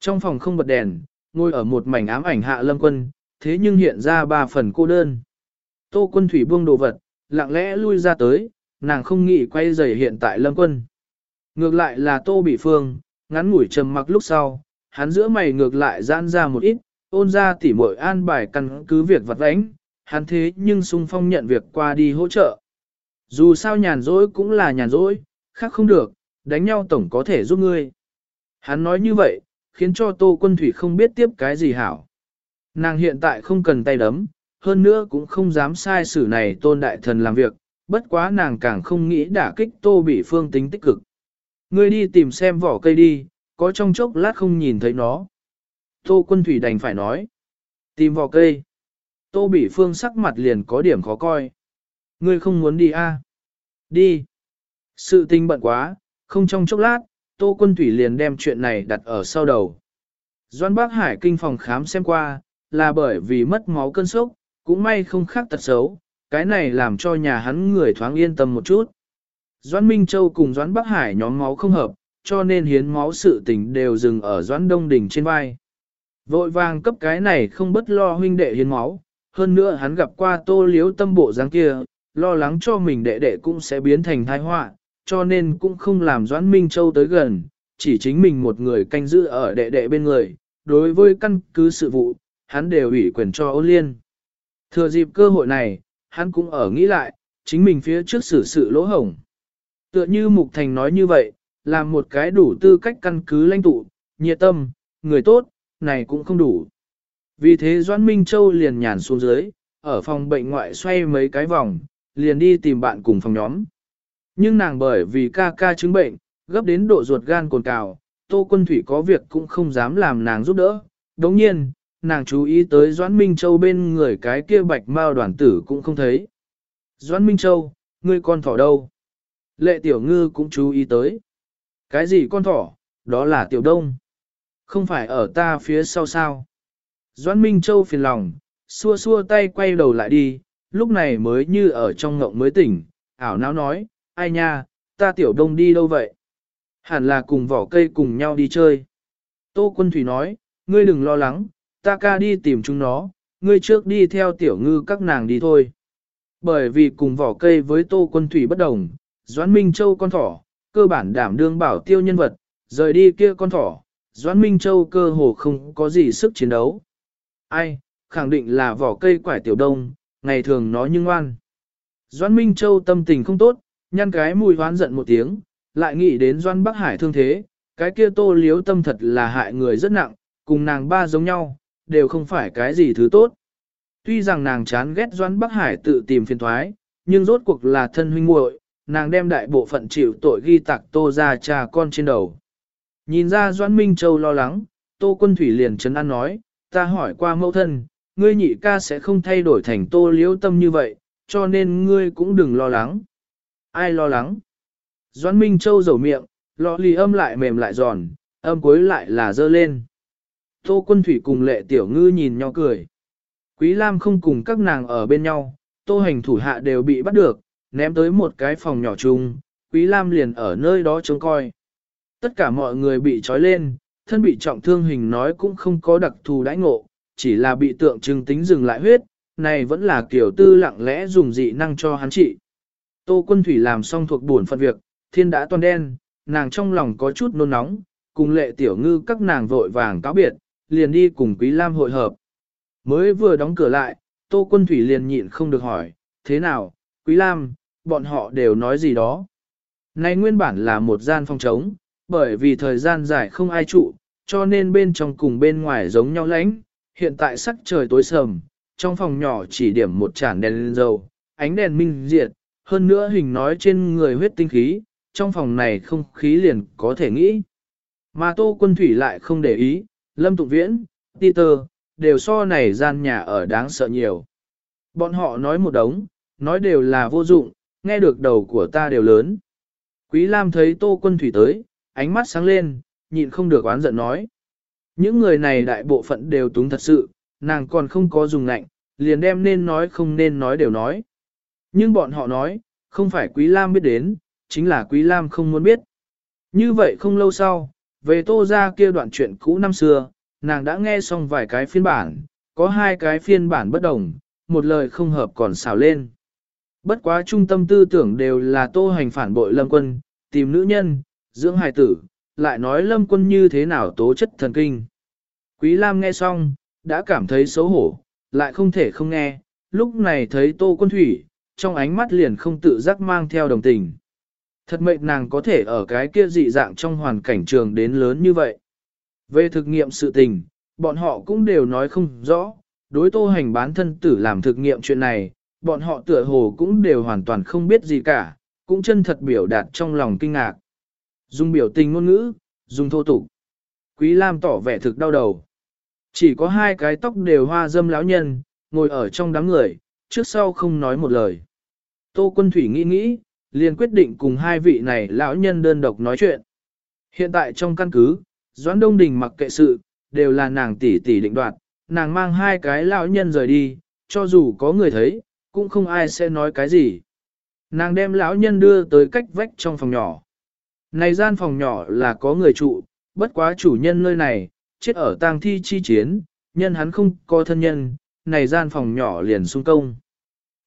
Trong phòng không bật đèn, ngồi ở một mảnh ám ảnh hạ lâm quân, thế nhưng hiện ra ba phần cô đơn. Tô quân thủy buông đồ vật, lặng lẽ lui ra tới, nàng không nghĩ quay rời hiện tại lâm quân. Ngược lại là tô bị phương, ngắn ngủi trầm mặc lúc sau, hắn giữa mày ngược lại giãn ra một ít, ôn ra tỉ mội an bài căn cứ việc vặt vãnh, hắn thế nhưng sung phong nhận việc qua đi hỗ trợ. Dù sao nhàn rỗi cũng là nhàn rỗi, khác không được, đánh nhau tổng có thể giúp ngươi. Hắn nói như vậy, khiến cho Tô Quân Thủy không biết tiếp cái gì hảo. Nàng hiện tại không cần tay đấm, hơn nữa cũng không dám sai xử này tôn đại thần làm việc, bất quá nàng càng không nghĩ đả kích Tô Bị Phương tính tích cực. Ngươi đi tìm xem vỏ cây đi, có trong chốc lát không nhìn thấy nó. Tô Quân Thủy đành phải nói. Tìm vỏ cây. Tô Bị Phương sắc mặt liền có điểm khó coi. Ngươi không muốn đi a? À? Đi. Sự tình bận quá, không trong chốc lát, Tô Quân Thủy liền đem chuyện này đặt ở sau đầu. Doan Bác Hải kinh phòng khám xem qua, là bởi vì mất máu cơn sốc, cũng may không khác tật xấu, cái này làm cho nhà hắn người thoáng yên tâm một chút. Doan Minh Châu cùng Doan Bắc Hải nhóm máu không hợp, cho nên hiến máu sự tình đều dừng ở Doan Đông Đình trên vai. Vội vàng cấp cái này không bất lo huynh đệ hiến máu, hơn nữa hắn gặp qua tô liếu tâm bộ dáng kia, lo lắng cho mình đệ đệ cũng sẽ biến thành tai họa, cho nên cũng không làm Doãn Minh Châu tới gần, chỉ chính mình một người canh giữ ở đệ đệ bên người, đối với căn cứ sự vụ, hắn đều ủy quyền cho ôn liên. Thừa dịp cơ hội này, hắn cũng ở nghĩ lại, chính mình phía trước xử sự lỗ hổng. Tựa như Mục Thành nói như vậy, làm một cái đủ tư cách căn cứ lãnh tụ, nhiệt tâm, người tốt, này cũng không đủ. Vì thế Doãn Minh Châu liền nhàn xuống dưới, ở phòng bệnh ngoại xoay mấy cái vòng, liền đi tìm bạn cùng phòng nhóm. Nhưng nàng bởi vì ca ca chứng bệnh, gấp đến độ ruột gan cồn cào, Tô Quân Thủy có việc cũng không dám làm nàng giúp đỡ. Đồng nhiên, nàng chú ý tới Doãn Minh Châu bên người cái kia bạch mao đoàn tử cũng không thấy. Doãn Minh Châu, ngươi con thỏ đâu? Lệ Tiểu Ngư cũng chú ý tới. Cái gì con thỏ? Đó là Tiểu Đông. Không phải ở ta phía sau sao? Doãn Minh Châu phiền lòng, xua xua tay quay đầu lại đi, lúc này mới như ở trong ngộng mới tỉnh, ảo não nói, ai nha, ta tiểu đông đi đâu vậy? Hẳn là cùng vỏ cây cùng nhau đi chơi. Tô quân thủy nói, ngươi đừng lo lắng, ta ca đi tìm chúng nó, ngươi trước đi theo tiểu ngư các nàng đi thôi. Bởi vì cùng vỏ cây với tô quân thủy bất đồng, Doãn Minh Châu con thỏ, cơ bản đảm đương bảo tiêu nhân vật, rời đi kia con thỏ, Doãn Minh Châu cơ hồ không có gì sức chiến đấu. Ai, khẳng định là vỏ cây quải tiểu đông, ngày thường nó nhưng ngoan. Doãn Minh Châu tâm tình không tốt, nhăn cái mùi hoán giận một tiếng, lại nghĩ đến Doan Bắc Hải thương thế, cái kia tô liếu tâm thật là hại người rất nặng, cùng nàng ba giống nhau, đều không phải cái gì thứ tốt. Tuy rằng nàng chán ghét Doan Bắc Hải tự tìm phiền thoái, nhưng rốt cuộc là thân huynh muội, nàng đem đại bộ phận chịu tội ghi tạc tô ra cha con trên đầu. Nhìn ra Doan Minh Châu lo lắng, tô quân thủy liền chấn an nói, ta hỏi qua mẫu thân, ngươi nhị ca sẽ không thay đổi thành tô liếu tâm như vậy, cho nên ngươi cũng đừng lo lắng. Ai lo lắng? Doãn Minh Châu dầu miệng, lọ lì âm lại mềm lại giòn, âm cuối lại là dơ lên. Tô quân thủy cùng lệ tiểu ngư nhìn nhau cười. Quý Lam không cùng các nàng ở bên nhau, tô hành thủ hạ đều bị bắt được, ném tới một cái phòng nhỏ chung, Quý Lam liền ở nơi đó trông coi. Tất cả mọi người bị trói lên, thân bị trọng thương hình nói cũng không có đặc thù đãi ngộ, chỉ là bị tượng trưng tính dừng lại huyết, này vẫn là kiểu tư lặng lẽ dùng dị năng cho hắn trị. Tô quân thủy làm xong thuộc buồn phận việc, thiên đã toàn đen, nàng trong lòng có chút nôn nóng, cùng lệ tiểu ngư các nàng vội vàng cáo biệt, liền đi cùng Quý Lam hội hợp. Mới vừa đóng cửa lại, Tô quân thủy liền nhịn không được hỏi, thế nào, Quý Lam, bọn họ đều nói gì đó. Này nguyên bản là một gian phòng trống, bởi vì thời gian dài không ai trụ, cho nên bên trong cùng bên ngoài giống nhau lãnh, hiện tại sắc trời tối sầm, trong phòng nhỏ chỉ điểm một chản đèn lên dầu, ánh đèn minh diệt, hơn nữa hình nói trên người huyết tinh khí, trong phòng này không khí liền có thể nghĩ. Mà Tô Quân Thủy lại không để ý, Lâm Tụng Viễn, Peter, đều so này gian nhà ở đáng sợ nhiều. Bọn họ nói một đống, nói đều là vô dụng, nghe được đầu của ta đều lớn. Quý Lam thấy Tô Quân Thủy tới, ánh mắt sáng lên, nhịn không được oán giận nói. Những người này đại bộ phận đều túng thật sự, nàng còn không có dùng ngạnh, liền đem nên nói không nên nói đều nói. Nhưng bọn họ nói, không phải Quý Lam biết đến, chính là Quý Lam không muốn biết. Như vậy không lâu sau, về tô ra kia đoạn chuyện cũ năm xưa, nàng đã nghe xong vài cái phiên bản, có hai cái phiên bản bất đồng, một lời không hợp còn xào lên. Bất quá trung tâm tư tưởng đều là tô hành phản bội lâm quân, tìm nữ nhân, dưỡng hài tử, lại nói lâm quân như thế nào tố chất thần kinh. Quý Lam nghe xong, đã cảm thấy xấu hổ, lại không thể không nghe, lúc này thấy tô quân thủy, trong ánh mắt liền không tự giác mang theo đồng tình. Thật mệnh nàng có thể ở cái kia dị dạng trong hoàn cảnh trường đến lớn như vậy. Về thực nghiệm sự tình, bọn họ cũng đều nói không rõ, đối tô hành bán thân tử làm thực nghiệm chuyện này, bọn họ tựa hồ cũng đều hoàn toàn không biết gì cả, cũng chân thật biểu đạt trong lòng kinh ngạc. Dùng biểu tình ngôn ngữ, dùng thô tục. Quý Lam tỏ vẻ thực đau đầu. Chỉ có hai cái tóc đều hoa dâm lão nhân, ngồi ở trong đám người, trước sau không nói một lời. Tô Quân Thủy nghĩ nghĩ, liền quyết định cùng hai vị này lão nhân đơn độc nói chuyện. Hiện tại trong căn cứ, Doãn Đông Đình mặc kệ sự, đều là nàng tỷ tỷ định đoạt, nàng mang hai cái lão nhân rời đi, cho dù có người thấy, cũng không ai sẽ nói cái gì. Nàng đem lão nhân đưa tới cách vách trong phòng nhỏ. Này gian phòng nhỏ là có người trụ, bất quá chủ nhân nơi này, chết ở tang thi chi chiến, nhân hắn không có thân nhân, này gian phòng nhỏ liền xung công.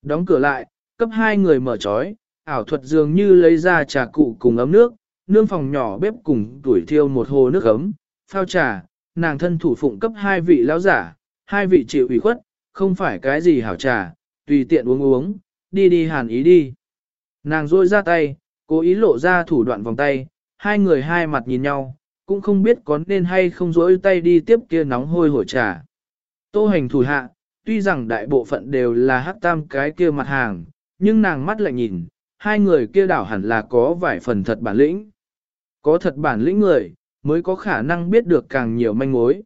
Đóng cửa lại, cấp hai người mở trói, ảo thuật dường như lấy ra trà cụ cùng ấm nước, nương phòng nhỏ bếp cùng tuổi thiêu một hồ nước ấm, phao trà, nàng thân thủ phụng cấp hai vị lão giả, hai vị chịu ủy khuất, không phải cái gì hảo trà, tùy tiện uống uống, đi đi hàn ý đi. Nàng rôi ra tay, cố ý lộ ra thủ đoạn vòng tay, hai người hai mặt nhìn nhau, cũng không biết có nên hay không rỗi tay đi tiếp kia nóng hôi hổi trà. Tô hành thủ hạ, tuy rằng đại bộ phận đều là hắc tam cái kia mặt hàng, nhưng nàng mắt lại nhìn, hai người kia đảo hẳn là có vài phần thật bản lĩnh. Có thật bản lĩnh người, mới có khả năng biết được càng nhiều manh mối.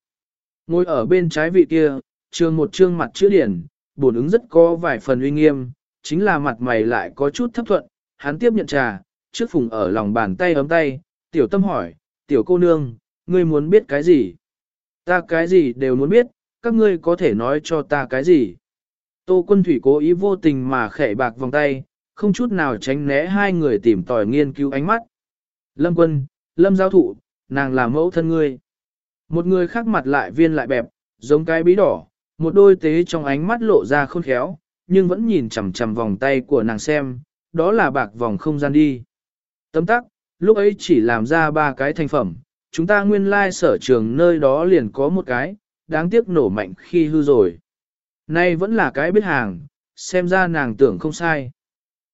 Ngồi ở bên trái vị kia, trường một trương mặt chữ điển, bổn ứng rất có vài phần uy nghiêm, chính là mặt mày lại có chút thấp thuận, hắn tiếp nhận trà, trước phùng ở lòng bàn tay ấm tay, tiểu tâm hỏi, tiểu cô nương, ngươi muốn biết cái gì? Ta cái gì đều muốn biết, các ngươi có thể nói cho ta cái gì? Tô quân thủy cố ý vô tình mà khẽ bạc vòng tay, không chút nào tránh né hai người tìm tòi nghiên cứu ánh mắt. Lâm quân, lâm giáo thụ, nàng là mẫu thân ngươi. Một người khác mặt lại viên lại bẹp, giống cái bí đỏ, một đôi tế trong ánh mắt lộ ra khôn khéo, nhưng vẫn nhìn chằm chằm vòng tay của nàng xem, đó là bạc vòng không gian đi. Tấm tắc, lúc ấy chỉ làm ra ba cái thành phẩm, chúng ta nguyên lai sở trường nơi đó liền có một cái, đáng tiếc nổ mạnh khi hư rồi. Nay vẫn là cái biết hàng, xem ra nàng tưởng không sai.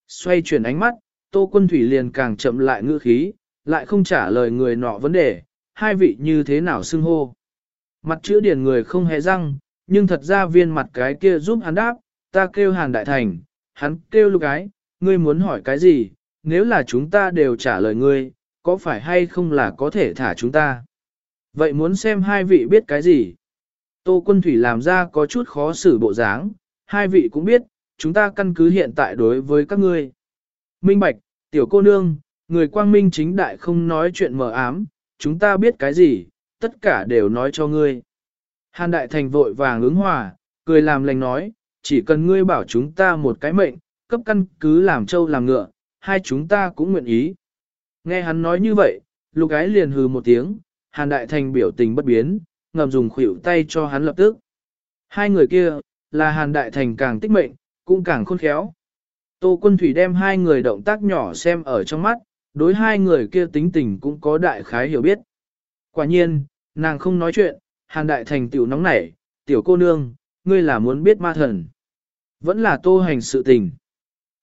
Xoay chuyển ánh mắt, Tô Quân Thủy liền càng chậm lại ngữ khí, lại không trả lời người nọ vấn đề, hai vị như thế nào xưng hô. Mặt chữ điển người không hề răng, nhưng thật ra viên mặt cái kia giúp hắn đáp, ta kêu Hàn Đại Thành, hắn kêu lục cái, ngươi muốn hỏi cái gì, nếu là chúng ta đều trả lời ngươi, có phải hay không là có thể thả chúng ta. Vậy muốn xem hai vị biết cái gì? Tô Quân Thủy làm ra có chút khó xử bộ dáng, hai vị cũng biết, chúng ta căn cứ hiện tại đối với các ngươi. Minh Bạch, tiểu cô nương, người quang minh chính đại không nói chuyện mờ ám, chúng ta biết cái gì, tất cả đều nói cho ngươi. Hàn Đại Thành vội vàng ứng hòa, cười làm lành nói, chỉ cần ngươi bảo chúng ta một cái mệnh, cấp căn cứ làm trâu làm ngựa, hai chúng ta cũng nguyện ý. Nghe hắn nói như vậy, lục ái liền hừ một tiếng, Hàn Đại Thành biểu tình bất biến, ngầm dùng khuỷu tay cho hắn lập tức. Hai người kia, là Hàn Đại Thành càng tích mệnh, cũng càng khôn khéo. Tô Quân Thủy đem hai người động tác nhỏ xem ở trong mắt, đối hai người kia tính tình cũng có đại khái hiểu biết. Quả nhiên, nàng không nói chuyện, Hàn Đại Thành tiểu nóng nảy, tiểu cô nương, ngươi là muốn biết ma thần. Vẫn là tô hành sự tình.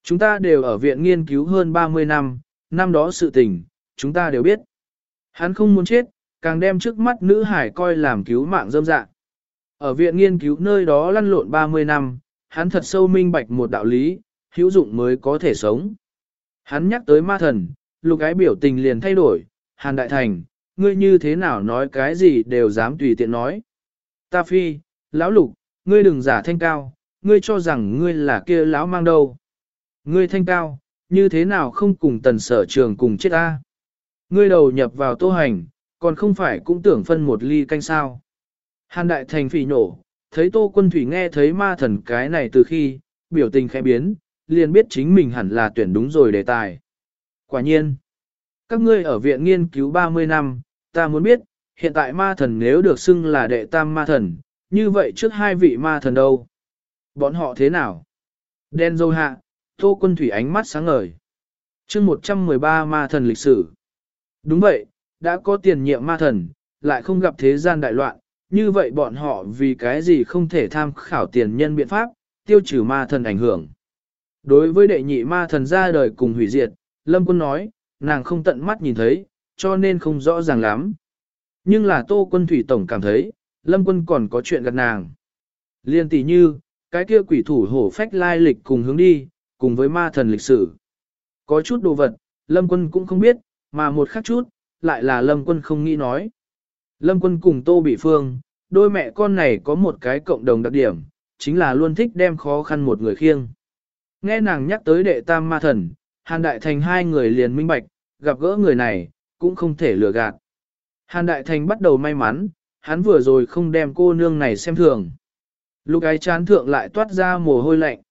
Chúng ta đều ở viện nghiên cứu hơn 30 năm, năm đó sự tình, chúng ta đều biết. Hắn không muốn chết, càng đem trước mắt nữ hải coi làm cứu mạng dâm dạ. Ở viện nghiên cứu nơi đó lăn lộn 30 năm, hắn thật sâu minh bạch một đạo lý, hữu dụng mới có thể sống. Hắn nhắc tới ma thần, lục cái biểu tình liền thay đổi, Hàn Đại Thành, ngươi như thế nào nói cái gì đều dám tùy tiện nói. Ta phi, lão lục, ngươi đừng giả thanh cao, ngươi cho rằng ngươi là kia lão mang đâu. Ngươi thanh cao, như thế nào không cùng tần sở trường cùng chết ta. Ngươi đầu nhập vào tô hành, còn không phải cũng tưởng phân một ly canh sao. Hàn đại thành phỉ nổ, thấy tô quân thủy nghe thấy ma thần cái này từ khi, biểu tình khẽ biến, liền biết chính mình hẳn là tuyển đúng rồi đề tài. Quả nhiên, các ngươi ở viện nghiên cứu 30 năm, ta muốn biết, hiện tại ma thần nếu được xưng là đệ tam ma thần, như vậy trước hai vị ma thần đâu? Bọn họ thế nào? Đen dâu hạ, tô quân thủy ánh mắt sáng ngời. chương 113 ma thần lịch sử. Đúng vậy, đã có tiền nhiệm ma thần, lại không gặp thế gian đại loạn, như vậy bọn họ vì cái gì không thể tham khảo tiền nhân biện pháp, tiêu trừ ma thần ảnh hưởng. Đối với đệ nhị ma thần ra đời cùng hủy diệt, Lâm Quân nói, nàng không tận mắt nhìn thấy, cho nên không rõ ràng lắm. Nhưng là Tô Quân Thủy Tổng cảm thấy, Lâm Quân còn có chuyện gặp nàng. Liên tỷ như, cái kia quỷ thủ hổ phách lai lịch cùng hướng đi, cùng với ma thần lịch sử. Có chút đồ vật, Lâm Quân cũng không biết, mà một khác chút, lại là Lâm Quân không nghĩ nói. Lâm Quân cùng Tô Bị Phương, đôi mẹ con này có một cái cộng đồng đặc điểm, chính là luôn thích đem khó khăn một người khiêng. Nghe nàng nhắc tới đệ tam ma thần, Hàn Đại Thành hai người liền minh bạch, gặp gỡ người này, cũng không thể lừa gạt. Hàn Đại Thành bắt đầu may mắn, hắn vừa rồi không đem cô nương này xem thường. Lúc ấy chán thượng lại toát ra mồ hôi lạnh.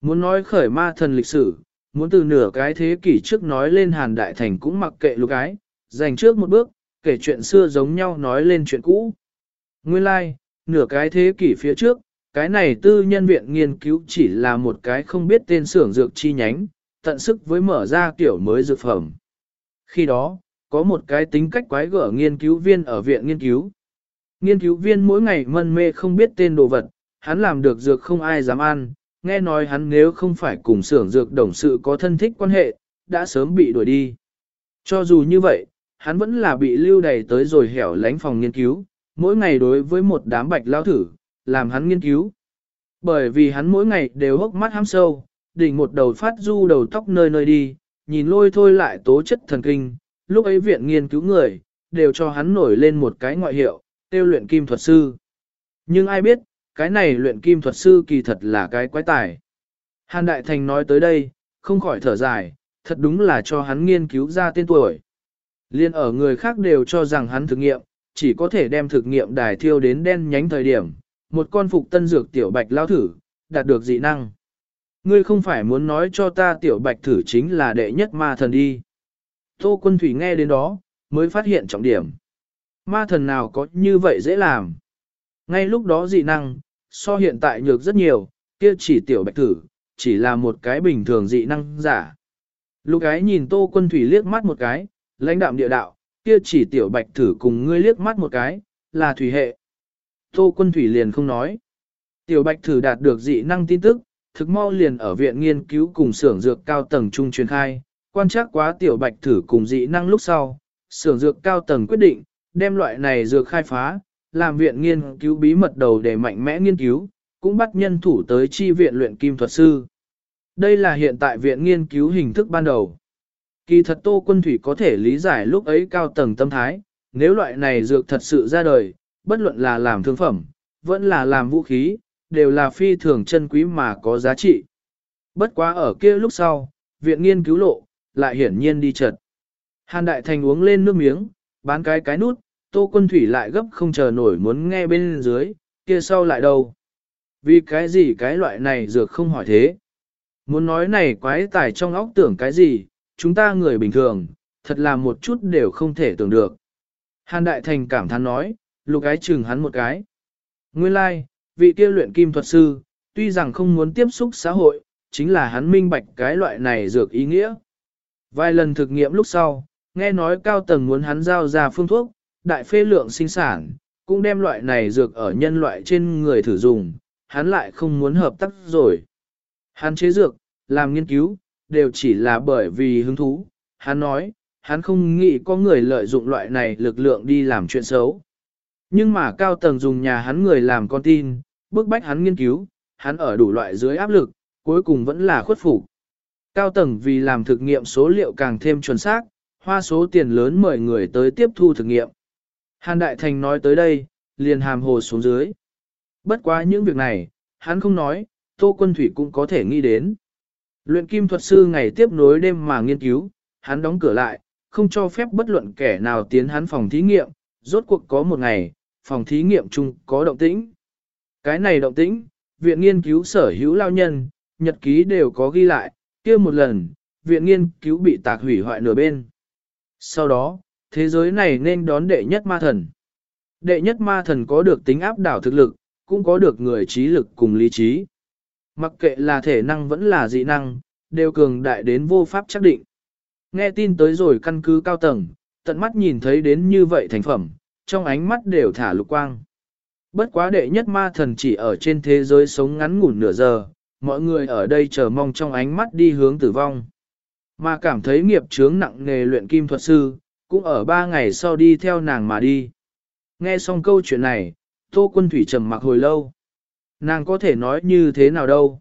Muốn nói khởi ma thần lịch sử, muốn từ nửa cái thế kỷ trước nói lên Hàn Đại Thành cũng mặc kệ lúc ái, dành trước một bước, kể chuyện xưa giống nhau nói lên chuyện cũ. Nguyên lai, like, nửa cái thế kỷ phía trước, cái này tư nhân viện nghiên cứu chỉ là một cái không biết tên xưởng dược chi nhánh, tận sức với mở ra kiểu mới dược phẩm. Khi đó, có một cái tính cách quái gở nghiên cứu viên ở viện nghiên cứu. Nghiên cứu viên mỗi ngày mân mê không biết tên đồ vật, hắn làm được dược không ai dám ăn, nghe nói hắn nếu không phải cùng xưởng dược đồng sự có thân thích quan hệ, đã sớm bị đuổi đi. Cho dù như vậy, hắn vẫn là bị lưu đày tới rồi hẻo lánh phòng nghiên cứu, mỗi ngày đối với một đám bạch lao thử, làm hắn nghiên cứu. Bởi vì hắn mỗi ngày đều hốc mắt hám sâu, đỉnh một đầu phát du đầu tóc nơi nơi đi, nhìn lôi thôi lại tố chất thần kinh, lúc ấy viện nghiên cứu người, đều cho hắn nổi lên một cái ngoại hiệu, tiêu luyện kim thuật sư. Nhưng ai biết, cái này luyện kim thuật sư kỳ thật là cái quái tài. Hàn Đại Thành nói tới đây, không khỏi thở dài, thật đúng là cho hắn nghiên cứu ra tên tuổi. Liên ở người khác đều cho rằng hắn thực nghiệm, chỉ có thể đem thực nghiệm đài thiêu đến đen nhánh thời điểm, một con phục tân dược tiểu bạch lao thử, đạt được dị năng. Ngươi không phải muốn nói cho ta tiểu bạch thử chính là đệ nhất ma thần đi. Tô quân thủy nghe đến đó, mới phát hiện trọng điểm. Ma thần nào có như vậy dễ làm. Ngay lúc đó dị năng, so hiện tại nhược rất nhiều, kia chỉ tiểu bạch thử, chỉ là một cái bình thường dị năng giả. Lục ái nhìn tô quân thủy liếc mắt một cái, lãnh đạm địa đạo, kia chỉ tiểu bạch thử cùng ngươi liếc mắt một cái, là thủy hệ. Tô quân thủy liền không nói. Tiểu Bạch thử đạt được dị năng tin tức, thực mau liền ở viện nghiên cứu cùng xưởng dược cao tầng trung truyền khai, quan trắc quá Tiểu Bạch thử cùng dị năng lúc sau, xưởng dược cao tầng quyết định, đem loại này dược khai phá, làm viện nghiên cứu bí mật đầu để mạnh mẽ nghiên cứu, cũng bắt nhân thủ tới chi viện luyện kim thuật sư. Đây là hiện tại viện nghiên cứu hình thức ban đầu. Kỳ thật Tô Quân Thủy có thể lý giải lúc ấy cao tầng tâm thái, nếu loại này dược thật sự ra đời, bất luận là làm thương phẩm, vẫn là làm vũ khí, đều là phi thường chân quý mà có giá trị. Bất quá ở kia lúc sau, viện nghiên cứu lộ, lại hiển nhiên đi chật. Hàn Đại Thành uống lên nước miếng, bán cái cái nút, Tô Quân Thủy lại gấp không chờ nổi muốn nghe bên dưới, kia sau lại đâu. Vì cái gì cái loại này dược không hỏi thế. Muốn nói này quái tài trong óc tưởng cái gì, chúng ta người bình thường, thật là một chút đều không thể tưởng được. Hàn Đại Thành cảm thán nói, lục ái chừng hắn một cái. Nguyên lai, like, vị kia luyện kim thuật sư, tuy rằng không muốn tiếp xúc xã hội, chính là hắn minh bạch cái loại này dược ý nghĩa. Vài lần thực nghiệm lúc sau, nghe nói cao tầng muốn hắn giao ra phương thuốc, đại phê lượng sinh sản, cũng đem loại này dược ở nhân loại trên người thử dùng, hắn lại không muốn hợp tác rồi. Hắn chế dược, làm nghiên cứu, đều chỉ là bởi vì hứng thú, hắn nói, hắn không nghĩ có người lợi dụng loại này lực lượng đi làm chuyện xấu. Nhưng mà cao tầng dùng nhà hắn người làm con tin, bức bách hắn nghiên cứu, hắn ở đủ loại dưới áp lực, cuối cùng vẫn là khuất phục. Cao tầng vì làm thực nghiệm số liệu càng thêm chuẩn xác, hoa số tiền lớn mời người tới tiếp thu thực nghiệm. Hàn Đại Thành nói tới đây, liền hàm hồ xuống dưới. Bất quá những việc này, hắn không nói, Tô Quân Thủy cũng có thể nghĩ đến. Luyện kim thuật sư ngày tiếp nối đêm mà nghiên cứu, hắn đóng cửa lại, không cho phép bất luận kẻ nào tiến hắn phòng thí nghiệm, rốt cuộc có một ngày, phòng thí nghiệm chung có động tĩnh. Cái này động tĩnh, viện nghiên cứu sở hữu lao nhân, nhật ký đều có ghi lại, kia một lần, viện nghiên cứu bị tạc hủy hoại nửa bên. Sau đó, thế giới này nên đón đệ nhất ma thần. Đệ nhất ma thần có được tính áp đảo thực lực, cũng có được người trí lực cùng lý trí. Mặc kệ là thể năng vẫn là dị năng, đều cường đại đến vô pháp chắc định. Nghe tin tới rồi căn cứ cao tầng, tận mắt nhìn thấy đến như vậy thành phẩm, trong ánh mắt đều thả lục quang. Bất quá đệ nhất ma thần chỉ ở trên thế giới sống ngắn ngủn nửa giờ, mọi người ở đây chờ mong trong ánh mắt đi hướng tử vong. Mà cảm thấy nghiệp chướng nặng nghề luyện kim thuật sư, cũng ở ba ngày sau đi theo nàng mà đi. Nghe xong câu chuyện này, Tô Quân Thủy trầm mặc hồi lâu. Nàng có thể nói như thế nào đâu.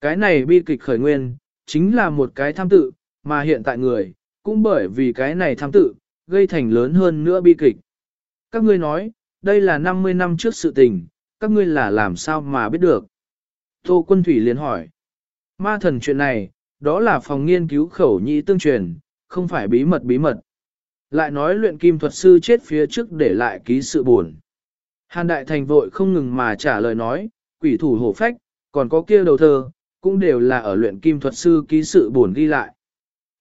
Cái này bi kịch khởi nguyên, chính là một cái tham tự, mà hiện tại người, cũng bởi vì cái này tham tự, gây thành lớn hơn nữa bi kịch. Các ngươi nói, đây là 50 năm trước sự tình, các ngươi là làm sao mà biết được. Tô Quân Thủy liền hỏi. Ma thần chuyện này, đó là phòng nghiên cứu khẩu nhị tương truyền, không phải bí mật bí mật. Lại nói luyện kim thuật sư chết phía trước để lại ký sự buồn. Hàn Đại Thành vội không ngừng mà trả lời nói, quỷ thủ hổ phách, còn có kia đầu thơ, cũng đều là ở luyện kim thuật sư ký sự buồn ghi lại.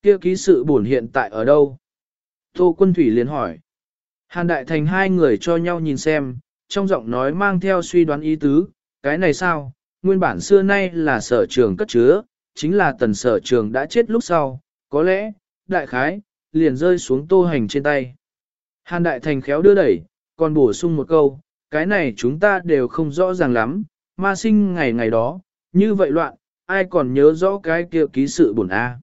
Kia ký sự buồn hiện tại ở đâu? Tô Quân Thủy liền hỏi. Hàn Đại Thành hai người cho nhau nhìn xem, trong giọng nói mang theo suy đoán ý tứ, cái này sao, nguyên bản xưa nay là sở trường cất chứa, chính là tần sở trường đã chết lúc sau, có lẽ, đại khái, liền rơi xuống tô hành trên tay. Hàn Đại Thành khéo đưa đẩy, còn bổ sung một câu, cái này chúng ta đều không rõ ràng lắm, ma sinh ngày ngày đó, như vậy loạn, ai còn nhớ rõ cái kia ký sự buồn A.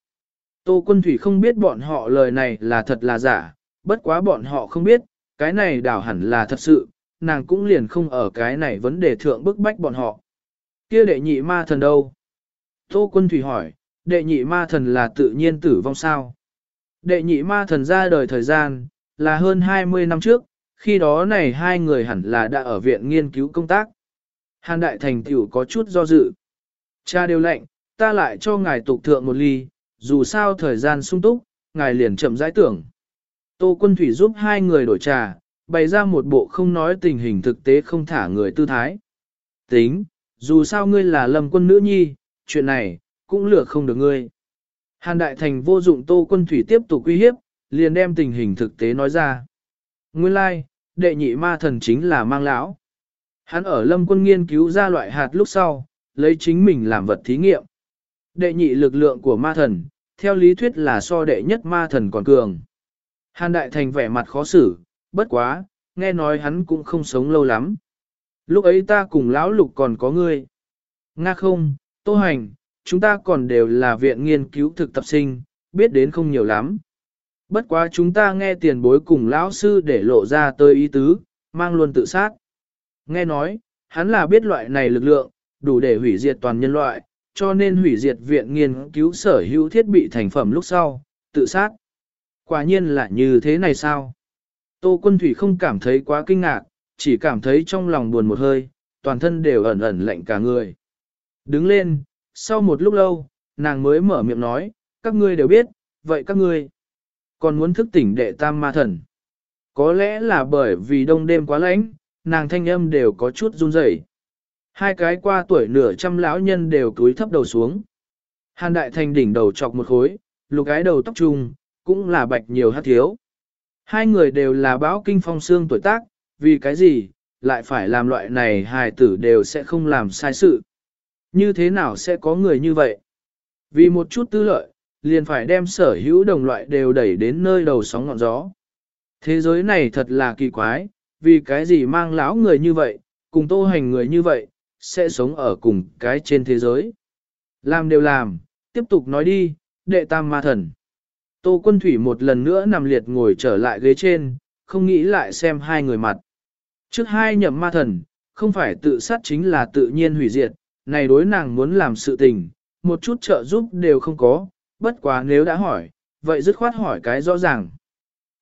Tô quân thủy không biết bọn họ lời này là thật là giả, bất quá bọn họ không biết, cái này đảo hẳn là thật sự, nàng cũng liền không ở cái này vấn đề thượng bức bách bọn họ. Kia đệ nhị ma thần đâu? Tô quân thủy hỏi, đệ nhị ma thần là tự nhiên tử vong sao? Đệ nhị ma thần ra đời thời gian, là hơn 20 năm trước, khi đó này hai người hẳn là đã ở viện nghiên cứu công tác. Hàn đại thành tiểu có chút do dự. Cha đều lệnh, ta lại cho ngài tục thượng một ly, dù sao thời gian sung túc, ngài liền chậm rãi tưởng. Tô quân thủy giúp hai người đổi trà, bày ra một bộ không nói tình hình thực tế không thả người tư thái. Tính, dù sao ngươi là lâm quân nữ nhi, chuyện này, cũng lừa không được ngươi. Hàn Đại Thành vô dụng Tô Quân Thủy tiếp tục uy hiếp, liền đem tình hình thực tế nói ra. Nguyên lai, like, đệ nhị ma thần chính là mang lão. Hắn ở lâm quân nghiên cứu ra loại hạt lúc sau, lấy chính mình làm vật thí nghiệm. Đệ nhị lực lượng của ma thần, theo lý thuyết là so đệ nhất ma thần còn cường. Hàn Đại Thành vẻ mặt khó xử, bất quá, nghe nói hắn cũng không sống lâu lắm. Lúc ấy ta cùng lão lục còn có ngươi. Nga không, tô hành, chúng ta còn đều là viện nghiên cứu thực tập sinh, biết đến không nhiều lắm. Bất quá chúng ta nghe tiền bối cùng lão sư để lộ ra tơi ý tứ, mang luôn tự sát. Nghe nói, hắn là biết loại này lực lượng, đủ để hủy diệt toàn nhân loại, cho nên hủy diệt viện nghiên cứu sở hữu thiết bị thành phẩm lúc sau, tự sát. Quả nhiên là như thế này sao? Tô quân thủy không cảm thấy quá kinh ngạc, chỉ cảm thấy trong lòng buồn một hơi, toàn thân đều ẩn ẩn lạnh cả người. Đứng lên, sau một lúc lâu, nàng mới mở miệng nói, các ngươi đều biết, vậy các ngươi còn muốn thức tỉnh đệ tam ma thần. Có lẽ là bởi vì đông đêm quá lạnh, nàng thanh âm đều có chút run rẩy. Hai cái qua tuổi nửa trăm lão nhân đều cúi thấp đầu xuống. Hàn đại thành đỉnh đầu chọc một khối, lục cái đầu tóc trung, cũng là bạch nhiều hát thiếu. Hai người đều là bão kinh phong xương tuổi tác, vì cái gì, lại phải làm loại này hài tử đều sẽ không làm sai sự. Như thế nào sẽ có người như vậy? Vì một chút tư lợi, liền phải đem sở hữu đồng loại đều đẩy đến nơi đầu sóng ngọn gió. Thế giới này thật là kỳ quái, vì cái gì mang lão người như vậy, cùng tô hành người như vậy, sẽ sống ở cùng cái trên thế giới. Làm đều làm, tiếp tục nói đi, đệ tam ma thần. Tô quân thủy một lần nữa nằm liệt ngồi trở lại ghế trên, không nghĩ lại xem hai người mặt. Trước hai nhậm ma thần, không phải tự sát chính là tự nhiên hủy diệt, này đối nàng muốn làm sự tình, một chút trợ giúp đều không có, bất quá nếu đã hỏi, vậy dứt khoát hỏi cái rõ ràng.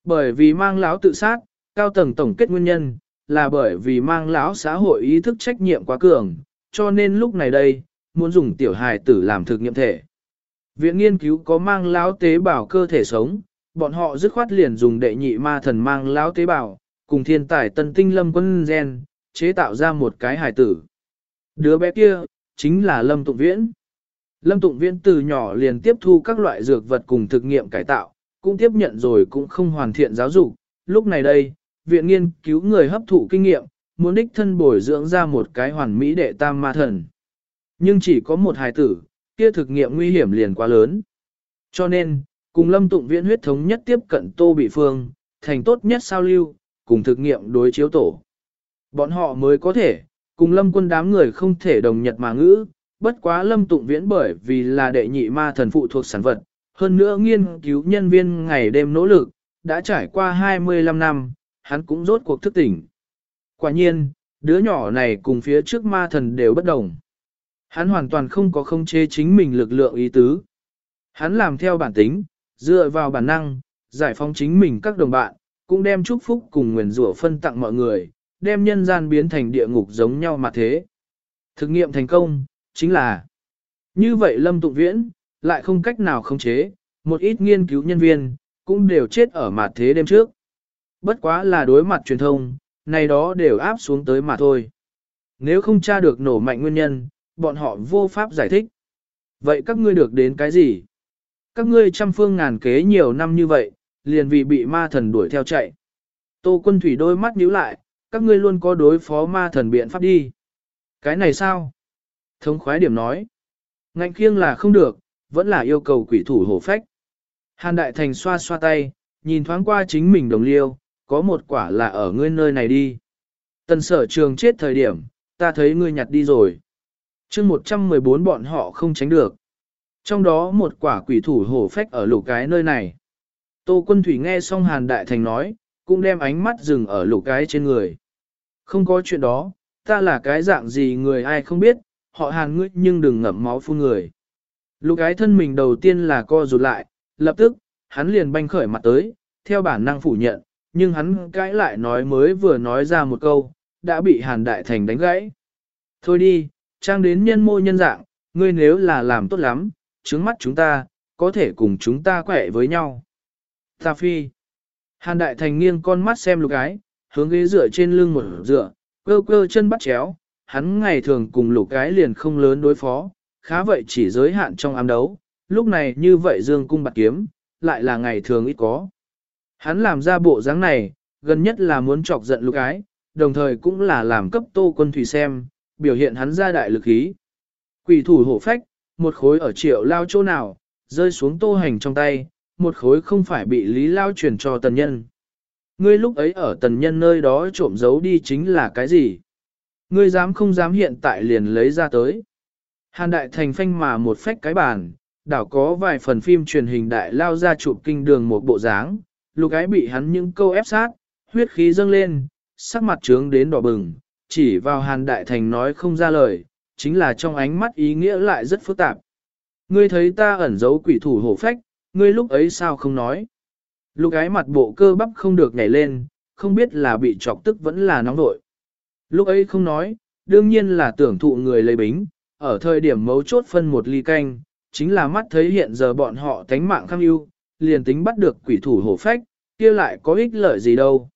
Bởi vì mang lão tự sát, cao tầng tổng kết nguyên nhân, là bởi vì mang lão xã hội ý thức trách nhiệm quá cường, cho nên lúc này đây, muốn dùng tiểu hài tử làm thực nghiệm thể. Viện nghiên cứu có mang lão tế bào cơ thể sống, bọn họ dứt khoát liền dùng đệ nhị ma thần mang lão tế bào, cùng thiên tài tân tinh lâm quân gen, chế tạo ra một cái hài tử. Đứa bé kia, chính là Lâm Tụng Viễn. Lâm Tụng Viễn từ nhỏ liền tiếp thu các loại dược vật cùng thực nghiệm cải tạo, cũng tiếp nhận rồi cũng không hoàn thiện giáo dục. Lúc này đây, viện nghiên cứu người hấp thụ kinh nghiệm, muốn đích thân bồi dưỡng ra một cái hoàn mỹ đệ tam ma thần. Nhưng chỉ có một hài tử, kia thực nghiệm nguy hiểm liền quá lớn. Cho nên, cùng Lâm Tụng Viễn huyết thống nhất tiếp cận Tô Bị Phương, thành tốt nhất sao lưu, cùng thực nghiệm đối chiếu tổ. Bọn họ mới có thể, cùng Lâm quân đám người không thể đồng nhật mà ngữ, bất quá Lâm Tụng Viễn bởi vì là đệ nhị ma thần phụ thuộc sản vật, hơn nữa nghiên cứu nhân viên ngày đêm nỗ lực, đã trải qua 25 năm, hắn cũng rốt cuộc thức tỉnh. Quả nhiên, đứa nhỏ này cùng phía trước ma thần đều bất đồng. Hắn hoàn toàn không có không chế chính mình lực lượng ý tứ. Hắn làm theo bản tính, dựa vào bản năng, giải phóng chính mình các đồng bạn, cũng đem chúc phúc cùng nguyền rủa phân tặng mọi người, đem nhân gian biến thành địa ngục giống nhau mà thế. Thực nghiệm thành công, chính là như vậy Lâm Tụng Viễn, lại không cách nào khống chế, một ít nghiên cứu nhân viên, cũng đều chết ở mặt thế đêm trước. Bất quá là đối mặt truyền thông, này đó đều áp xuống tới mà thôi. Nếu không tra được nổ mạnh nguyên nhân, bọn họ vô pháp giải thích. Vậy các ngươi được đến cái gì? Các ngươi trăm phương ngàn kế nhiều năm như vậy, liền vì bị ma thần đuổi theo chạy. Tô quân thủy đôi mắt nhíu lại, các ngươi luôn có đối phó ma thần biện pháp đi. Cái này sao? Thống khoái điểm nói. Ngạnh khiêng là không được, vẫn là yêu cầu quỷ thủ hổ phách. Hàn Đại Thành xoa xoa tay, nhìn thoáng qua chính mình đồng liêu, có một quả là ở ngươi nơi này đi. Tần sở trường chết thời điểm, ta thấy ngươi nhặt đi rồi. chương 114 bọn họ không tránh được. Trong đó một quả quỷ thủ hổ phách ở lục cái nơi này. Tô quân thủy nghe xong Hàn Đại Thành nói, cũng đem ánh mắt dừng ở lục cái trên người. Không có chuyện đó, ta là cái dạng gì người ai không biết, họ hàn ngươi nhưng đừng ngậm máu phun người. Lục cái thân mình đầu tiên là co rụt lại, lập tức, hắn liền banh khởi mặt tới, theo bản năng phủ nhận, nhưng hắn cãi lại nói mới vừa nói ra một câu, đã bị hàn đại thành đánh gãy. Thôi đi, trang đến nhân mô nhân dạng, ngươi nếu là làm tốt lắm, trứng mắt chúng ta, có thể cùng chúng ta quẻ với nhau. Ta phi. Hàn đại thành nghiêng con mắt xem lục ái, hướng ghế dựa trên lưng một dựa, cơ cơ chân bắt chéo, hắn ngày thường cùng lục ái liền không lớn đối phó, khá vậy chỉ giới hạn trong ám đấu, lúc này như vậy dương cung bạc kiếm, lại là ngày thường ít có. Hắn làm ra bộ dáng này, gần nhất là muốn chọc giận lục ái, đồng thời cũng là làm cấp tô quân thủy xem, biểu hiện hắn ra đại lực ý. Quỷ thủ hổ phách, một khối ở triệu lao chỗ nào, rơi xuống tô hành trong tay, một khối không phải bị lý lao truyền cho tần nhân. Ngươi lúc ấy ở tần nhân nơi đó trộm giấu đi chính là cái gì? Ngươi dám không dám hiện tại liền lấy ra tới. Hàn đại thành phanh mà một phách cái bàn, đảo có vài phần phim truyền hình đại lao ra chụp kinh đường một bộ dáng, lục ái bị hắn những câu ép sát, huyết khí dâng lên, sắc mặt trướng đến đỏ bừng, chỉ vào hàn đại thành nói không ra lời, chính là trong ánh mắt ý nghĩa lại rất phức tạp. Ngươi thấy ta ẩn giấu quỷ thủ hổ phách, ngươi lúc ấy sao không nói. Lục ái mặt bộ cơ bắp không được nhảy lên, không biết là bị chọc tức vẫn là nóng nội. Lúc ấy không nói, đương nhiên là tưởng thụ người lấy bính, ở thời điểm mấu chốt phân một ly canh, chính là mắt thấy hiện giờ bọn họ tánh mạng khăng ưu, liền tính bắt được quỷ thủ hổ phách, kia lại có ích lợi gì đâu.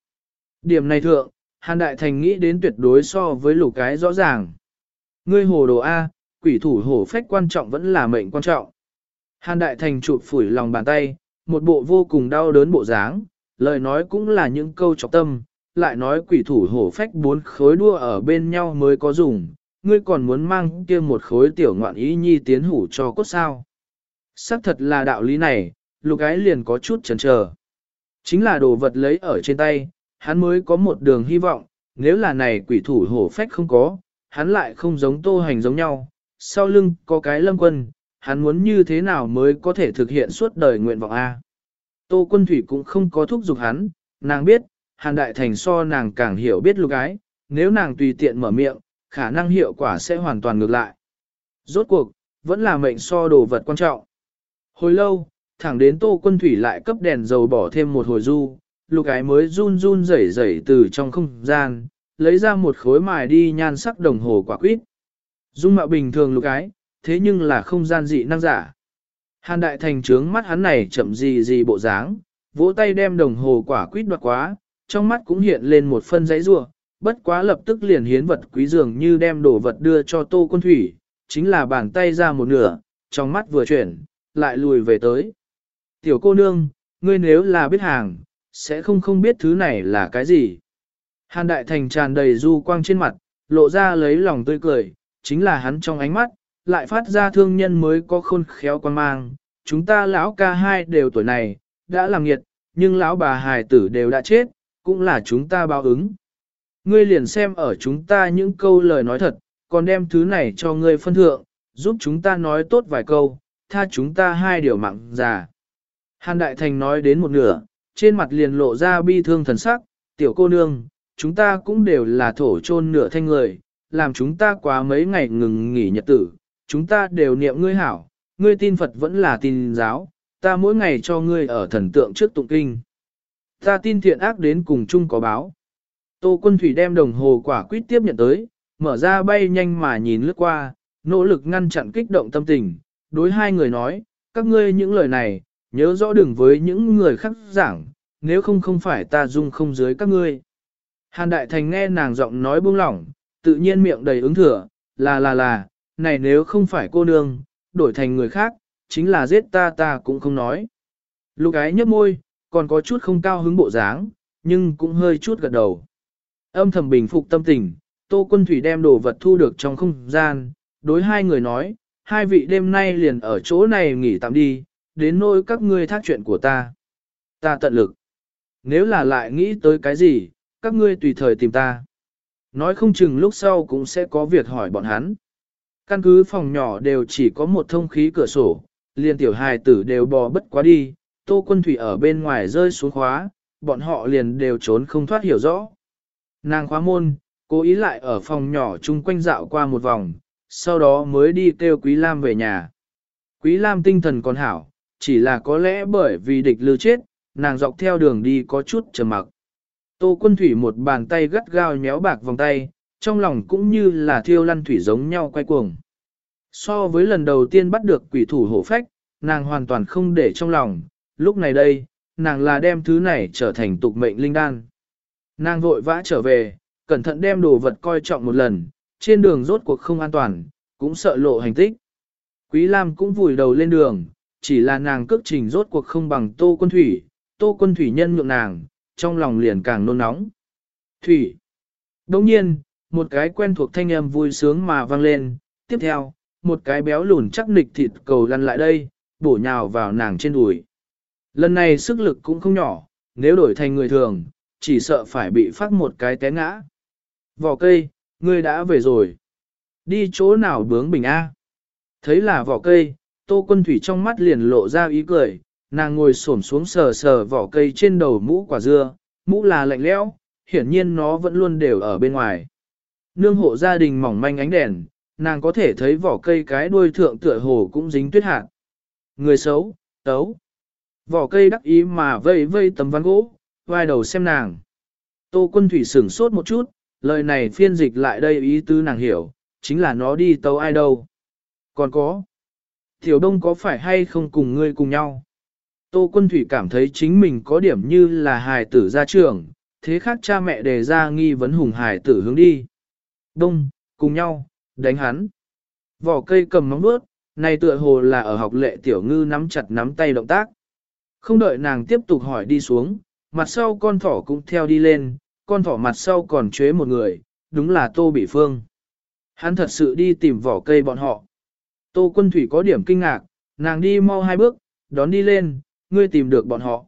Điểm này thượng, Hàn Đại Thành nghĩ đến tuyệt đối so với lục cái rõ ràng. Ngươi hồ đồ A, quỷ thủ hổ phách quan trọng vẫn là mệnh quan trọng. Hàn Đại Thành chụp phủi lòng bàn tay, một bộ vô cùng đau đớn bộ dáng, lời nói cũng là những câu trọng tâm, lại nói quỷ thủ hổ phách bốn khối đua ở bên nhau mới có dùng, ngươi còn muốn mang kia một khối tiểu ngoạn ý nhi tiến hủ cho cốt sao. Sắc thật là đạo lý này, lục ái liền có chút chần chờ. Chính là đồ vật lấy ở trên tay, hắn mới có một đường hy vọng, nếu là này quỷ thủ hổ phách không có, hắn lại không giống tô hành giống nhau, sau lưng có cái lâm quân, hắn muốn như thế nào mới có thể thực hiện suốt đời nguyện vọng A. Tô quân thủy cũng không có thúc giục hắn, nàng biết, hàn đại thành so nàng càng hiểu biết lục ái, nếu nàng tùy tiện mở miệng, khả năng hiệu quả sẽ hoàn toàn ngược lại. Rốt cuộc, vẫn là mệnh so đồ vật quan trọng. Hồi lâu, thẳng đến tô quân thủy lại cấp đèn dầu bỏ thêm một hồi du, lục ái mới run run rẩy rẩy từ trong không gian, lấy ra một khối mài đi nhan sắc đồng hồ quả quýt. Dung mạo bình thường lục ái, thế nhưng là không gian dị năng giả. Hàn đại thành trướng mắt hắn này chậm gì gì bộ dáng, vỗ tay đem đồng hồ quả quýt đoạt quá, trong mắt cũng hiện lên một phân giấy rua, bất quá lập tức liền hiến vật quý dường như đem đồ vật đưa cho tô quân thủy, chính là bàn tay ra một nửa, trong mắt vừa chuyển, lại lùi về tới. Tiểu cô nương, ngươi nếu là biết hàng, sẽ không không biết thứ này là cái gì. Hàn đại thành tràn đầy du quang trên mặt, lộ ra lấy lòng tươi cười, chính là hắn trong ánh mắt, lại phát ra thương nhân mới có khôn khéo quan mang. Chúng ta lão ca hai đều tuổi này, đã làm nghiệt, nhưng lão bà hài tử đều đã chết, cũng là chúng ta báo ứng. Ngươi liền xem ở chúng ta những câu lời nói thật, còn đem thứ này cho ngươi phân thượng, giúp chúng ta nói tốt vài câu, tha chúng ta hai điều mạng già. Hàn Đại Thành nói đến một nửa, trên mặt liền lộ ra bi thương thần sắc, tiểu cô nương, chúng ta cũng đều là thổ chôn nửa thanh người, làm chúng ta quá mấy ngày ngừng nghỉ nhật tử, chúng ta đều niệm ngươi hảo, ngươi tin Phật vẫn là tin giáo, ta mỗi ngày cho ngươi ở thần tượng trước tụng kinh. Ta tin thiện ác đến cùng chung có báo. Tô quân thủy đem đồng hồ quả quyết tiếp nhận tới, mở ra bay nhanh mà nhìn lướt qua, nỗ lực ngăn chặn kích động tâm tình, đối hai người nói, các ngươi những lời này, nhớ rõ đừng với những người khác giảng, nếu không không phải ta dung không dưới các ngươi. Hàn Đại Thành nghe nàng giọng nói buông lỏng, tự nhiên miệng đầy ứng thừa, là là là, này nếu không phải cô nương, đổi thành người khác, chính là giết ta ta cũng không nói. Lục ái nhấp môi, còn có chút không cao hứng bộ dáng, nhưng cũng hơi chút gật đầu. Âm thầm bình phục tâm tình, Tô Quân Thủy đem đồ vật thu được trong không gian, đối hai người nói, hai vị đêm nay liền ở chỗ này nghỉ tạm đi, đến nỗi các ngươi thác chuyện của ta. Ta tận lực. Nếu là lại nghĩ tới cái gì, các ngươi tùy thời tìm ta. Nói không chừng lúc sau cũng sẽ có việc hỏi bọn hắn. Căn cứ phòng nhỏ đều chỉ có một thông khí cửa sổ, liền tiểu hài tử đều bò bất quá đi, tô quân thủy ở bên ngoài rơi xuống khóa, bọn họ liền đều trốn không thoát hiểu rõ. Nàng khóa môn, cố ý lại ở phòng nhỏ chung quanh dạo qua một vòng, sau đó mới đi kêu Quý Lam về nhà. Quý Lam tinh thần còn hảo, chỉ là có lẽ bởi vì địch lưu chết, nàng dọc theo đường đi có chút trầm mặc. Tô quân thủy một bàn tay gắt gao nhéo bạc vòng tay, trong lòng cũng như là thiêu lăn thủy giống nhau quay cuồng. So với lần đầu tiên bắt được quỷ thủ hổ phách, nàng hoàn toàn không để trong lòng, lúc này đây, nàng là đem thứ này trở thành tục mệnh linh đan. Nàng vội vã trở về, cẩn thận đem đồ vật coi trọng một lần, trên đường rốt cuộc không an toàn, cũng sợ lộ hành tích. Quý Lam cũng vùi đầu lên đường, chỉ là nàng cước trình rốt cuộc không bằng tô quân thủy, tô quân thủy nhân nhượng nàng, trong lòng liền càng nôn nóng. Thủy. Đồng nhiên, một cái quen thuộc thanh âm vui sướng mà vang lên, tiếp theo, một cái béo lùn chắc nịch thịt cầu lăn lại đây, bổ nhào vào nàng trên đùi. Lần này sức lực cũng không nhỏ, nếu đổi thành người thường, chỉ sợ phải bị phát một cái té ngã. Vỏ cây, ngươi đã về rồi. Đi chỗ nào bướng bình A? Thấy là vỏ cây, tô quân thủy trong mắt liền lộ ra ý cười, nàng ngồi xổm xuống sờ sờ vỏ cây trên đầu mũ quả dưa, mũ là lạnh lẽo, hiển nhiên nó vẫn luôn đều ở bên ngoài. Nương hộ gia đình mỏng manh ánh đèn, nàng có thể thấy vỏ cây cái đuôi thượng tựa hồ cũng dính tuyết hạt. Người xấu, tấu. Vỏ cây đắc ý mà vây vây tấm ván gỗ, vai đầu xem nàng. Tô quân thủy sửng sốt một chút, lời này phiên dịch lại đây ý tứ nàng hiểu, chính là nó đi tấu ai đâu. Còn có, tiểu đông có phải hay không cùng ngươi cùng nhau? Tô quân thủy cảm thấy chính mình có điểm như là hài tử gia trưởng, thế khác cha mẹ đề ra nghi vấn hùng hài tử hướng đi. Đông, cùng nhau, đánh hắn. Vỏ cây cầm móng bước, này tựa hồ là ở học lệ tiểu ngư nắm chặt nắm tay động tác. Không đợi nàng tiếp tục hỏi đi xuống, mặt sau con thỏ cũng theo đi lên, con thỏ mặt sau còn chế một người, đúng là Tô Bỉ Phương. Hắn thật sự đi tìm vỏ cây bọn họ. Tô Quân Thủy có điểm kinh ngạc, nàng đi mau hai bước, đón đi lên, ngươi tìm được bọn họ.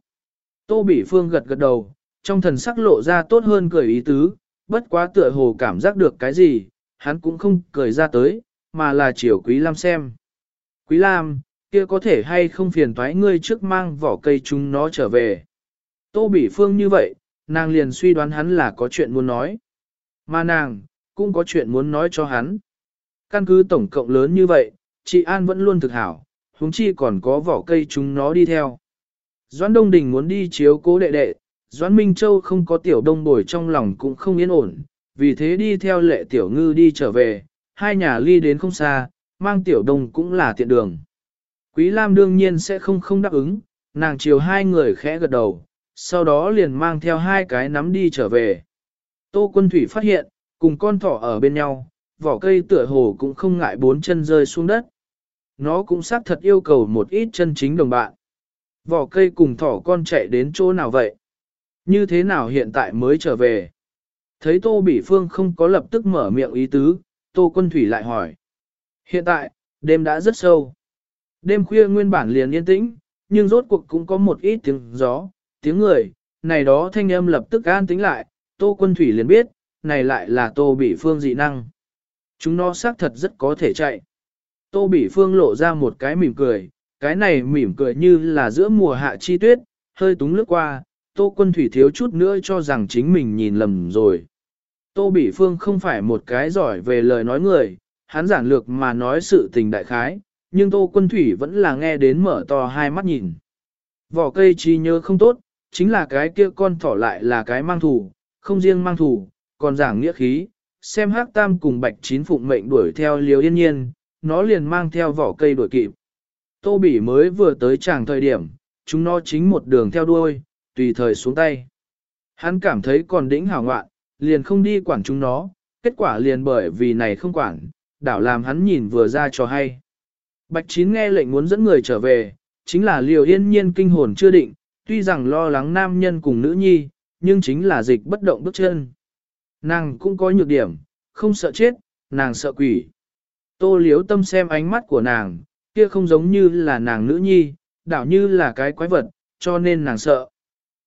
Tô Bỉ Phương gật gật đầu, trong thần sắc lộ ra tốt hơn cười ý tứ, bất quá tựa hồ cảm giác được cái gì, hắn cũng không cười ra tới, mà là chiều Quý Lam xem. Quý Lam, kia có thể hay không phiền toái ngươi trước mang vỏ cây chúng nó trở về. Tô Bỉ Phương như vậy, nàng liền suy đoán hắn là có chuyện muốn nói. Mà nàng, cũng có chuyện muốn nói cho hắn. Căn cứ tổng cộng lớn như vậy, chị An vẫn luôn thực hảo, huống chi còn có vỏ cây chúng nó đi theo. Doãn Đông Đình muốn đi chiếu cố đệ đệ, Doãn Minh Châu không có tiểu đông bồi trong lòng cũng không yên ổn, vì thế đi theo lệ tiểu ngư đi trở về, hai nhà ly đến không xa, mang tiểu đông cũng là tiện đường. Quý Lam đương nhiên sẽ không không đáp ứng, nàng chiều hai người khẽ gật đầu, sau đó liền mang theo hai cái nắm đi trở về. Tô quân thủy phát hiện, cùng con thỏ ở bên nhau, vỏ cây tựa hồ cũng không ngại bốn chân rơi xuống đất. Nó cũng xác thật yêu cầu một ít chân chính đồng bạn. Vỏ cây cùng thỏ con chạy đến chỗ nào vậy? Như thế nào hiện tại mới trở về? Thấy Tô Bỉ Phương không có lập tức mở miệng ý tứ, Tô Quân Thủy lại hỏi. Hiện tại, đêm đã rất sâu. Đêm khuya nguyên bản liền yên tĩnh, nhưng rốt cuộc cũng có một ít tiếng gió, tiếng người, này đó thanh âm lập tức an tính lại, Tô Quân Thủy liền biết, này lại là Tô Bỉ Phương dị năng. Chúng nó xác thật rất có thể chạy. Tô Bỉ Phương lộ ra một cái mỉm cười, cái này mỉm cười như là giữa mùa hạ chi tuyết, hơi túng lướt qua, Tô Quân Thủy thiếu chút nữa cho rằng chính mình nhìn lầm rồi. Tô Bỉ Phương không phải một cái giỏi về lời nói người, hắn giản lược mà nói sự tình đại khái, nhưng Tô Quân Thủy vẫn là nghe đến mở to hai mắt nhìn. Vỏ cây trí nhớ không tốt, chính là cái kia con thỏ lại là cái mang thủ, không riêng mang thủ, còn giảng nghĩa khí, xem hắc tam cùng bạch chín phụng mệnh đuổi theo liều yên nhiên, nó liền mang theo vỏ cây đuổi kịp. Tô Bỉ mới vừa tới tràng thời điểm, chúng nó chính một đường theo đuôi, tùy thời xuống tay. Hắn cảm thấy còn đỉnh hảo ngoạn, liền không đi quản chúng nó, kết quả liền bởi vì này không quản, đảo làm hắn nhìn vừa ra cho hay. Bạch Chín nghe lệnh muốn dẫn người trở về, chính là liều yên nhiên kinh hồn chưa định, tuy rằng lo lắng nam nhân cùng nữ nhi, nhưng chính là dịch bất động bước chân. Nàng cũng có nhược điểm, không sợ chết, nàng sợ quỷ. Tô liếu tâm xem ánh mắt của nàng, kia không giống như là nàng nữ nhi, đảo như là cái quái vật, cho nên nàng sợ.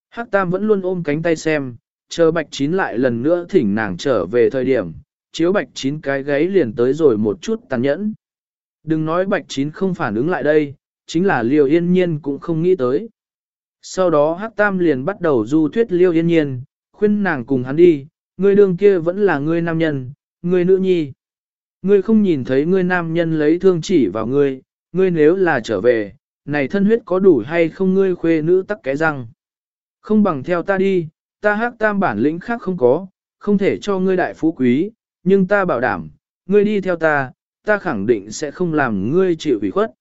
Hắc Tam vẫn luôn ôm cánh tay xem, chờ bạch chín lại lần nữa thỉnh nàng trở về thời điểm, chiếu bạch chín cái gáy liền tới rồi một chút tàn nhẫn. Đừng nói bạch chín không phản ứng lại đây, chính là Liêu yên nhiên cũng không nghĩ tới. Sau đó Hắc Tam liền bắt đầu du thuyết liêu yên nhiên, khuyên nàng cùng hắn đi, người đường kia vẫn là người nam nhân, người nữ nhi. Ngươi không nhìn thấy ngươi nam nhân lấy thương chỉ vào ngươi, ngươi nếu là trở về, này thân huyết có đủ hay không ngươi khuê nữ tắc cái răng. Không bằng theo ta đi, ta hát tam bản lĩnh khác không có, không thể cho ngươi đại phú quý, nhưng ta bảo đảm, ngươi đi theo ta, ta khẳng định sẽ không làm ngươi chịu ủy khuất.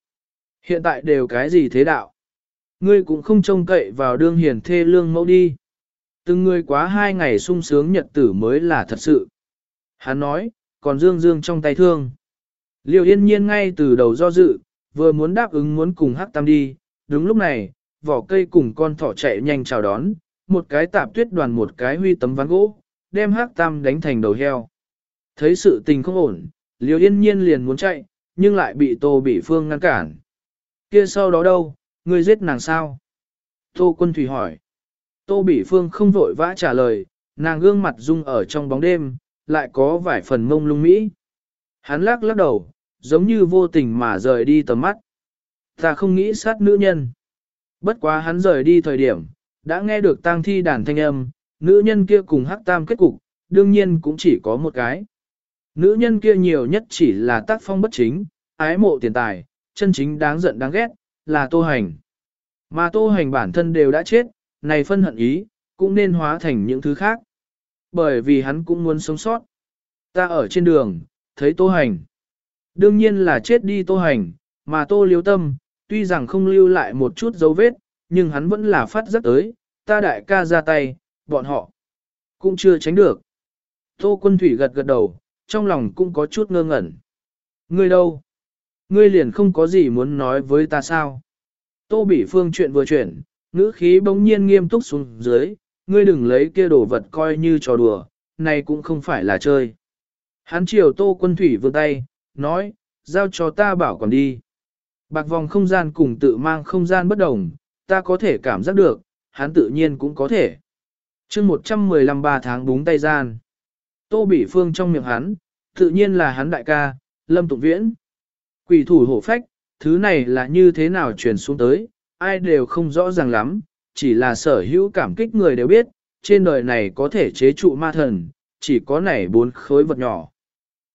Hiện tại đều cái gì thế đạo? Ngươi cũng không trông cậy vào đương hiền thê lương mẫu đi. Từng người quá hai ngày sung sướng nhật tử mới là thật sự. Hắn nói, còn dương dương trong tay thương. Liêu yên nhiên ngay từ đầu do dự, vừa muốn đáp ứng muốn cùng hắc tam đi, đúng lúc này, vỏ cây cùng con thỏ chạy nhanh chào đón, một cái tạp tuyết đoàn một cái huy tấm ván gỗ, đem hắc tam đánh thành đầu heo. Thấy sự tình không ổn, liêu yên nhiên liền muốn chạy, nhưng lại bị tô bị phương ngăn cản. Kia sau đó đâu, ngươi giết nàng sao? Tô quân thủy hỏi. Tô bị phương không vội vã trả lời, nàng gương mặt rung ở trong bóng đêm, lại có vài phần mông lung mỹ. Hắn lắc lắc đầu, giống như vô tình mà rời đi tầm mắt. Ta không nghĩ sát nữ nhân. Bất quá hắn rời đi thời điểm, đã nghe được tang thi đàn thanh âm, nữ nhân kia cùng hắc tam kết cục, đương nhiên cũng chỉ có một cái. Nữ nhân kia nhiều nhất chỉ là tác phong bất chính, ái mộ tiền tài, chân chính đáng giận đáng ghét, là tô hành. Mà tô hành bản thân đều đã chết, này phân hận ý, cũng nên hóa thành những thứ khác. Bởi vì hắn cũng muốn sống sót. Ta ở trên đường, thấy tô hành. Đương nhiên là chết đi tô hành, mà tô liếu tâm, tuy rằng không lưu lại một chút dấu vết, nhưng hắn vẫn là phát rất tới, ta đại ca ra tay, bọn họ cũng chưa tránh được. Tô quân thủy gật gật đầu, trong lòng cũng có chút ngơ ngẩn. Ngươi đâu? Ngươi liền không có gì muốn nói với ta sao? Tô Bỉ Phương chuyện vừa chuyển, ngữ khí bỗng nhiên nghiêm túc xuống dưới, ngươi đừng lấy kia đồ vật coi như trò đùa, này cũng không phải là chơi. Hắn chiều Tô Quân Thủy vươn tay, nói, giao cho ta bảo còn đi. Bạc vòng không gian cùng tự mang không gian bất đồng, ta có thể cảm giác được, hắn tự nhiên cũng có thể. chương 115 ba tháng búng tay gian. Tô Bỉ Phương trong miệng hắn, tự nhiên là hắn đại ca, Lâm Tụng Viễn. Quỷ thủ hổ phách, thứ này là như thế nào truyền xuống tới, ai đều không rõ ràng lắm, chỉ là sở hữu cảm kích người đều biết, trên đời này có thể chế trụ ma thần, chỉ có này bốn khối vật nhỏ.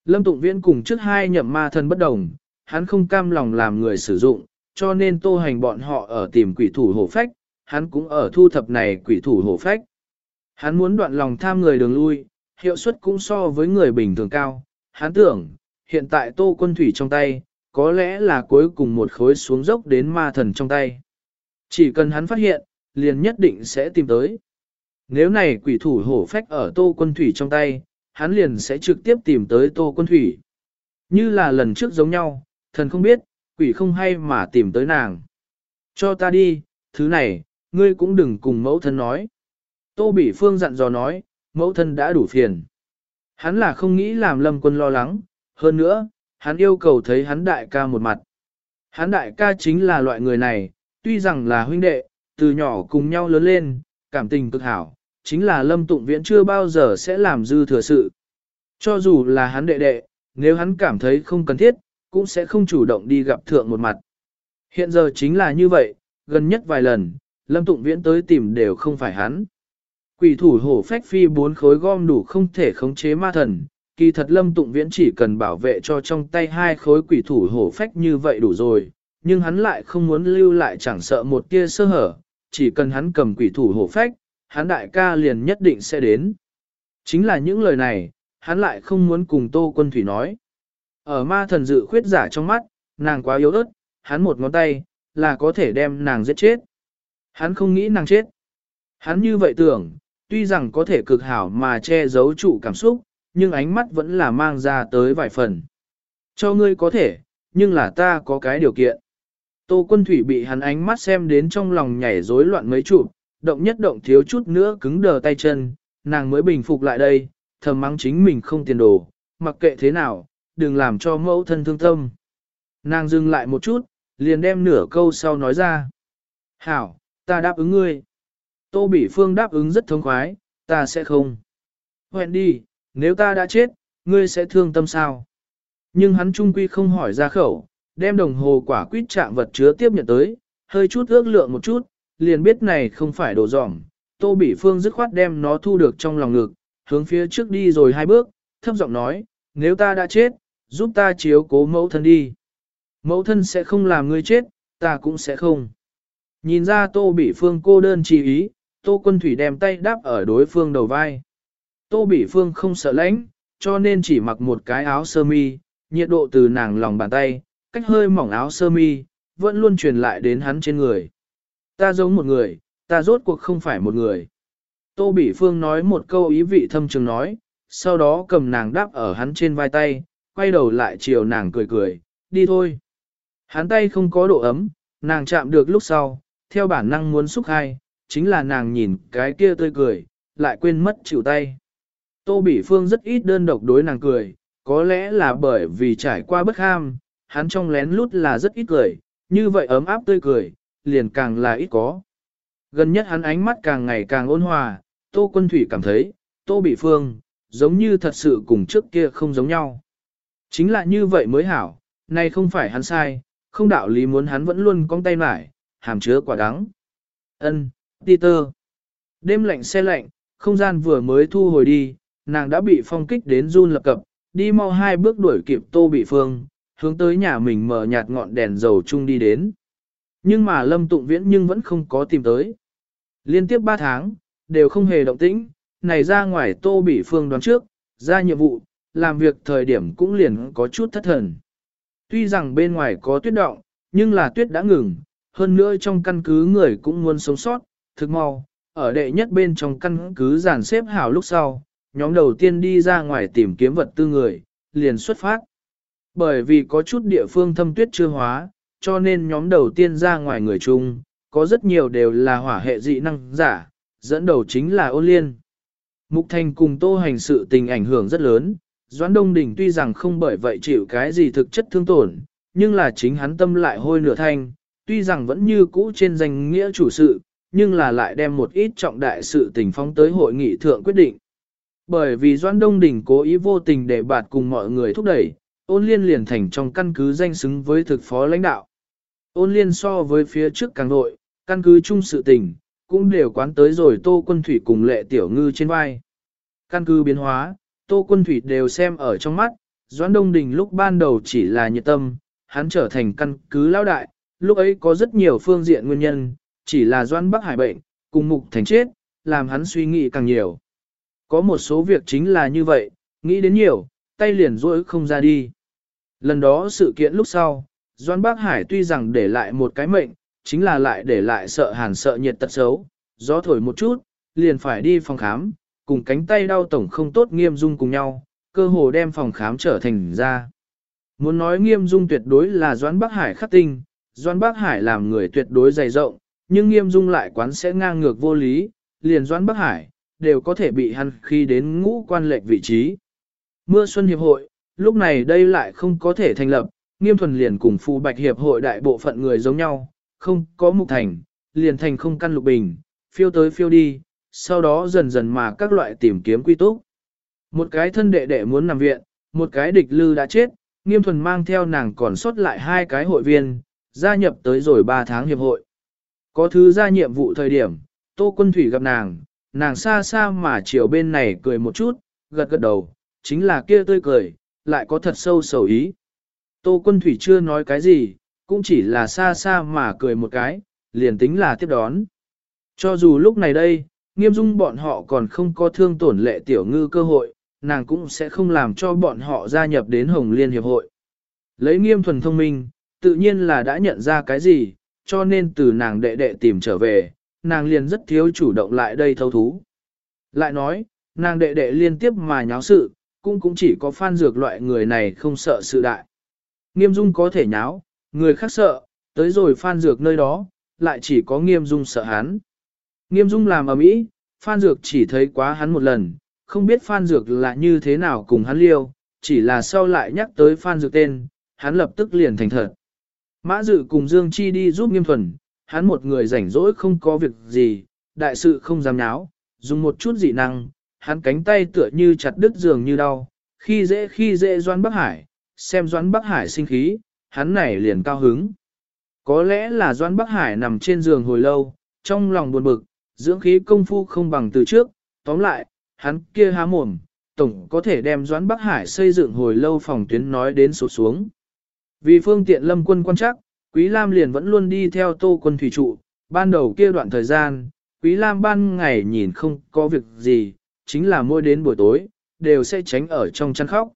Lâm Tụng Viễn cùng trước hai nhậm ma thần bất đồng, hắn không cam lòng làm người sử dụng, cho nên tô hành bọn họ ở tìm quỷ thủ hổ phách, hắn cũng ở thu thập này quỷ thủ hổ phách. Hắn muốn đoạn lòng tham người đường lui, hiệu suất cũng so với người bình thường cao. Hắn tưởng, hiện tại tô quân thủy trong tay, có lẽ là cuối cùng một khối xuống dốc đến ma thần trong tay. Chỉ cần hắn phát hiện, liền nhất định sẽ tìm tới. Nếu này quỷ thủ hổ phách ở tô quân thủy trong tay, hắn liền sẽ trực tiếp tìm tới tô quân thủy. Như là lần trước giống nhau, thần không biết, quỷ không hay mà tìm tới nàng. Cho ta đi, thứ này, ngươi cũng đừng cùng mẫu thân nói. Tô Bỉ Phương dặn dò nói, mẫu thân đã đủ phiền. Hắn là không nghĩ làm lâm quân lo lắng, hơn nữa, hắn yêu cầu thấy hắn đại ca một mặt. Hắn đại ca chính là loại người này, tuy rằng là huynh đệ, từ nhỏ cùng nhau lớn lên, cảm tình cực hảo, chính là lâm tụng viễn chưa bao giờ sẽ làm dư thừa sự. Cho dù là hắn đệ đệ, nếu hắn cảm thấy không cần thiết, cũng sẽ không chủ động đi gặp thượng một mặt. Hiện giờ chính là như vậy, gần nhất vài lần, lâm tụng viễn tới tìm đều không phải hắn. Quỷ thủ hổ phách phi bốn khối gom đủ không thể khống chế ma thần, kỳ thật lâm tụng viễn chỉ cần bảo vệ cho trong tay hai khối quỷ thủ hổ phách như vậy đủ rồi, nhưng hắn lại không muốn lưu lại chẳng sợ một tia sơ hở, chỉ cần hắn cầm quỷ thủ hổ phách, hắn đại ca liền nhất định sẽ đến. Chính là những lời này, hắn lại không muốn cùng Tô Quân Thủy nói. Ở ma thần dự khuyết giả trong mắt, nàng quá yếu ớt, hắn một ngón tay, là có thể đem nàng giết chết. Hắn không nghĩ nàng chết. Hắn như vậy tưởng, tuy rằng có thể cực hảo mà che giấu trụ cảm xúc, nhưng ánh mắt vẫn là mang ra tới vài phần. Cho ngươi có thể, nhưng là ta có cái điều kiện. Tô quân thủy bị hắn ánh mắt xem đến trong lòng nhảy rối loạn mấy chụp, động nhất động thiếu chút nữa cứng đờ tay chân, nàng mới bình phục lại đây, thầm mắng chính mình không tiền đồ, mặc kệ thế nào, đừng làm cho mẫu thân thương tâm. Nàng dừng lại một chút, liền đem nửa câu sau nói ra. Hảo, ta đáp ứng ngươi. Tô Bỉ Phương đáp ứng rất thống khoái, ta sẽ không. Hẹn đi, nếu ta đã chết, ngươi sẽ thương tâm sao? Nhưng hắn trung quy không hỏi ra khẩu, đem đồng hồ quả quýt chạm vật chứa tiếp nhận tới, hơi chút ước lượng một chút, liền biết này không phải đồ dỏng. Tô Bỉ Phương dứt khoát đem nó thu được trong lòng ngực, hướng phía trước đi rồi hai bước, thấp giọng nói, nếu ta đã chết, giúp ta chiếu cố mẫu thân đi. Mẫu thân sẽ không làm ngươi chết, ta cũng sẽ không. Nhìn ra Tô Bỉ Phương cô đơn chỉ ý, Tô Quân Thủy đem tay đáp ở đối phương đầu vai. Tô Bỉ Phương không sợ lãnh, cho nên chỉ mặc một cái áo sơ mi, nhiệt độ từ nàng lòng bàn tay, cách hơi mỏng áo sơ mi, vẫn luôn truyền lại đến hắn trên người. Ta giống một người, ta rốt cuộc không phải một người. Tô Bỉ Phương nói một câu ý vị thâm trường nói, sau đó cầm nàng đáp ở hắn trên vai tay, quay đầu lại chiều nàng cười cười, đi thôi. Hắn tay không có độ ấm, nàng chạm được lúc sau, theo bản năng muốn xúc hai, chính là nàng nhìn cái kia tươi cười, lại quên mất chịu tay. Tô Bỉ Phương rất ít đơn độc đối nàng cười, có lẽ là bởi vì trải qua bất ham, hắn trong lén lút là rất ít cười, như vậy ấm áp tươi cười, liền càng là ít có. Gần nhất hắn ánh mắt càng ngày càng ôn hòa, Tô Quân Thủy cảm thấy, Tô Bị Phương, giống như thật sự cùng trước kia không giống nhau. Chính là như vậy mới hảo, nay không phải hắn sai, không đạo lý muốn hắn vẫn luôn cong tay mải, hàm chứa quả đắng. Ân, Peter. Đêm lạnh xe lạnh, không gian vừa mới thu hồi đi, nàng đã bị phong kích đến run lập cập, đi mau hai bước đuổi kịp tô bị phương, hướng tới nhà mình mở nhạt ngọn đèn dầu chung đi đến. Nhưng mà Lâm Tụng Viễn nhưng vẫn không có tìm tới. Liên tiếp 3 tháng, đều không hề động tĩnh, này ra ngoài tô bị phương đoán trước, ra nhiệm vụ, làm việc thời điểm cũng liền có chút thất thần. Tuy rằng bên ngoài có tuyết động, nhưng là tuyết đã ngừng, hơn nữa trong căn cứ người cũng muốn sống sót, thực mau, ở đệ nhất bên trong căn cứ giàn xếp hảo lúc sau, nhóm đầu tiên đi ra ngoài tìm kiếm vật tư người, liền xuất phát. Bởi vì có chút địa phương thâm tuyết chưa hóa, cho nên nhóm đầu tiên ra ngoài người chung, có rất nhiều đều là hỏa hệ dị năng giả, dẫn đầu chính là ôn liên. Mục Thành cùng Tô Hành sự tình ảnh hưởng rất lớn, Doãn Đông Đình tuy rằng không bởi vậy chịu cái gì thực chất thương tổn, nhưng là chính hắn tâm lại hôi nửa thanh, tuy rằng vẫn như cũ trên danh nghĩa chủ sự, nhưng là lại đem một ít trọng đại sự tình phóng tới hội nghị thượng quyết định. Bởi vì Doãn Đông Đình cố ý vô tình để bạt cùng mọi người thúc đẩy, ôn liên liền thành trong căn cứ danh xứng với thực phó lãnh đạo. Ôn liên so với phía trước càng nội, căn cứ chung sự tình, cũng đều quán tới rồi tô quân thủy cùng lệ tiểu ngư trên vai. Căn cứ biến hóa, tô quân thủy đều xem ở trong mắt, Doãn Đông Đình lúc ban đầu chỉ là nhiệt tâm, hắn trở thành căn cứ lão đại, lúc ấy có rất nhiều phương diện nguyên nhân, chỉ là Doãn Bắc Hải bệnh, cùng mục thành chết, làm hắn suy nghĩ càng nhiều. Có một số việc chính là như vậy, nghĩ đến nhiều, tay liền rỗi không ra đi. Lần đó sự kiện lúc sau, Doan bác Hải tuy rằng để lại một cái mệnh, chính là lại để lại sợ hàn sợ nhiệt tật xấu, gió thổi một chút, liền phải đi phòng khám, cùng cánh tay đau tổng không tốt nghiêm dung cùng nhau, cơ hồ đem phòng khám trở thành ra. Muốn nói nghiêm dung tuyệt đối là Doan bác Hải khắc tinh, Doan bác Hải làm người tuyệt đối dày rộng, nhưng nghiêm dung lại quán sẽ ngang ngược vô lý, liền Doan bác Hải, đều có thể bị hắn khi đến ngũ quan lệch vị trí. Mưa xuân hiệp hội, lúc này đây lại không có thể thành lập, nghiêm thuần liền cùng phù bạch hiệp hội đại bộ phận người giống nhau, không có mục thành, liền thành không căn lục bình, phiêu tới phiêu đi, sau đó dần dần mà các loại tìm kiếm quy túc. Một cái thân đệ đệ muốn nằm viện, một cái địch lư đã chết, nghiêm thuần mang theo nàng còn sót lại hai cái hội viên, gia nhập tới rồi ba tháng hiệp hội. Có thứ ra nhiệm vụ thời điểm, Tô Quân Thủy gặp nàng, nàng xa xa mà chiều bên này cười một chút, gật gật đầu, chính là kia tươi cười, lại có thật sâu sầu ý. Tô quân thủy chưa nói cái gì, cũng chỉ là xa xa mà cười một cái, liền tính là tiếp đón. Cho dù lúc này đây, nghiêm dung bọn họ còn không có thương tổn lệ tiểu ngư cơ hội, nàng cũng sẽ không làm cho bọn họ gia nhập đến Hồng Liên Hiệp hội. Lấy nghiêm thuần thông minh, tự nhiên là đã nhận ra cái gì, cho nên từ nàng đệ đệ tìm trở về, nàng liền rất thiếu chủ động lại đây thâu thú. Lại nói, nàng đệ đệ liên tiếp mà nháo sự, cũng cũng chỉ có phan dược loại người này không sợ sự đại. Nghiêm dung có thể nháo, người khác sợ, tới rồi phan dược nơi đó, lại chỉ có nghiêm dung sợ hắn. Nghiêm dung làm ở mỹ, phan dược chỉ thấy quá hắn một lần, không biết phan dược là như thế nào cùng hắn liêu, chỉ là sau lại nhắc tới phan dược tên, hắn lập tức liền thành thật. Mã dự cùng Dương Chi đi giúp nghiêm thuần, hắn một người rảnh rỗi không có việc gì, đại sự không dám nháo, dùng một chút dị năng, hắn cánh tay tựa như chặt đứt giường như đau, khi dễ khi dễ Doan Bắc Hải, xem Doan Bắc Hải sinh khí, hắn này liền cao hứng. Có lẽ là Doan Bắc Hải nằm trên giường hồi lâu, trong lòng buồn bực, dưỡng khí công phu không bằng từ trước, tóm lại, hắn kia há mồm, tổng có thể đem Doãn Bắc Hải xây dựng hồi lâu phòng tuyến nói đến sụt xuống. Vì phương tiện lâm quân quan chắc, Quý Lam liền vẫn luôn đi theo tô quân thủy trụ, ban đầu kia đoạn thời gian, Quý Lam ban ngày nhìn không có việc gì, chính là mỗi đến buổi tối, đều sẽ tránh ở trong chăn khóc.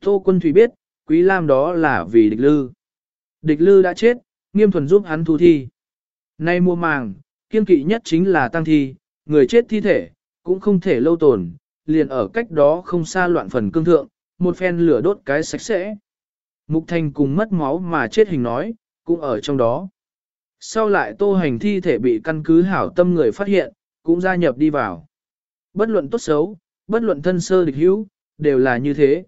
Tô quân thủy biết, Quý Lam đó là vì địch lư. Địch lư đã chết, nghiêm thuần giúp hắn thu thi. Nay mua màng, kiên kỵ nhất chính là tăng thi, người chết thi thể, cũng không thể lâu tồn, liền ở cách đó không xa loạn phần cương thượng, một phen lửa đốt cái sạch sẽ. Mục Thành cùng mất máu mà chết hình nói, cũng ở trong đó. Sau lại tô hành thi thể bị căn cứ hảo tâm người phát hiện, cũng gia nhập đi vào. Bất luận tốt xấu, bất luận thân sơ địch hữu, đều là như thế.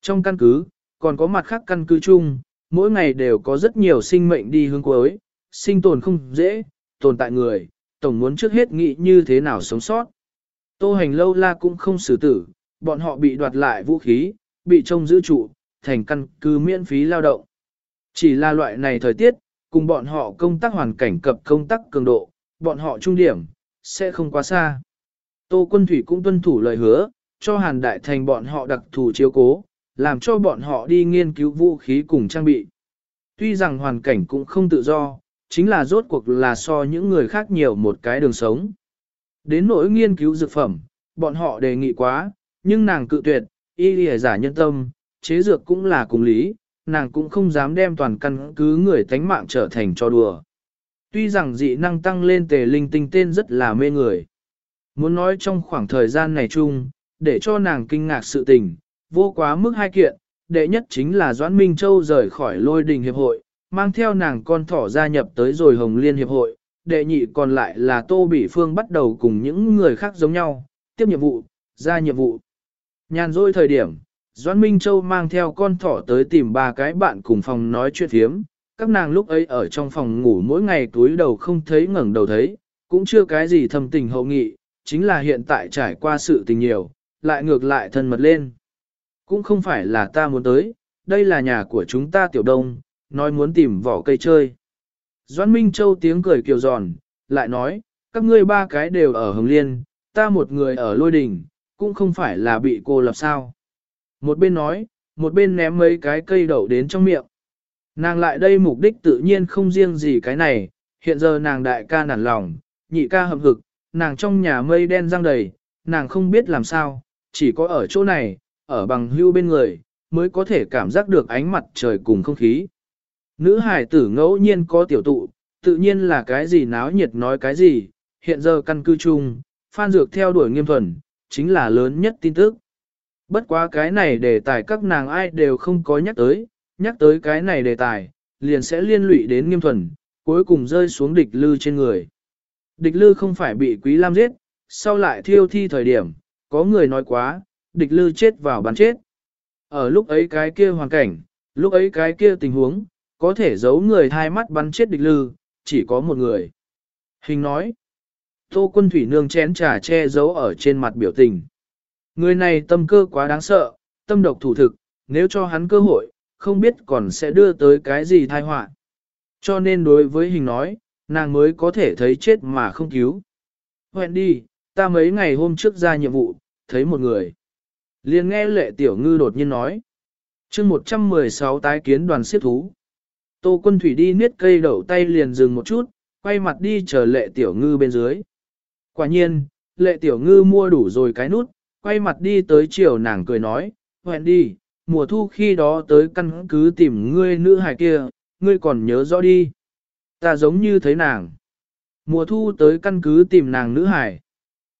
Trong căn cứ, còn có mặt khác căn cứ chung, mỗi ngày đều có rất nhiều sinh mệnh đi hướng cuối, sinh tồn không dễ, tồn tại người, tổng muốn trước hết nghĩ như thế nào sống sót. Tô hành lâu la cũng không xử tử, bọn họ bị đoạt lại vũ khí, bị trông giữ trụ, thành căn cứ miễn phí lao động. Chỉ là loại này thời tiết, cùng bọn họ công tác hoàn cảnh cập công tác cường độ, bọn họ trung điểm, sẽ không quá xa. Tô quân thủy cũng tuân thủ lời hứa, cho hàn đại thành bọn họ đặc thù chiếu cố, làm cho bọn họ đi nghiên cứu vũ khí cùng trang bị. Tuy rằng hoàn cảnh cũng không tự do, chính là rốt cuộc là so những người khác nhiều một cái đường sống. Đến nỗi nghiên cứu dược phẩm, bọn họ đề nghị quá, nhưng nàng cự tuyệt, y lìa giả nhân tâm, chế dược cũng là cùng lý, nàng cũng không dám đem toàn căn cứ người tánh mạng trở thành cho đùa. Tuy rằng dị năng tăng lên tề linh tinh tên rất là mê người. Muốn nói trong khoảng thời gian này chung, để cho nàng kinh ngạc sự tình, vô quá mức hai kiện, đệ nhất chính là Doãn Minh Châu rời khỏi lôi đình hiệp hội, mang theo nàng con thỏ gia nhập tới rồi Hồng Liên hiệp hội, đệ nhị còn lại là Tô Bỉ Phương bắt đầu cùng những người khác giống nhau, tiếp nhiệm vụ, ra nhiệm vụ. Nhàn rỗi thời điểm, Doãn Minh Châu mang theo con thỏ tới tìm ba cái bạn cùng phòng nói chuyện thiếm, các nàng lúc ấy ở trong phòng ngủ mỗi ngày túi đầu không thấy ngẩng đầu thấy, cũng chưa cái gì thầm tình hậu nghị, chính là hiện tại trải qua sự tình nhiều, lại ngược lại thân mật lên. Cũng không phải là ta muốn tới, đây là nhà của chúng ta tiểu đông, nói muốn tìm vỏ cây chơi. Doãn Minh Châu tiếng cười kiều giòn, lại nói, các ngươi ba cái đều ở Hồng Liên, ta một người ở Lôi Đình, cũng không phải là bị cô lập sao. Một bên nói, một bên ném mấy cái cây đậu đến trong miệng. Nàng lại đây mục đích tự nhiên không riêng gì cái này, hiện giờ nàng đại ca nản lòng, nhị ca hậm hực, nàng trong nhà mây đen răng đầy, nàng không biết làm sao, chỉ có ở chỗ này, ở bằng hưu bên người, mới có thể cảm giác được ánh mặt trời cùng không khí. Nữ hải tử ngẫu nhiên có tiểu tụ, tự nhiên là cái gì náo nhiệt nói cái gì, hiện giờ căn cư chung, Phan Dược theo đuổi nghiêm thuần, chính là lớn nhất tin tức. Bất quá cái này đề tài các nàng ai đều không có nhắc tới, nhắc tới cái này đề tài, liền sẽ liên lụy đến nghiêm thuần, cuối cùng rơi xuống địch lư trên người. Địch lư không phải bị quý lam giết, sau lại thiêu thi thời điểm, có người nói quá, địch lư chết vào bắn chết. Ở lúc ấy cái kia hoàn cảnh, lúc ấy cái kia tình huống, có thể giấu người hai mắt bắn chết địch lư, chỉ có một người. Hình nói, tô quân thủy nương chén trà che giấu ở trên mặt biểu tình. Người này tâm cơ quá đáng sợ, tâm độc thủ thực, nếu cho hắn cơ hội, không biết còn sẽ đưa tới cái gì tai họa. Cho nên đối với hình nói, nàng mới có thể thấy chết mà không cứu. Hoẹn đi, ta mấy ngày hôm trước ra nhiệm vụ, thấy một người. liền nghe lệ tiểu ngư đột nhiên nói. chương 116 tái kiến đoàn siết thú. Tô quân thủy đi niết cây đậu tay liền dừng một chút, quay mặt đi chờ lệ tiểu ngư bên dưới. Quả nhiên, lệ tiểu ngư mua đủ rồi cái nút, quay mặt đi tới chiều nàng cười nói, hoẹn đi, mùa thu khi đó tới căn cứ tìm ngươi nữ hài kia, ngươi còn nhớ rõ đi. Ta giống như thấy nàng. Mùa thu tới căn cứ tìm nàng nữ hải.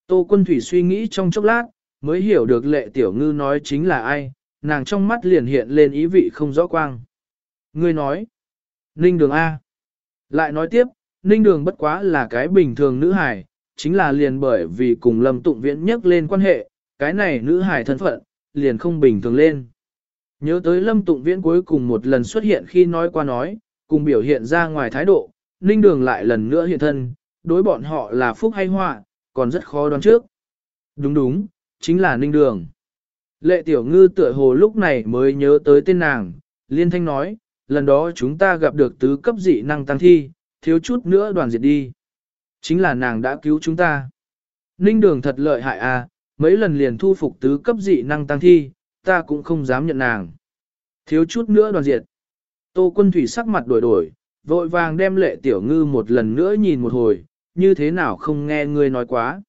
Tô quân thủy suy nghĩ trong chốc lát, mới hiểu được lệ tiểu ngư nói chính là ai, nàng trong mắt liền hiện lên ý vị không rõ quang. Ngươi nói, Ninh Đường A. Lại nói tiếp, Ninh Đường bất quá là cái bình thường nữ hải, chính là liền bởi vì cùng Lâm Tụng Viễn nhắc lên quan hệ, cái này nữ hải thân phận, liền không bình thường lên. Nhớ tới Lâm Tụng Viễn cuối cùng một lần xuất hiện khi nói qua nói, cùng biểu hiện ra ngoài thái độ, Ninh Đường lại lần nữa hiện thân, đối bọn họ là phúc hay họa, còn rất khó đoán trước. Đúng đúng, chính là Ninh Đường. Lệ Tiểu Ngư tựa hồ lúc này mới nhớ tới tên nàng, liên thanh nói, lần đó chúng ta gặp được tứ cấp dị năng tăng thi, thiếu chút nữa đoàn diệt đi. Chính là nàng đã cứu chúng ta. Ninh Đường thật lợi hại à, mấy lần liền thu phục tứ cấp dị năng tăng thi, ta cũng không dám nhận nàng. Thiếu chút nữa đoàn diệt. Tô quân thủy sắc mặt đổi đổi, vội vàng đem lệ tiểu ngư một lần nữa nhìn một hồi, như thế nào không nghe ngươi nói quá.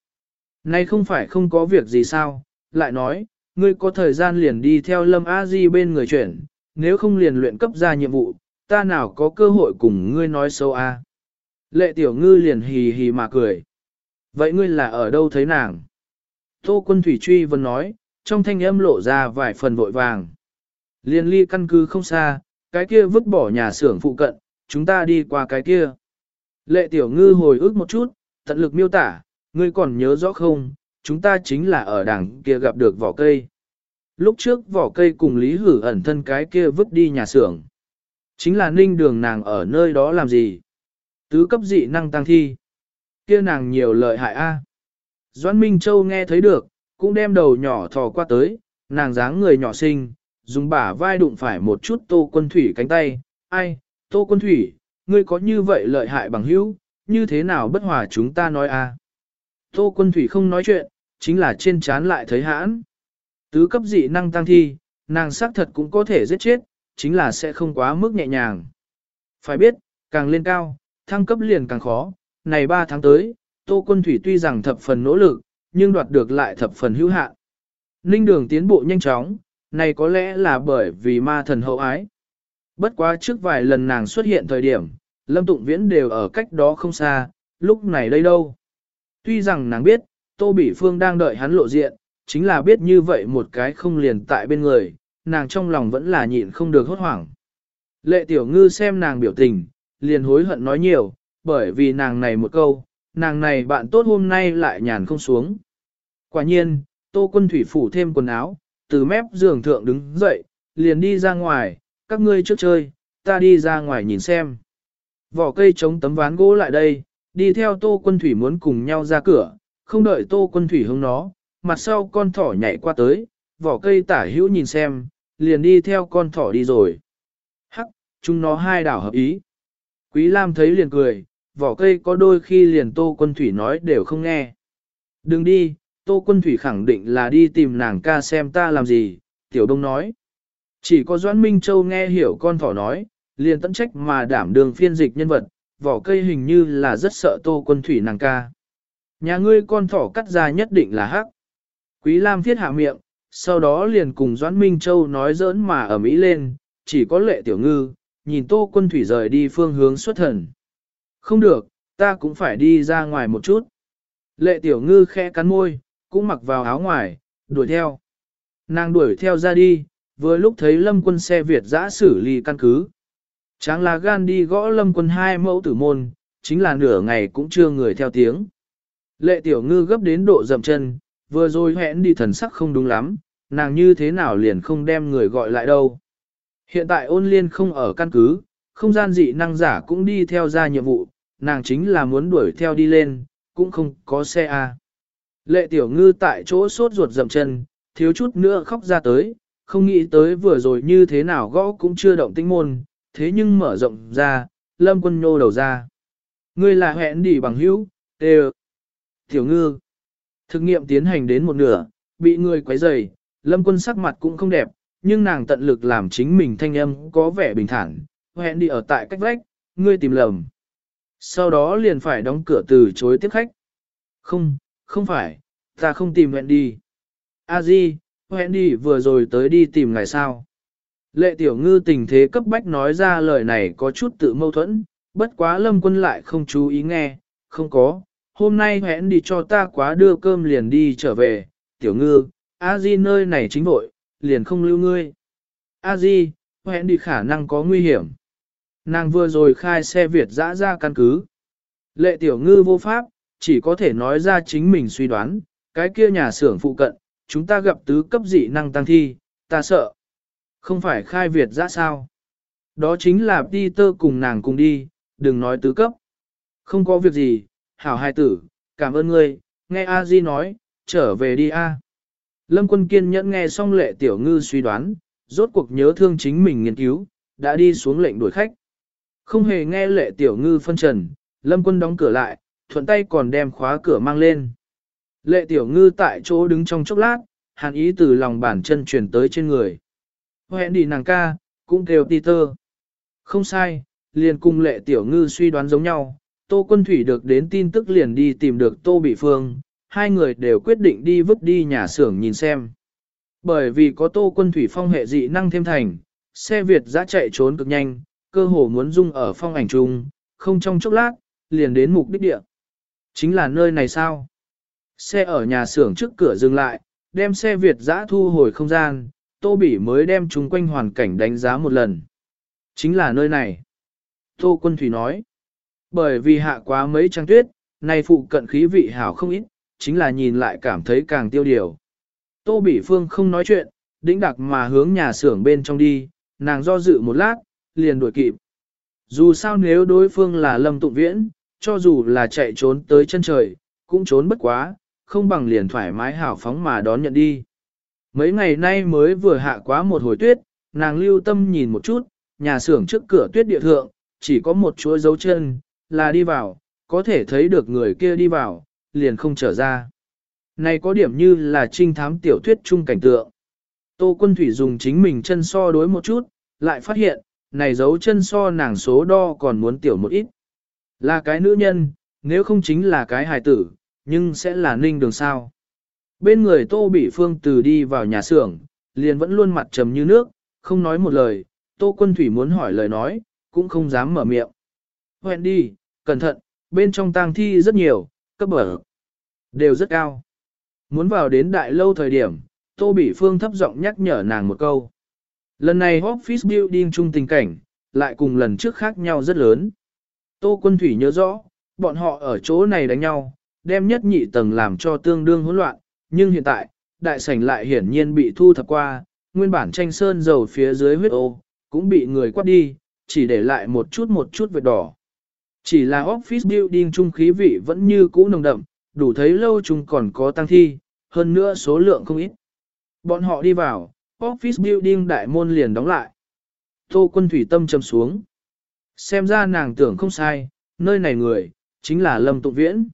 Nay không phải không có việc gì sao, lại nói, ngươi có thời gian liền đi theo lâm a di bên người chuyển, nếu không liền luyện cấp ra nhiệm vụ, ta nào có cơ hội cùng ngươi nói sâu a. Lệ tiểu ngư liền hì hì mà cười. Vậy ngươi là ở đâu thấy nàng? Tô quân thủy truy vẫn nói, trong thanh âm lộ ra vài phần vội vàng. Liên ly căn cứ không xa, cái kia vứt bỏ nhà xưởng phụ cận, chúng ta đi qua cái kia. Lệ tiểu ngư hồi ức một chút, tận lực miêu tả, ngươi còn nhớ rõ không, chúng ta chính là ở đằng kia gặp được vỏ cây. Lúc trước vỏ cây cùng Lý Hử ẩn thân cái kia vứt đi nhà xưởng. Chính là ninh đường nàng ở nơi đó làm gì? Tứ cấp dị năng tăng thi. Kia nàng nhiều lợi hại a. Doãn Minh Châu nghe thấy được, cũng đem đầu nhỏ thò qua tới, nàng dáng người nhỏ xinh, dùng bả vai đụng phải một chút tô quân thủy cánh tay, ai, tô quân thủy, ngươi có như vậy lợi hại bằng hữu, như thế nào bất hòa chúng ta nói a? Tô quân thủy không nói chuyện, chính là trên chán lại thấy hãn. Tứ cấp dị năng tăng thi, nàng xác thật cũng có thể giết chết, chính là sẽ không quá mức nhẹ nhàng. Phải biết, càng lên cao, thăng cấp liền càng khó, này 3 tháng tới, Tô Quân Thủy tuy rằng thập phần nỗ lực, nhưng đoạt được lại thập phần hữu hạn. Ninh đường tiến bộ nhanh chóng, này có lẽ là bởi vì ma thần hậu ái. Bất quá trước vài lần nàng xuất hiện thời điểm, Lâm Tụng Viễn đều ở cách đó không xa, lúc này đây đâu. Tuy rằng nàng biết, Tô Bỉ Phương đang đợi hắn lộ diện, chính là biết như vậy một cái không liền tại bên người, nàng trong lòng vẫn là nhịn không được hốt hoảng. Lệ tiểu ngư xem nàng biểu tình, liền hối hận nói nhiều, bởi vì nàng này một câu, nàng này bạn tốt hôm nay lại nhàn không xuống. Quả nhiên, tô quân thủy phủ thêm quần áo, từ mép giường thượng đứng dậy, liền đi ra ngoài, các ngươi trước chơi, ta đi ra ngoài nhìn xem. Vỏ cây chống tấm ván gỗ lại đây, đi theo tô quân thủy muốn cùng nhau ra cửa, không đợi tô quân thủy hướng nó, mặt sau con thỏ nhảy qua tới, vỏ cây tả hữu nhìn xem, liền đi theo con thỏ đi rồi. Hắc, chúng nó hai đảo hợp ý. Quý Lam thấy liền cười, vỏ cây có đôi khi liền Tô Quân Thủy nói đều không nghe. Đừng đi, Tô Quân Thủy khẳng định là đi tìm nàng ca xem ta làm gì, Tiểu Đông nói. Chỉ có Doãn Minh Châu nghe hiểu con thỏ nói, liền tận trách mà đảm đường phiên dịch nhân vật, vỏ cây hình như là rất sợ Tô Quân Thủy nàng ca. Nhà ngươi con thỏ cắt ra nhất định là hắc. Quý Lam thiết hạ miệng, sau đó liền cùng Doãn Minh Châu nói giỡn mà ở Mỹ lên, chỉ có lệ tiểu ngư, nhìn Tô Quân Thủy rời đi phương hướng xuất thần. Không được, ta cũng phải đi ra ngoài một chút. Lệ tiểu ngư khẽ cắn môi, cũng mặc vào áo ngoài, đuổi theo. Nàng đuổi theo ra đi, vừa lúc thấy lâm quân xe Việt giã xử lý căn cứ. Tráng là gan đi gõ lâm quân hai mẫu tử môn, chính là nửa ngày cũng chưa người theo tiếng. Lệ tiểu ngư gấp đến độ dậm chân, vừa rồi hẹn đi thần sắc không đúng lắm, nàng như thế nào liền không đem người gọi lại đâu. Hiện tại ôn liên không ở căn cứ, không gian dị năng giả cũng đi theo ra nhiệm vụ, nàng chính là muốn đuổi theo đi lên, cũng không có xe A. Lệ tiểu ngư tại chỗ sốt ruột dậm chân, thiếu chút nữa khóc ra tới, không nghĩ tới vừa rồi như thế nào gõ cũng chưa động tinh môn, thế nhưng mở rộng ra, lâm quân nhô đầu ra. Ngươi là hẹn đi bằng hữu, tê Tiểu ngư. Thực nghiệm tiến hành đến một nửa, bị người quấy rầy, lâm quân sắc mặt cũng không đẹp, nhưng nàng tận lực làm chính mình thanh âm có vẻ bình thản, hẹn đi ở tại cách vách, ngươi tìm lầm. Sau đó liền phải đóng cửa từ chối tiếp khách. Không, không phải, ta không tìm hẹn đi. A Di, hẹn đi vừa rồi tới đi tìm ngài sao. Lệ tiểu ngư tình thế cấp bách nói ra lời này có chút tự mâu thuẫn, bất quá lâm quân lại không chú ý nghe, không có. Hôm nay hẹn đi cho ta quá đưa cơm liền đi trở về, tiểu ngư, A Di nơi này chính vội, liền không lưu ngươi. A Di, hẹn đi khả năng có nguy hiểm. Nàng vừa rồi khai xe Việt dã ra căn cứ. Lệ tiểu ngư vô pháp, chỉ có thể nói ra chính mình suy đoán, cái kia nhà xưởng phụ cận, chúng ta gặp tứ cấp dị năng tăng thi, ta sợ. Không phải khai Việt ra sao? Đó chính là Peter cùng nàng cùng đi, đừng nói tứ cấp. Không có việc gì, hảo hai tử, cảm ơn ngươi, nghe A Di nói, trở về đi A. Lâm quân kiên nhẫn nghe xong lệ tiểu ngư suy đoán, rốt cuộc nhớ thương chính mình nghiên cứu, đã đi xuống lệnh đuổi khách. Không hề nghe lệ tiểu ngư phân trần, lâm quân đóng cửa lại, thuận tay còn đem khóa cửa mang lên. Lệ tiểu ngư tại chỗ đứng trong chốc lát, hàn ý từ lòng bàn chân truyền tới trên người. Hẹn đi nàng ca, cũng kêu Peter. Không sai, liền cùng lệ tiểu ngư suy đoán giống nhau, Tô Quân Thủy được đến tin tức liền đi tìm được Tô Bị Phương, hai người đều quyết định đi vứt đi nhà xưởng nhìn xem. Bởi vì có Tô Quân Thủy phong hệ dị năng thêm thành, xe Việt đã chạy trốn cực nhanh, cơ hồ muốn dung ở phong ảnh chung, không trong chốc lát, liền đến mục đích địa. Chính là nơi này sao? Xe ở nhà xưởng trước cửa dừng lại, đem xe Việt giã thu hồi không gian, Tô Bỉ mới đem chúng quanh hoàn cảnh đánh giá một lần. Chính là nơi này. Tô Quân Thủy nói. Bởi vì hạ quá mấy trang tuyết, nay phụ cận khí vị hảo không ít, chính là nhìn lại cảm thấy càng tiêu điều. Tô Bỉ Phương không nói chuyện, đĩnh đặc mà hướng nhà xưởng bên trong đi, nàng do dự một lát, liền đuổi kịp. Dù sao nếu đối phương là Lâm Tụng Viễn, cho dù là chạy trốn tới chân trời, cũng trốn bất quá, không bằng liền thoải mái hảo phóng mà đón nhận đi. Mấy ngày nay mới vừa hạ quá một hồi tuyết, nàng lưu tâm nhìn một chút, nhà xưởng trước cửa tuyết địa thượng, chỉ có một chuỗi dấu chân, là đi vào, có thể thấy được người kia đi vào, liền không trở ra. Này có điểm như là trinh thám tiểu thuyết chung cảnh tượng. Tô quân thủy dùng chính mình chân so đối một chút, lại phát hiện, này dấu chân so nàng số đo còn muốn tiểu một ít. Là cái nữ nhân, nếu không chính là cái hài tử, nhưng sẽ là ninh đường sao. Bên người tô bị phương từ đi vào nhà xưởng, liền vẫn luôn mặt trầm như nước, không nói một lời, tô quân thủy muốn hỏi lời nói, cũng không dám mở miệng. Hẹn đi, cẩn thận, bên trong tang thi rất nhiều, cấp bậc đều rất cao. Muốn vào đến đại lâu thời điểm, Tô Bỉ Phương thấp giọng nhắc nhở nàng một câu. Lần này office building chung tình cảnh, lại cùng lần trước khác nhau rất lớn. Tô Quân Thủy nhớ rõ, bọn họ ở chỗ này đánh nhau, đem nhất nhị tầng làm cho tương đương hỗn loạn, nhưng hiện tại, đại sảnh lại hiển nhiên bị thu thập qua, nguyên bản tranh sơn dầu phía dưới huyết ô, cũng bị người quát đi, chỉ để lại một chút một chút vệt đỏ. Chỉ là office building trung khí vị vẫn như cũ nồng đậm, đủ thấy lâu chúng còn có tăng thi, hơn nữa số lượng không ít. Bọn họ đi vào, office building đại môn liền đóng lại. Tô quân thủy tâm trầm xuống. Xem ra nàng tưởng không sai, nơi này người, chính là Lâm Tụng Viễn.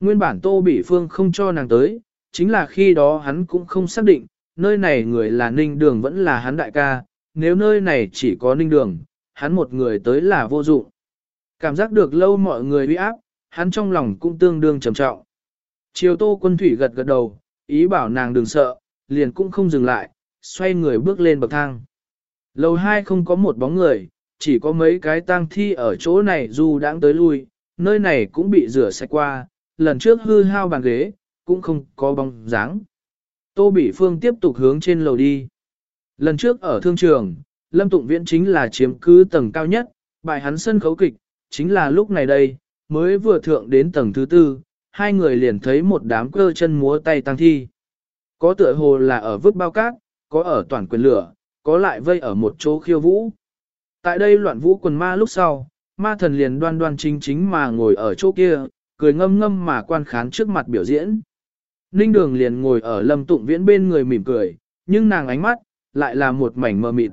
Nguyên bản Tô Bỉ Phương không cho nàng tới, chính là khi đó hắn cũng không xác định, nơi này người là Ninh Đường vẫn là hắn đại ca, nếu nơi này chỉ có Ninh Đường, hắn một người tới là vô dụng. Cảm giác được lâu mọi người bị áp, hắn trong lòng cũng tương đương trầm trọng. Chiều Tô Quân Thủy gật gật đầu, ý bảo nàng đừng sợ, liền cũng không dừng lại, xoay người bước lên bậc thang. Lầu hai không có một bóng người, chỉ có mấy cái tang thi ở chỗ này dù đang tới lui, nơi này cũng bị rửa sạch qua, lần trước hư hao bàn ghế, cũng không có bóng dáng. Tô Bỉ Phương tiếp tục hướng trên lầu đi. Lần trước ở thương trường, Lâm Tụng Viễn chính là chiếm cứ tầng cao nhất, bài hắn sân khấu kịch, chính là lúc này đây, mới vừa thượng đến tầng thứ tư, hai người liền thấy một đám cơ chân múa tay tăng thi. Có tựa hồ là ở vứt bao cát, có ở toàn quyền lửa, có lại vây ở một chỗ khiêu vũ. Tại đây loạn vũ quần ma lúc sau, ma thần liền đoan đoan chính chính mà ngồi ở chỗ kia, cười ngâm ngâm mà quan khán trước mặt biểu diễn. Ninh đường liền ngồi ở lâm tụng viễn bên người mỉm cười, nhưng nàng ánh mắt, lại là một mảnh mờ mịt.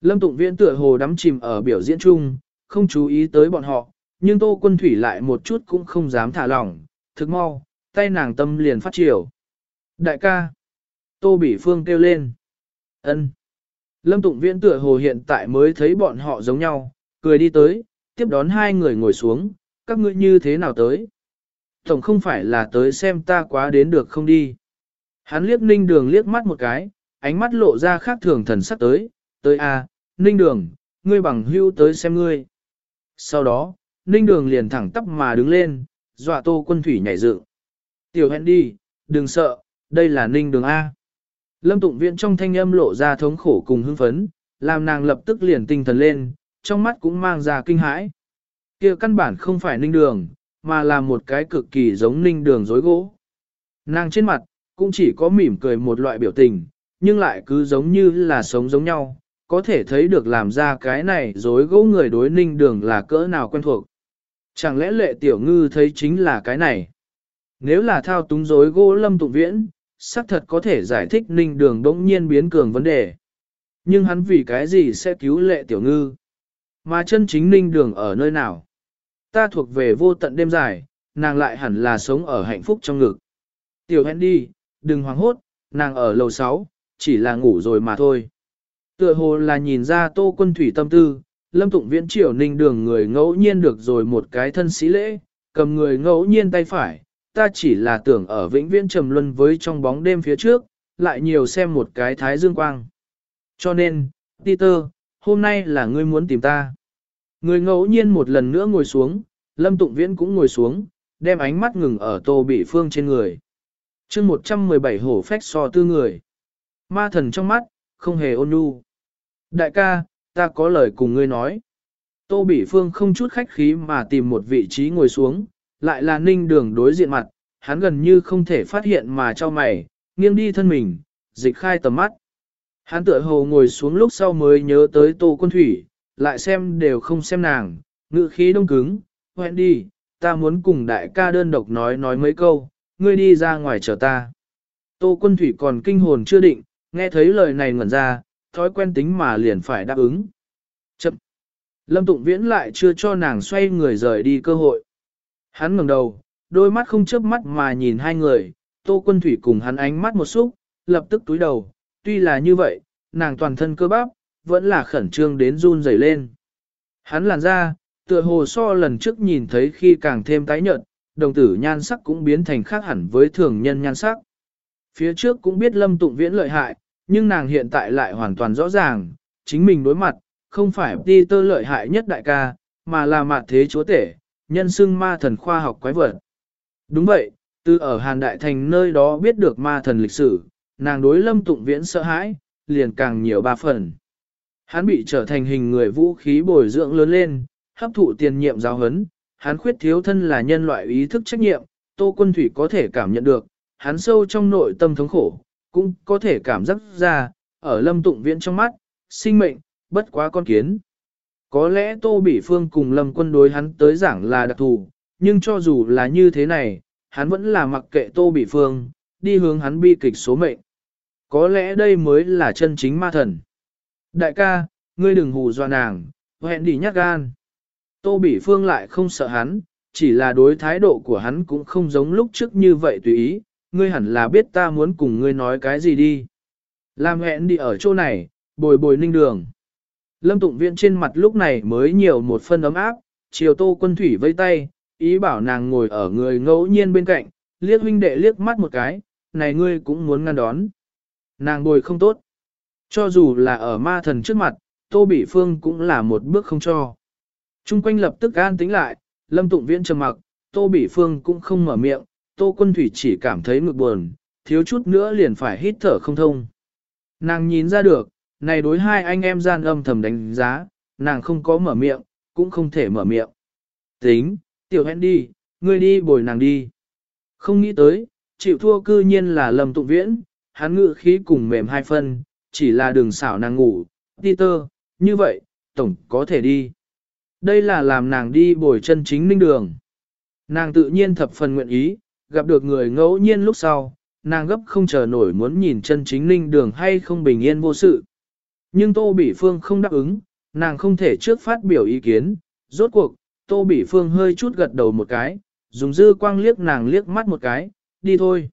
Lâm tụng viễn tựa hồ đắm chìm ở biểu diễn chung, không chú ý tới bọn họ, nhưng tô quân thủy lại một chút cũng không dám thả lỏng, thực mau, tay nàng tâm liền phát triển Đại ca. Tô Bỉ Phương kêu lên. ân. Lâm Tụng Viễn tựa hồ hiện tại mới thấy bọn họ giống nhau, cười đi tới, tiếp đón hai người ngồi xuống, các ngươi như thế nào tới? Tổng không phải là tới xem ta quá đến được không đi. Hắn liếc ninh đường liếc mắt một cái, ánh mắt lộ ra khác thường thần sắc tới, tới a, à, ninh đường, ngươi bằng hưu tới xem ngươi. Sau đó, ninh đường liền thẳng tắp mà đứng lên, dọa tô quân thủy nhảy dựng. Tiểu hẹn đi, đừng sợ, đây là ninh đường A. Lâm tụng Viễn trong thanh âm lộ ra thống khổ cùng hưng phấn, làm nàng lập tức liền tinh thần lên, trong mắt cũng mang ra kinh hãi. kia căn bản không phải ninh đường, mà là một cái cực kỳ giống ninh đường dối gỗ. Nàng trên mặt, cũng chỉ có mỉm cười một loại biểu tình, nhưng lại cứ giống như là sống giống nhau, có thể thấy được làm ra cái này dối gỗ người đối ninh đường là cỡ nào quen thuộc. Chẳng lẽ lệ tiểu ngư thấy chính là cái này? Nếu là thao túng dối gỗ lâm tụng viễn, xác thật có thể giải thích ninh đường đống nhiên biến cường vấn đề. Nhưng hắn vì cái gì sẽ cứu lệ tiểu ngư? Mà chân chính ninh đường ở nơi nào? Ta thuộc về vô tận đêm dài, nàng lại hẳn là sống ở hạnh phúc trong ngực. Tiểu hẹn đi, đừng hoảng hốt, nàng ở lầu 6, chỉ là ngủ rồi mà thôi. Tựa hồ là nhìn ra tô quân thủy tâm tư, lâm tụng viễn triều ninh đường người ngẫu nhiên được rồi một cái thân sĩ lễ, cầm người ngẫu nhiên tay phải, ta chỉ là tưởng ở vĩnh viễn trầm luân với trong bóng đêm phía trước, lại nhiều xem một cái thái dương quang. Cho nên, Peter, hôm nay là ngươi muốn tìm ta. Người ngẫu nhiên một lần nữa ngồi xuống, Lâm Tụng Viễn cũng ngồi xuống, đem ánh mắt ngừng ở Tô Bị Phương trên người. chương 117 hổ phách so tư người. Ma thần trong mắt, không hề ôn nhu. Đại ca, ta có lời cùng ngươi nói. Tô Bỉ Phương không chút khách khí mà tìm một vị trí ngồi xuống, lại là ninh đường đối diện mặt, hắn gần như không thể phát hiện mà cho mày, nghiêng đi thân mình, dịch khai tầm mắt. Hắn tựa hồ ngồi xuống lúc sau mới nhớ tới tô quân thủy, lại xem đều không xem nàng, ngự khí đông cứng, hoẹn đi, ta muốn cùng đại ca đơn độc nói nói mấy câu, ngươi đi ra ngoài chờ ta. Tô quân thủy còn kinh hồn chưa định, nghe thấy lời này ngẩn ra, thói quen tính mà liền phải đáp ứng. Chậm. Lâm Tụng Viễn lại chưa cho nàng xoay người rời đi cơ hội. Hắn ngẩng đầu, đôi mắt không chớp mắt mà nhìn hai người, Tô Quân Thủy cùng hắn ánh mắt một xúc, lập tức túi đầu, tuy là như vậy, nàng toàn thân cơ bắp, vẫn là khẩn trương đến run rẩy lên. Hắn làn ra, tựa hồ so lần trước nhìn thấy khi càng thêm tái nhợt, đồng tử nhan sắc cũng biến thành khác hẳn với thường nhân nhan sắc. Phía trước cũng biết Lâm Tụng Viễn lợi hại, nhưng nàng hiện tại lại hoàn toàn rõ ràng, chính mình đối mặt, không phải đi tơ lợi hại nhất đại ca, mà là mặt thế chúa tể, nhân xưng ma thần khoa học quái vật. Đúng vậy, từ ở Hàn Đại Thành nơi đó biết được ma thần lịch sử, nàng đối lâm tụng viễn sợ hãi, liền càng nhiều ba phần. Hắn bị trở thành hình người vũ khí bồi dưỡng lớn lên, hấp thụ tiền nhiệm giáo hấn, hắn khuyết thiếu thân là nhân loại ý thức trách nhiệm, Tô Quân Thủy có thể cảm nhận được, hắn sâu trong nội tâm thống khổ, cũng có thể cảm giác ra, ở lâm tụng viễn trong mắt, sinh mệnh, bất quá con kiến. Có lẽ Tô Bỉ Phương cùng lâm quân đối hắn tới giảng là đặc thù, nhưng cho dù là như thế này, hắn vẫn là mặc kệ Tô Bỉ Phương, đi hướng hắn bi kịch số mệnh. Có lẽ đây mới là chân chính ma thần. Đại ca, ngươi đừng hù dọa nàng, hẹn đi nhát gan. Tô Bỉ Phương lại không sợ hắn, chỉ là đối thái độ của hắn cũng không giống lúc trước như vậy tùy ý, ngươi hẳn là biết ta muốn cùng ngươi nói cái gì đi. Làm hẹn đi ở chỗ này, bồi bồi ninh đường. Lâm Tụng Viễn trên mặt lúc này mới nhiều một phân ấm áp, chiều tô quân thủy vây tay, ý bảo nàng ngồi ở người ngẫu nhiên bên cạnh, liếc huynh đệ liếc mắt một cái, này ngươi cũng muốn ngăn đón. Nàng bồi không tốt. Cho dù là ở ma thần trước mặt, Tô Bỉ Phương cũng là một bước không cho. Trung quanh lập tức an tính lại, Lâm Tụng Viễn trầm mặc, Tô Bỉ Phương cũng không mở miệng, Tô Quân Thủy chỉ cảm thấy ngực buồn, thiếu chút nữa liền phải hít thở không thông. Nàng nhìn ra được, này đối hai anh em gian âm thầm đánh giá, nàng không có mở miệng, cũng không thể mở miệng. Tính, tiểu hẹn đi, ngươi đi bồi nàng đi. Không nghĩ tới, chịu thua cư nhiên là lầm Tụng Viễn, hắn ngự khí cùng mềm hai phân, chỉ là đường xảo nàng ngủ, đi tơ, như vậy, tổng có thể đi. Đây là làm nàng đi bồi chân chính ninh đường. Nàng tự nhiên thập phần nguyện ý, gặp được người ngẫu nhiên lúc sau, nàng gấp không chờ nổi muốn nhìn chân chính ninh đường hay không bình yên vô sự. Nhưng Tô Bỉ Phương không đáp ứng, nàng không thể trước phát biểu ý kiến, rốt cuộc, Tô Bỉ Phương hơi chút gật đầu một cái, dùng dư quang liếc nàng liếc mắt một cái, đi thôi.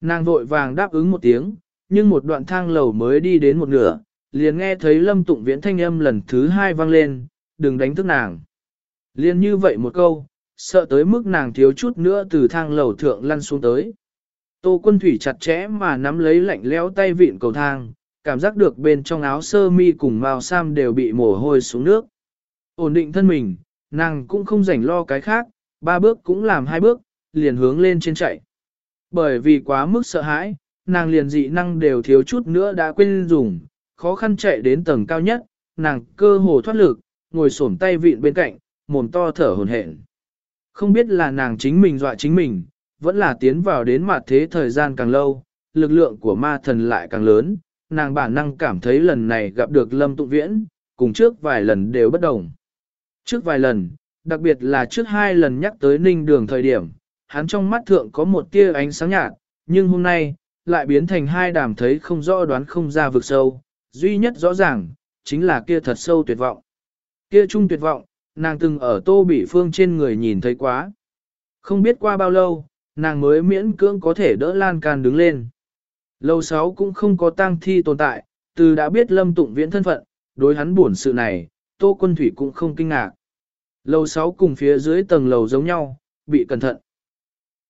Nàng vội vàng đáp ứng một tiếng, nhưng một đoạn thang lầu mới đi đến một nửa, liền nghe thấy lâm tụng viễn thanh âm lần thứ hai vang lên, đừng đánh thức nàng. Liền như vậy một câu, sợ tới mức nàng thiếu chút nữa từ thang lầu thượng lăn xuống tới. Tô quân thủy chặt chẽ mà nắm lấy lạnh lẽo tay vịn cầu thang, cảm giác được bên trong áo sơ mi cùng màu sam đều bị mồ hôi xuống nước. Ổn định thân mình, nàng cũng không rảnh lo cái khác, ba bước cũng làm hai bước, liền hướng lên trên chạy. Bởi vì quá mức sợ hãi, nàng liền dị năng đều thiếu chút nữa đã quên dùng, khó khăn chạy đến tầng cao nhất, nàng cơ hồ thoát lực, ngồi xổm tay vịn bên cạnh, mồm to thở hồn hển. Không biết là nàng chính mình dọa chính mình, vẫn là tiến vào đến mặt thế thời gian càng lâu, lực lượng của ma thần lại càng lớn, nàng bản năng cảm thấy lần này gặp được Lâm Tụ Viễn, cùng trước vài lần đều bất đồng. Trước vài lần, đặc biệt là trước hai lần nhắc tới ninh đường thời điểm, hắn trong mắt thượng có một tia ánh sáng nhạt, nhưng hôm nay, lại biến thành hai đàm thấy không rõ đoán không ra vực sâu, duy nhất rõ ràng, chính là kia thật sâu tuyệt vọng. Kia trung tuyệt vọng, nàng từng ở tô bị phương trên người nhìn thấy quá. Không biết qua bao lâu, nàng mới miễn cưỡng có thể đỡ lan can đứng lên. Lâu sáu cũng không có tang thi tồn tại, từ đã biết lâm tụng viễn thân phận, đối hắn buồn sự này, tô quân thủy cũng không kinh ngạc. Lầu sáu cùng phía dưới tầng lầu giống nhau, bị cẩn thận.